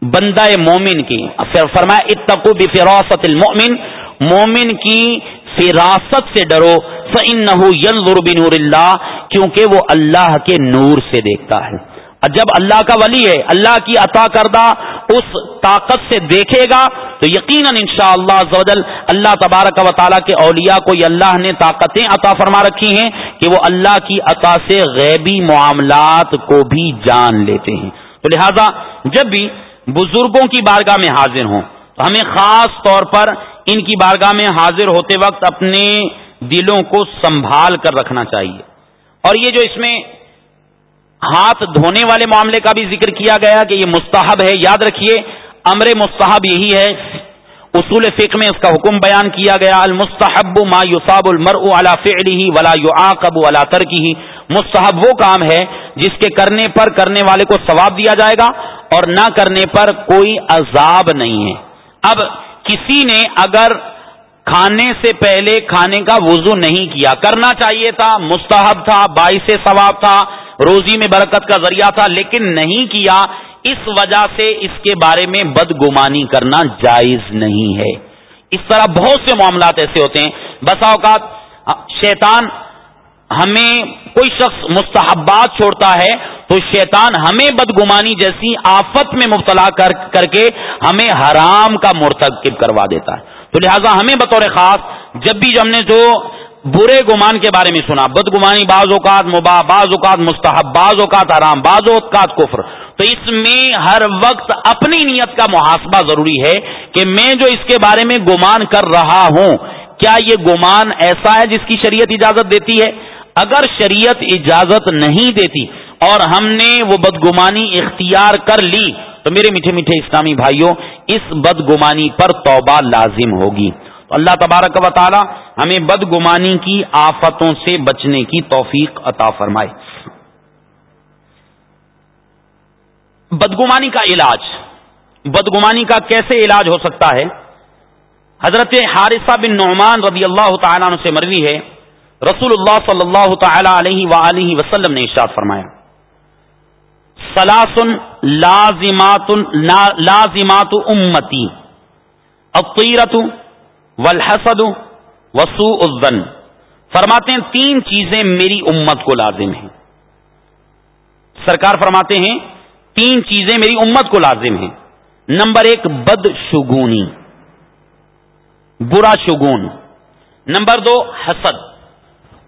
بندہ مومن کی۔ فرمایا اتقو بفراست المؤمن، مومن کی فراست سے ڈرو فانه ينظر بنور اللہ، کیونکہ وہ اللہ کے نور سے دیکھتا ہے۔ جب اللہ کا ولی ہے، اللہ کی عطا کردہ اس طاقت سے دیکھے گا، تو یقیناً ان شاء اللہ اللہ تبارک و تعالیٰ کے اولیاء کو یہ اللہ نے طاقتیں عطا فرما رکھی ہیں کہ وہ اللہ کی عطا سے غیبی معاملات کو بھی جان لیتے ہیں۔ تو لہذا جب بھی بزرگوں کی بارگاہ میں حاضر ہوں، تو ہمیں خاص طور پر ان کی بارگاہ میں حاضر ہوتے وقت اپنے دلوں کو سنبھال کر رکھنا چاہیے۔ اور یہ جو اس میں ہاتھ دھونے والے معاملے کا بھی ذکر کیا گیا کہ یہ مستحب ہے، یاد رکھیے، امر مستحب یہی ہے۔ اصول فقہ میں اس کا حکم بیان کیا گیا، المستحب ما یصاب المرء على فعله ولا يعاقب على ترکه۔ مستحب وہ کام ہے جس کے کرنے پر کرنے والے کو ثواب دیا جائے گا اور نہ کرنے پر کوئی عذاب نہیں ہے۔ اب کسی نے اگر کھانے سے پہلے کھانے کا وضو نہیں کیا، کرنا چاہیے تھا، مستحب تھا، باعث ثواب تھا روزی میں برکت کا ذریعہ تھا، لیکن نہیں کیا۔ اس وجہ سے اس کے بارے میں بدگمانی کرنا جائز نہیں ہے۔ اس طرح بہت سے معاملات ایسے ہوتے ہیں۔ بسا اوقات شیطان ہمیں کوئی شخص مستحبات چھوڑتا ہے تو شیطان ہمیں بدگمانی جیسی آفت میں مبتلا کر کر کے ہمیں حرام کا مرتکب کروا دیتا ہے۔ تو لہٰذا ہمیں بطور خاص جب بھی ہم نے جو برے گمان کے بارے میں سنا۔ بدگمانی، بعض اوقات مباح، بعض اوقات مستحب، بعض اوقات آرام بعض اوقات کفر۔ تو اس میں ہر وقت اپنی نیت کا محاسبہ ضروری ہے کہ میں جو اس کے بارے میں گمان کر رہا ہوں، کیا یہ گمان ایسا ہے جس کی شریعت اجازت دیتی ہے؟ اگر شریعت اجازت نہیں دیتی اور ہم نے وہ بدگمانی اختیار کر لی، تو میرے میٹھے میٹھے اسلامی بھائیوں، اس بدگمانی پر توبہ لازم ہوگی۔ اللہ تبارک و تعالی ہمیں بدگمانی کی آفتوں سے بچنے کی توفیق عطا فرمائے۔ بدگمانی کا علاج۔ بدگمانی کا کیسے علاج ہو سکتا ہے؟ حضرت حارثہ بن نعمان رضی اللہ تعالیٰ عنہ سے مروی ہے۔ رسول اللہ صلی اللہ تعالی علیہ وآلہ وسلم نے ارشاد فرمایا۔ سلاسن لازمات لازمات امتی۔ الطیرت والحسد وسو الزن فرماتے ہیں تین چیزیں میری امت کو لازم ہیں۔ سرکار فرماتے ہیں تین چیزیں میری امت کو لازم ہیں۔ نمبر ایک، بد شگونی۔ برا شگون۔ نمبر دو، حسد۔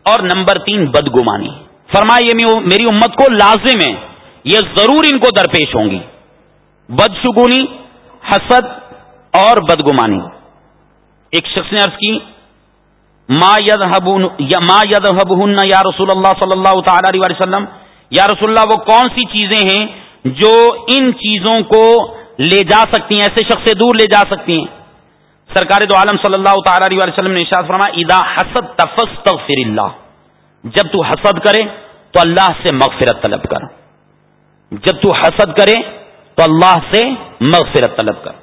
اور نمبر تین، بدگمانی۔ فرمائے یہ میری امت کو لازم ہے یہ ضرور ان کو درپیش ہوں گی۔ بد شگونی، حسد اور بدگمانی۔ ایک شخص نے عرض کی، ما ید ما ید یا رسول اللہ صلی اللہ تعالی علیہ وسلم؟ یا رسول اللہ، وہ کون سی چیزیں ہیں جو ان چیزوں کو لے جا سکتی ہیں، ایسے شخص سے دور لے جا سکتی ہیں؟ سرکار دو عالم صلی اللہ تعالی علیہ وسلم نے ارشاد فرما ادا حسد تفس اللہ. جب تو حسد کرے تو اللہ سے مغفرت طلب کر۔ جب تو حسد کرے تو اللہ سے مغفرت طلب کر۔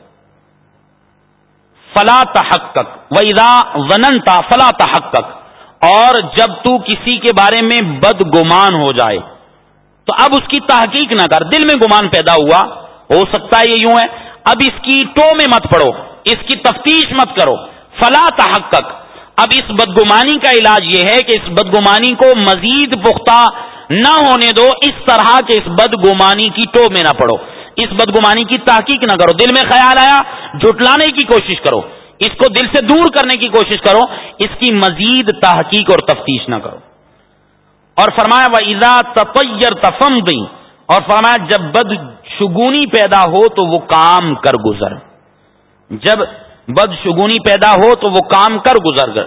فلا تحقق و ادا وننتا فلا تحقق، اور جب تو کسی کے بارے میں بد گمان ہو جائے، تو اب اس کی تحقیق نہ کر، دل میں گمان پیدا ہوا، ہو سکتا ہے یہ یوں ہے، اب اس کی ٹو میں مت پڑو، اس کی تفتیش مت کرو، فلا تحقق۔ اب اس بدگمانی کا علاج یہ ہے کہ اس بدگمانی کو مزید پختہ نہ ہونے دو، اس طرح کے اس بدگمانی کی ٹو میں نہ پڑو۔ اس بدگمانی کی تحقیق نہ کرو۔ دل میں خیال آیا جٹلانے کی کوشش کرو۔ اس کو دل سے دور کرنے کی کوشش کرو۔ اس کی مزید تحقیق اور تفتیش نہ کرو۔ اور فرمایا وہ ایزا تفیر تفم گئی اور فرمایا، جب بد شگونی پیدا ہو تو وہ کام کر گزر۔ جب بد شگونی پیدا ہو تو وہ کام کر گزر۔ گر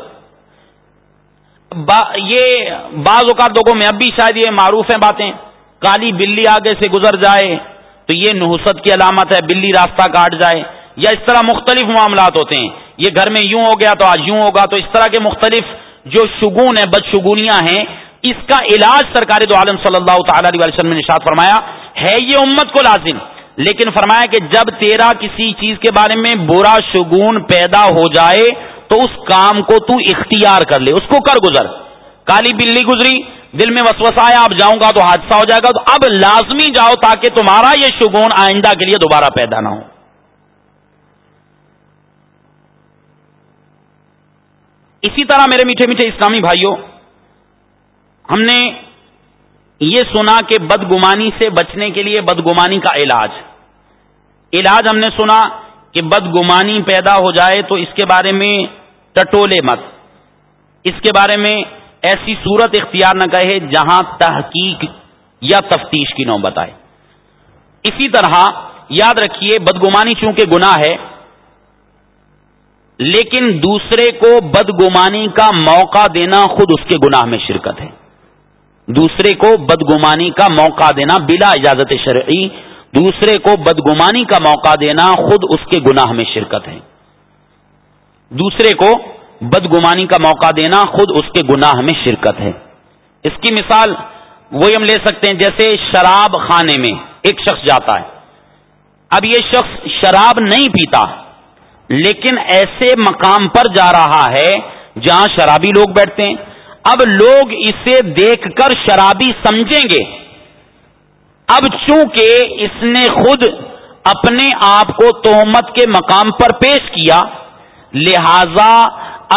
با، یہ بعض اوقات لوگوں میں اب بھی شاید یہ معروف ہیں باتیں، کالی بلی آگے سے گزر جائے۔ تو یہ نحست کی علامت ہے، بلی راستہ کاٹ جائے۔ یا اس طرح مختلف معاملات ہوتے ہیں۔ یہ گھر میں یوں ہو گیا تو آج یوں ہوگا۔ تو اس طرح کے مختلف جو شگون ہیں بد شگونیاں ہیں، اس کا علاج سرکاری دو عالم صلی اللہ تعالی علیہ وسلم نے نشاد فرمایا، ہے یہ امت کو لازم۔ لیکن فرمایا کہ جب تیرا کسی چیز کے بارے میں برا شگون پیدا ہو جائے، تو اس کام کو تو اختیار کر لے، اس کو کر گزر۔ کالی بلی گزری دل میں وسوسہ آیا، اب جاؤں گا تو حادثہ ہو جائے گا، تو اب لازمی جاؤ تاکہ تمہارا یہ شگون آئندہ کے لیے دوبارہ پیدا نہ ہو۔ اسی طرح میرے میٹھے میٹھے اسلامی بھائیوں ہم نے یہ سنا کہ بدگمانی سے بچنے کے لیے بدگمانی کا علاج۔ علاج ہم نے سنا کہ بدگمانی پیدا ہو جائے تو اس کے بارے میں ٹٹولے مت۔ اس کے بارے میں ایسی صورت اختیار نہ کہے جہاں تحقیق یا تفتیش کی نوبت آئے۔ اسی طرح یاد رکھیے، بدگمانی چونکہ گناہ ہے، لیکن دوسرے کو بدگمانی کا موقع دینا خود اس کے گناہ میں شرکت ہے۔ دوسرے کو بدگمانی کا موقع دینا بلا اجازت شرعی، دوسرے کو بدگمانی کا موقع دینا خود اس کے گناہ میں شرکت ہے۔ دوسرے کو بدگمانی کا موقع دینا خود اس کے گناہ میں شرکت ہے۔ اس کی مثال وہی ہم لے سکتے ہیں جیسے شراب خانے میں ایک شخص جاتا ہے۔ اب یہ شخص شراب نہیں پیتا، لیکن ایسے مقام پر جا رہا ہے جہاں شرابی لوگ بیٹھتے ہیں۔ اب لوگ اسے دیکھ کر شرابی سمجھیں گے۔ اب چونکہ اس نے خود اپنے آپ کو تومت کے مقام پر پیش کیا، لہذا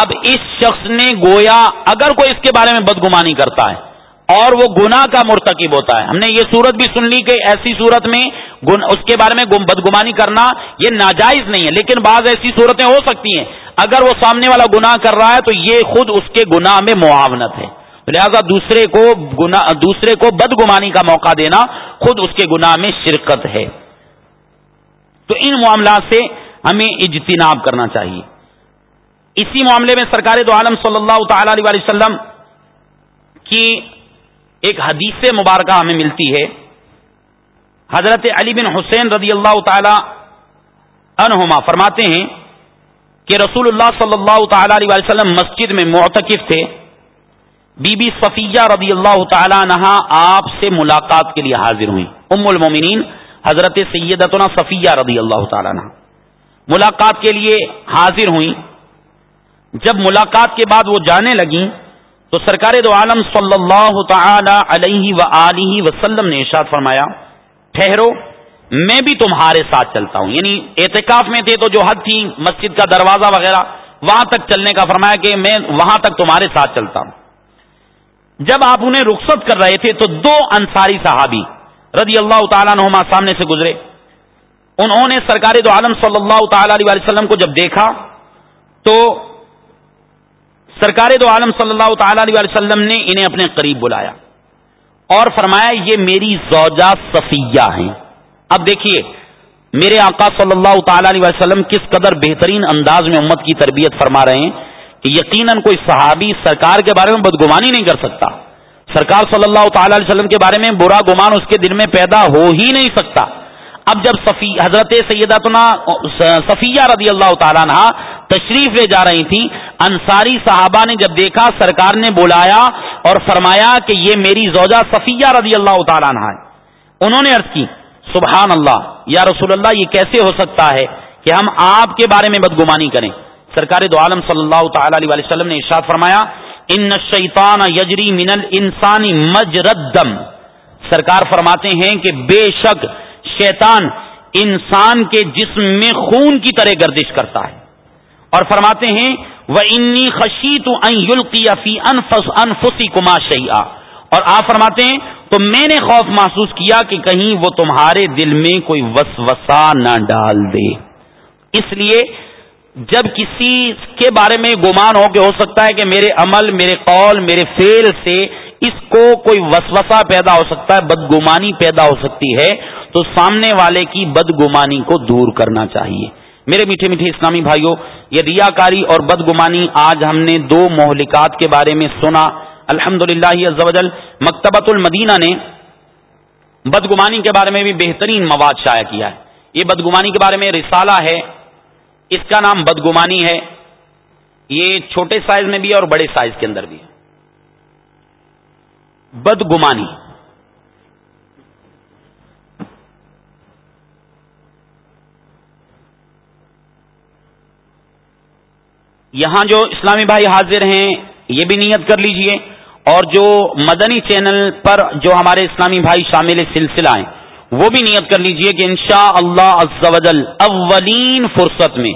اب اس شخص نے گویا اگر کوئی اس کے بارے میں بدگمانی کرتا ہے اور وہ گناہ کا مرتکب ہوتا ہے، ہم نے یہ صورت بھی سن لی کہ ایسی صورت میں اس کے بارے میں بدگمانی کرنا یہ ناجائز نہیں ہے، لیکن بعض ایسی صورتیں ہو سکتی ہیں۔ اگر وہ سامنے والا گناہ کر رہا ہے تو یہ خود اس کے گناہ میں معاونت ہے۔ لہذا دوسرے کو گنا دوسرے کو بدگمانی کا موقع دینا خود اس کے گناہ میں شرکت ہے۔ تو ان معاملات سے ہمیں اجتناب کرنا چاہیے۔ اسی معاملے میں سرکار دو عالم صلی اللہ تعالی علیہ وسلم کی ایک حدیث مبارکہ ہمیں ملتی ہے۔ حضرت علی بن حسین رضی اللہ تعالی عنہما فرماتے ہیں کہ رسول اللہ صلی اللہ تعالی علیہ وسلم مسجد میں معتکف تھے۔ بی بی صفیہ رضی اللہ تعالی نہا آپ سے ملاقات کے لیے حاضر ہوئی ام المومنین حضرت سیدتنا صفیہ رضی اللہ تعالی نہا ملاقات کے لیے حاضر ہوئی جب ملاقات کے بعد وہ جانے لگیں، تو سرکار دو عالم صلی اللہ تعالی علیہ و وسلم نے ارشاد فرمایا، ٹھہرو، میں بھی تمہارے ساتھ چلتا ہوں۔ یعنی اعتکاف میں تھے تو جو حد تھی، مسجد کا دروازہ وغیرہ، وہاں تک چلنے کا فرمایا کہ میں وہاں تک تمہارے ساتھ چلتا ہوں۔ جب آپ انہیں رخصت کر رہے تھے، تو دو انصاری صحابی رضی اللہ تعالیٰ نما سامنے سے گزرے۔ انہوں نے سرکاری دو عالم صلی اللہ تعالی علیہ وسلم کو جب دیکھا، تو سرکار دو عالم صلی اللہ تعالی علیہ وسلم نے انہیں اپنے قریب بلایا اور فرمایا یہ میری زوجہ صفیہ ہیں۔ اب دیکھیے، میرے آقا صلی اللہ تعالی علیہ وسلم کس قدر بہترین انداز میں امت کی تربیت فرما رہے ہیں کہ یقیناً کوئی صحابی سرکار کے بارے میں بدگمانی نہیں کر سکتا۔ سرکار صلی اللہ تعالی علیہ وسلم کے بارے میں برا گمان اس کے دل میں پیدا ہو ہی نہیں سکتا۔ اب جب صفی، حضرت سیداتنا صفیہ رضی اللہ تعالیٰ عنہ تشریف لے جا رہی تھی انصاری صحابہ نے جب دیکھا، سرکار نے بلایا اور فرمایا کہ یہ میری زوجہ صفیہ رضی اللہ تعالیٰ عنہ ہے۔ انہوں نے عرض کی، سبحان اللہ، یا رسول اللہ، یہ کیسے ہو سکتا ہے کہ ہم آپ کے بارے میں بدگمانی کریں؟ سرکار دو عالم صلی اللہ تعالی علیہ وسلم نے ارشاد فرمایا، ان شیطان یجری من الانسانی مجردم سرکار فرماتے ہیں کہ بے شک شیطان انسان کے جسم میں خون کی طرح گردش کرتا ہے۔ اور فرماتے ہیں وہ انی خشی تو انفسی کما شیا اور آپ فرماتے ہیں، تو میں نے خوف محسوس کیا کہ کہیں وہ تمہارے دل میں کوئی وسوسہ نہ ڈال دے۔ اس لیے، جب کسی کے بارے میں گمان ہو کہ ہو سکتا ہے کہ میرے عمل، میرے قول، میرے فیل سے اس کو کوئی وسوسہ پیدا ہو سکتا ہے، بدگمانی پیدا ہو سکتی ہے تو سامنے والے کی بدگمانی کو دور کرنا چاہیے۔ میرے میٹھے میٹھے اسلامی بھائیوں یہ ریاکاری اور بدگمانی آج ہم نے دو مہلکات کے بارے میں سنا۔ الحمد للہ مکتبۃ المدینہ نے بدگمانی کے بارے میں بھی بہترین مواد شائع کیا ہے۔ یہ بدگمانی کے بارے میں رسالہ ہے۔ اس کا نام بدگمانی ہے۔ یہ چھوٹے سائز میں بھی ہے اور بڑے سائز کے اندر بھی ہے۔ بدگمانی۔ یہاں جو اسلامی بھائی حاضر ہیں، یہ بھی نیت کر لیجیے۔ اور جو مدنی چینل پر جو ہمارے اسلامی بھائی شامل سلسلہ ہیں، وہ بھی نیت کر لیجیے کہ انشاء اللہ اولین فرصت میں،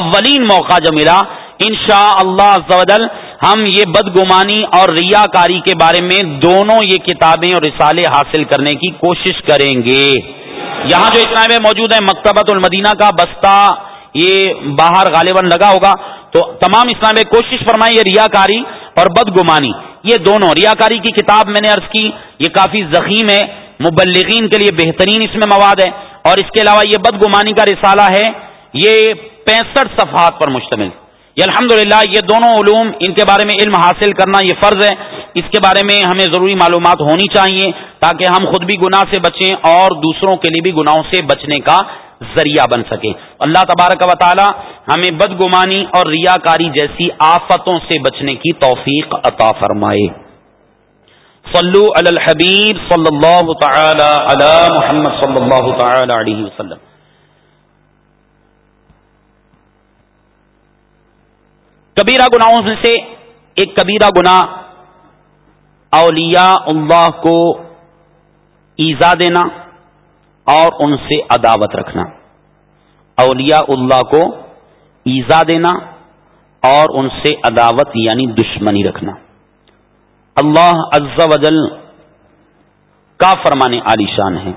اولین موقع جو ملا انشاء اللہ ہم یہ بدگمانی اور ریا کاری کے بارے میں دونوں یہ کتابیں اور رسالے حاصل کرنے کی کوشش کریں گے۔ یہاں جو اسلام موجود ہے، مکتبۃ المدینہ کا، بستہ یہ باہر غالباً لگا ہوگا۔ تو تمام اسلام میں کوشش فرمائی، یہ ریاکاری اور بدگمانی، یہ دونوں۔ ریاکاری کی کتاب میں نے عرض کی، یہ کافی زخیم ہے، مبلغین کے لیے بہترین اس میں مواد ہے، اور اس کے علاوہ یہ بدگمانی کا رسالہ ہے، یہ پینسٹھ صفحات پر مشتمل۔ یہ الحمد یہ دونوں علوم، ان کے بارے میں علم حاصل کرنا یہ فرض ہے۔ اس کے بارے میں ہمیں ضروری معلومات ہونی چاہیے، تاکہ ہم خود بھی گناہ سے بچیں اور دوسروں کے لیے بھی گناہوں سے بچنے کا ذریعہ بن سکے۔ اللہ تبارک و تعالی ہمیں بدگمانی اور ریاکاری جیسی آفتوں سے بچنے کی توفیق عطا فرمائے۔ صلو علی الحبیب صلی اللہ تعالی علی محمد صلی اللہ تعالی علیہ وسلم۔ کبیرہ گناہوں میں سے ایک کبیرہ گناہ اولیاء اللہ کو ایزا دینا۔ اور ان سے عداوت رکھنا۔ اولیاء اللہ کو ایزا دینا اور ان سے عداوت یعنی دشمنی رکھنا۔ اللہ عز و جل کا فرمانے عالی شان ہے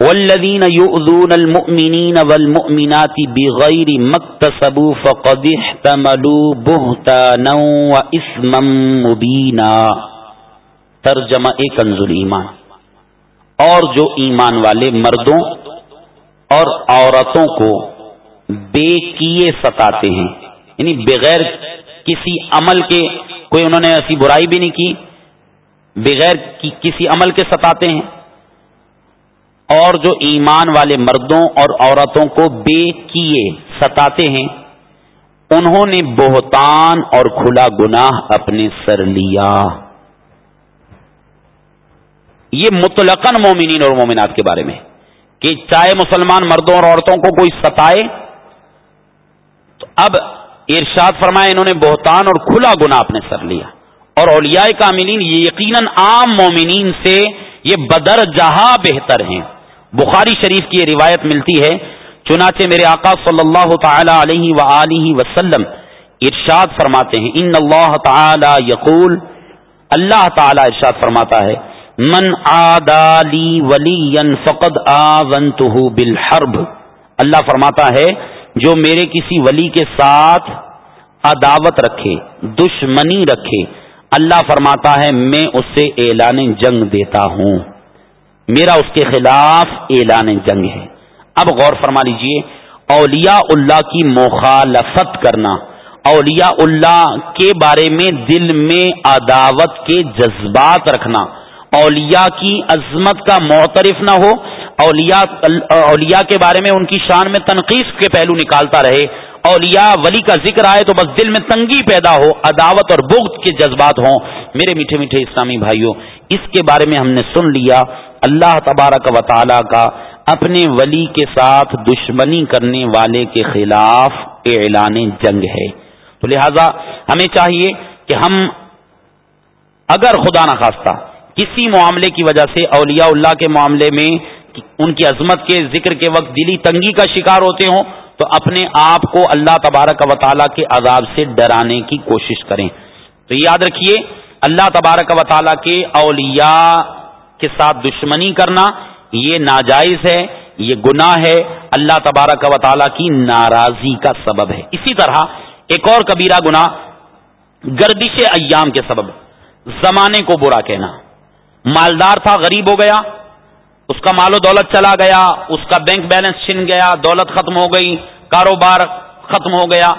والذین یؤذون المؤمنین والمؤمنات بغیر مکتسبوا فقد احتملوا بہتانا و اسما مبینا ترجمہ کنز ایمان۔ اور جو ایمان والے مردوں اور عورتوں کو بے کیے ستاتے ہیں یعنی بغیر کسی عمل کے کوئی انہوں نے ایسی برائی بھی نہیں کی، بغیر کسی عمل کے ستاتے ہیں۔ اور جو ایمان والے مردوں اور عورتوں کو بے کیے ستاتے ہیں، انہوں نے بہتان اور کھلا گناہ اپنے سر لیا۔ یہ متلقن مومنین اور مومنات کے بارے میں کہ چاہے مسلمان مردوں اور عورتوں کو کوئی ستائے، تو اب ارشاد فرمائے انہوں نے بہتان اور کھلا گنا اپنے سر لیا۔ اور اولیاء کاملین یہ یقیناً عام مومنین سے یہ بدر جہاں بہتر ہیں۔ بخاری شریف کی یہ روایت ملتی ہے، چنانچہ میرے آقا صلی اللہ تعالی علیہ و وسلم ارشاد فرماتے ہیں، ان اللہ تعالی یقول اللہ تعالی ارشاد فرماتا ہے من آدالی ولی فقد آونتہ بالحرب۔ اللہ فرماتا ہے، جو میرے کسی ولی کے ساتھ عداوت رکھے، دشمنی رکھے، اللہ فرماتا ہے، میں اسے اعلان جنگ دیتا ہوں۔ میرا اس کے خلاف اعلان جنگ ہے۔ اب غور فرما لیجیے، اولیاء اللہ کی مخالفت کرنا، اولیاء اللہ کے بارے میں دل میں عداوت کے جذبات رکھنا اولیاء کی عظمت کا معترف نہ ہو، اولیاء اولیاء کے بارے میں ان کی شان میں تنقید کے پہلو نکالتا رہے۔ اولیاء ولی کا ذکر آئے تو بس دل میں تنگی پیدا ہو، عداوت اور بغض کے جذبات ہوں۔ میرے میٹھے میٹھے اسلامی بھائیوں، اس کے بارے میں ہم نے سن لیا۔ اللہ تبارک و تعالی کا اپنے ولی کے ساتھ دشمنی کرنے والے کے خلاف اعلان جنگ ہے۔ تو لہذا ہمیں چاہیے کہ ہم اگر خدا نخواستہ کسی معاملے کی وجہ سے اولیاء اللہ کے معاملے میں ان کی عظمت کے ذکر کے وقت دلی تنگی کا شکار ہوتے ہوں، تو اپنے آپ کو اللہ تبارک و تعالیٰ کے عذاب سے ڈرانے کی کوشش کریں۔ تو یاد رکھیے، اللہ تبارک و تعالیٰ کے اولیاء کے ساتھ دشمنی کرنا، یہ ناجائز ہے، یہ گناہ ہے۔ اللہ تبارک و تعالیٰ کی ناراضی کا سبب ہے۔ اسی طرح ایک اور کبیرہ گنا گردش ایام کے سبب، زمانے کو برا کہنا۔ مالدار تھا، غریب ہو گیا، اس کا مال و دولت چلا گیا، اس کا بینک بیلنس چھن گیا، دولت ختم ہو گئی، کاروبار ختم ہو گیا۔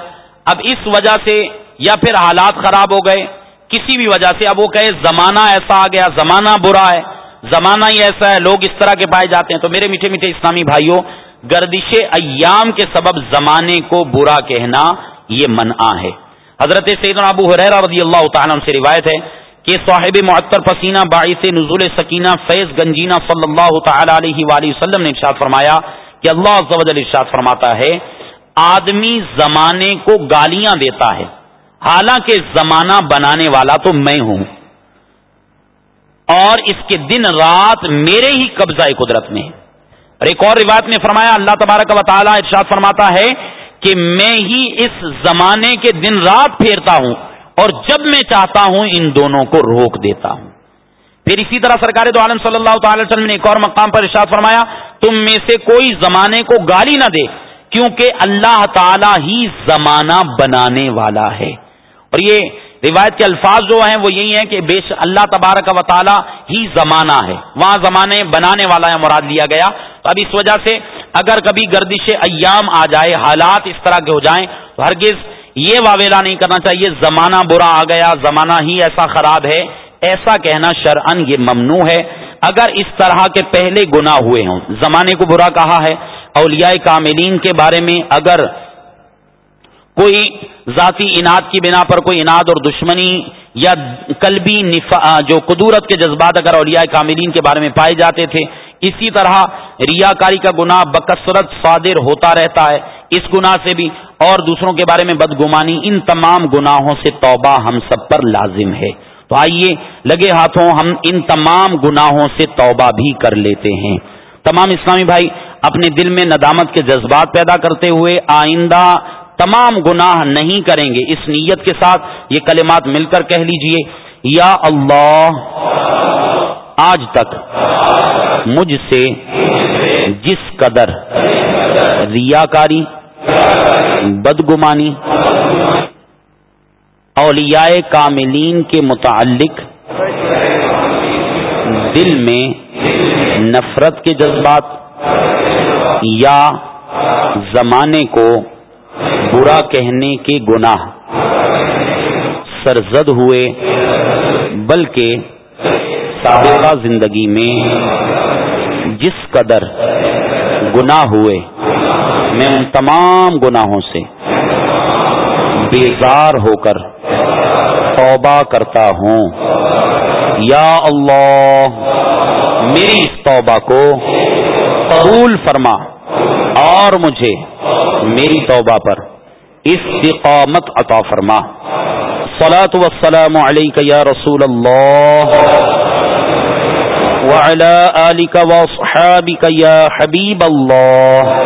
اب اس وجہ سے یا پھر حالات خراب ہو گئے، کسی بھی وجہ سے۔ اب وہ کہے، زمانہ ایسا آ گیا، زمانہ برا ہے، زمانہ ہی ایسا ہے، لوگ اس طرح کے پائے جاتے ہیں۔ تو میرے میٹھے میٹھے اسلامی بھائیوں، گردش ایام کے سبب زمانے کو برا کہنا یہ منع ہے۔ حضرت سید ابو حریرہ رضی اللہ تعالیٰ سے روایت ہے کہ صاحب معطر پسینہ باعث نزول سکینہ فیض گنجینہ صلی اللہ تعالی علیہ وآلہ وسلم نے ارشاد فرمایا کہ اللہ عز و جل ارشاد فرماتا ہے، آدمی زمانے کو گالیاں دیتا ہے۔ حالانکہ زمانہ بنانے والا تو میں ہوں۔ اور اس کے دن رات میرے ہی قبضہ قدرت میں اور ایک اور روایت میں فرمایا، اللہ تبارک و تعالی ارشاد فرماتا ہے کہ میں ہی اس زمانے کے دن رات پھیرتا ہوں۔ اور جب میں چاہتا ہوں ان دونوں کو روک دیتا ہوں۔ پھر اسی طرح سرکار دو عالم صلی اللہ تعالی وسلم نے ایک اور مقام پر ارشاد فرمایا، تم میں سے کوئی زمانے کو گالی نہ دے، کیونکہ اللہ تعالی ہی زمانہ بنانے والا ہے۔ اور یہ روایت کے الفاظ جو ہیں، وہ یہی ہیں کہ بے اللہ تبارک و تعالی ہی زمانہ ہے۔ وہاں زمانے بنانے والا ہے، مراد لیا گیا۔ تو اب اس وجہ سے اگر کبھی گردش ایام آ جائے، حالات اس طرح کے ہو جائیں، تو ہرگز یہ واویلا نہیں کرنا چاہیے، زمانہ برا آ گیا، زمانہ ہی ایسا خراب ہے، ایسا کہنا شرعن یہ ممنوع ہے۔ اگر اس طرح کے پہلے گنا ہوئے ہوں، زمانے کو برا کہا ہے، اولیاء کاملین کے بارے میں اگر کوئی ذاتی انعد کی بنا پر کوئی انعد اور دشمنی یا قلبی جو قدورت کے جذبات اگر اولیاء کاملین کے بارے میں پائے جاتے تھے، اسی طرح ریاکاری کا گناہ بکثرت صادر ہوتا رہتا ہے۔ اس گناہ سے بھی اور دوسروں کے بارے میں بدگمانی، ان تمام گناہوں سے توبہ ہم سب پر لازم ہے۔ تو آئیے، لگے ہاتھوں ہم ان تمام گناہوں سے توبہ بھی کر لیتے ہیں۔ تمام اسلامی بھائی، اپنے دل میں ندامت کے جذبات پیدا کرتے ہوئے آئندہ تمام گناہ نہیں کریں گے۔ اس نیت کے ساتھ یہ کلمات مل کر کہہ لیجیے، یا اللہ، آج تک مجھ سے جس قدر ریاکاری بدگمانی، اولیاء کاملین کے متعلق دل میں نفرت کے جذبات یا زمانے کو برا کہنے کے گناہ سرزد ہوئے، بلکہ سابقہ زندگی میں جس قدر گناہ ہوئے۔ میں ان تمام گناہوں سے بیزار ہو کر توبہ کرتا ہوں۔ یا اللہ، میری اس توبہ کو قبول فرما اور مجھے میری توبہ پر استقامت عطا فرما۔ صلاة والسلام علیکہ یا رسول اللہ۔ وعلى آلك وأصحابك يا حبيب الله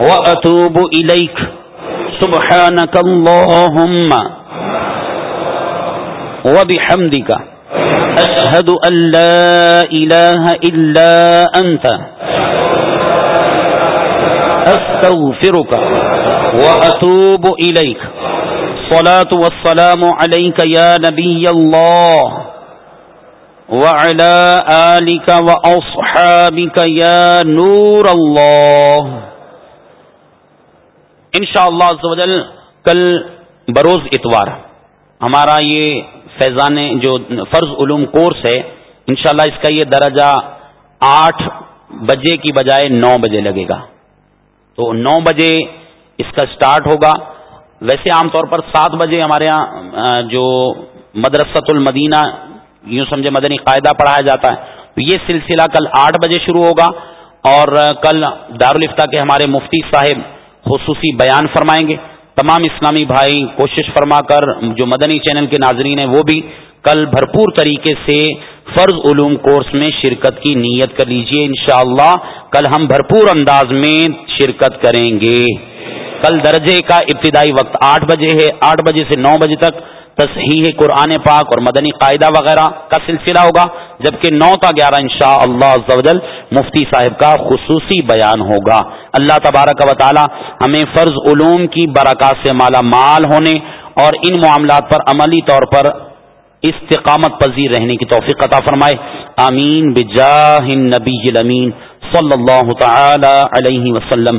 واتوب اليك سبحانك اللهم. وبحمدك. اشهد ان لا اله الا انت استغفرك واتوب اليك صلاه والسلام عليك يا نبي الله. وعلى آلك وأصحابك يا نور اللہ انشاءاللہ عزوجل کل بروز اتوار ہمارا یہ فیضان جو فرض علوم کورس ہے، انشاءاللہ اس کا یہ درجہ آٹھ بجے کی بجائے نو بجے لگے گا۔ تو نو بجے اس کا سٹارٹ ہوگا۔ ویسے عام طور پر سات بجے ہمارے ہاں جو مدرسۃ المدینہ، یوں سمجھے مدنی قاعدہ پڑھایا جاتا ہے، تو یہ سلسلہ کل آٹھ بجے شروع ہوگا۔ اور کل دارالفتہ کے ہمارے مفتی صاحب خصوصی بیان فرمائیں گے۔ تمام اسلامی بھائی کوشش فرما کر جو مدنی چینل کے ناظرین ہیں وہ بھی کل بھرپور طریقے سے فرض علوم کورس میں شرکت کی نیت کر لیجیے۔ انشاءاللہ کل ہم بھرپور انداز میں شرکت کریں گے۔ کل درجے کا ابتدائی وقت آٹھ بجے ہے۔ آٹھ بجے سے نو بجے تک تصحیح قرآن پاک اور مدنی قاعدہ وغیرہ کا سلسلہ ہوگا، جبکہ نو تا گیارہ ان شاء اللہ مفتی صاحب کا خصوصی بیان ہوگا۔ اللہ تبارک و تعالی ہمیں فرض علوم کی برکات سے مالا مال ہونے اور ان معاملات پر عملی طور پر استقامت پذیر رہنے کی توفیق عطا فرمائے۔ آمین بجاہ النبی الامین صلی اللہ تعالی علیہ وسلم۔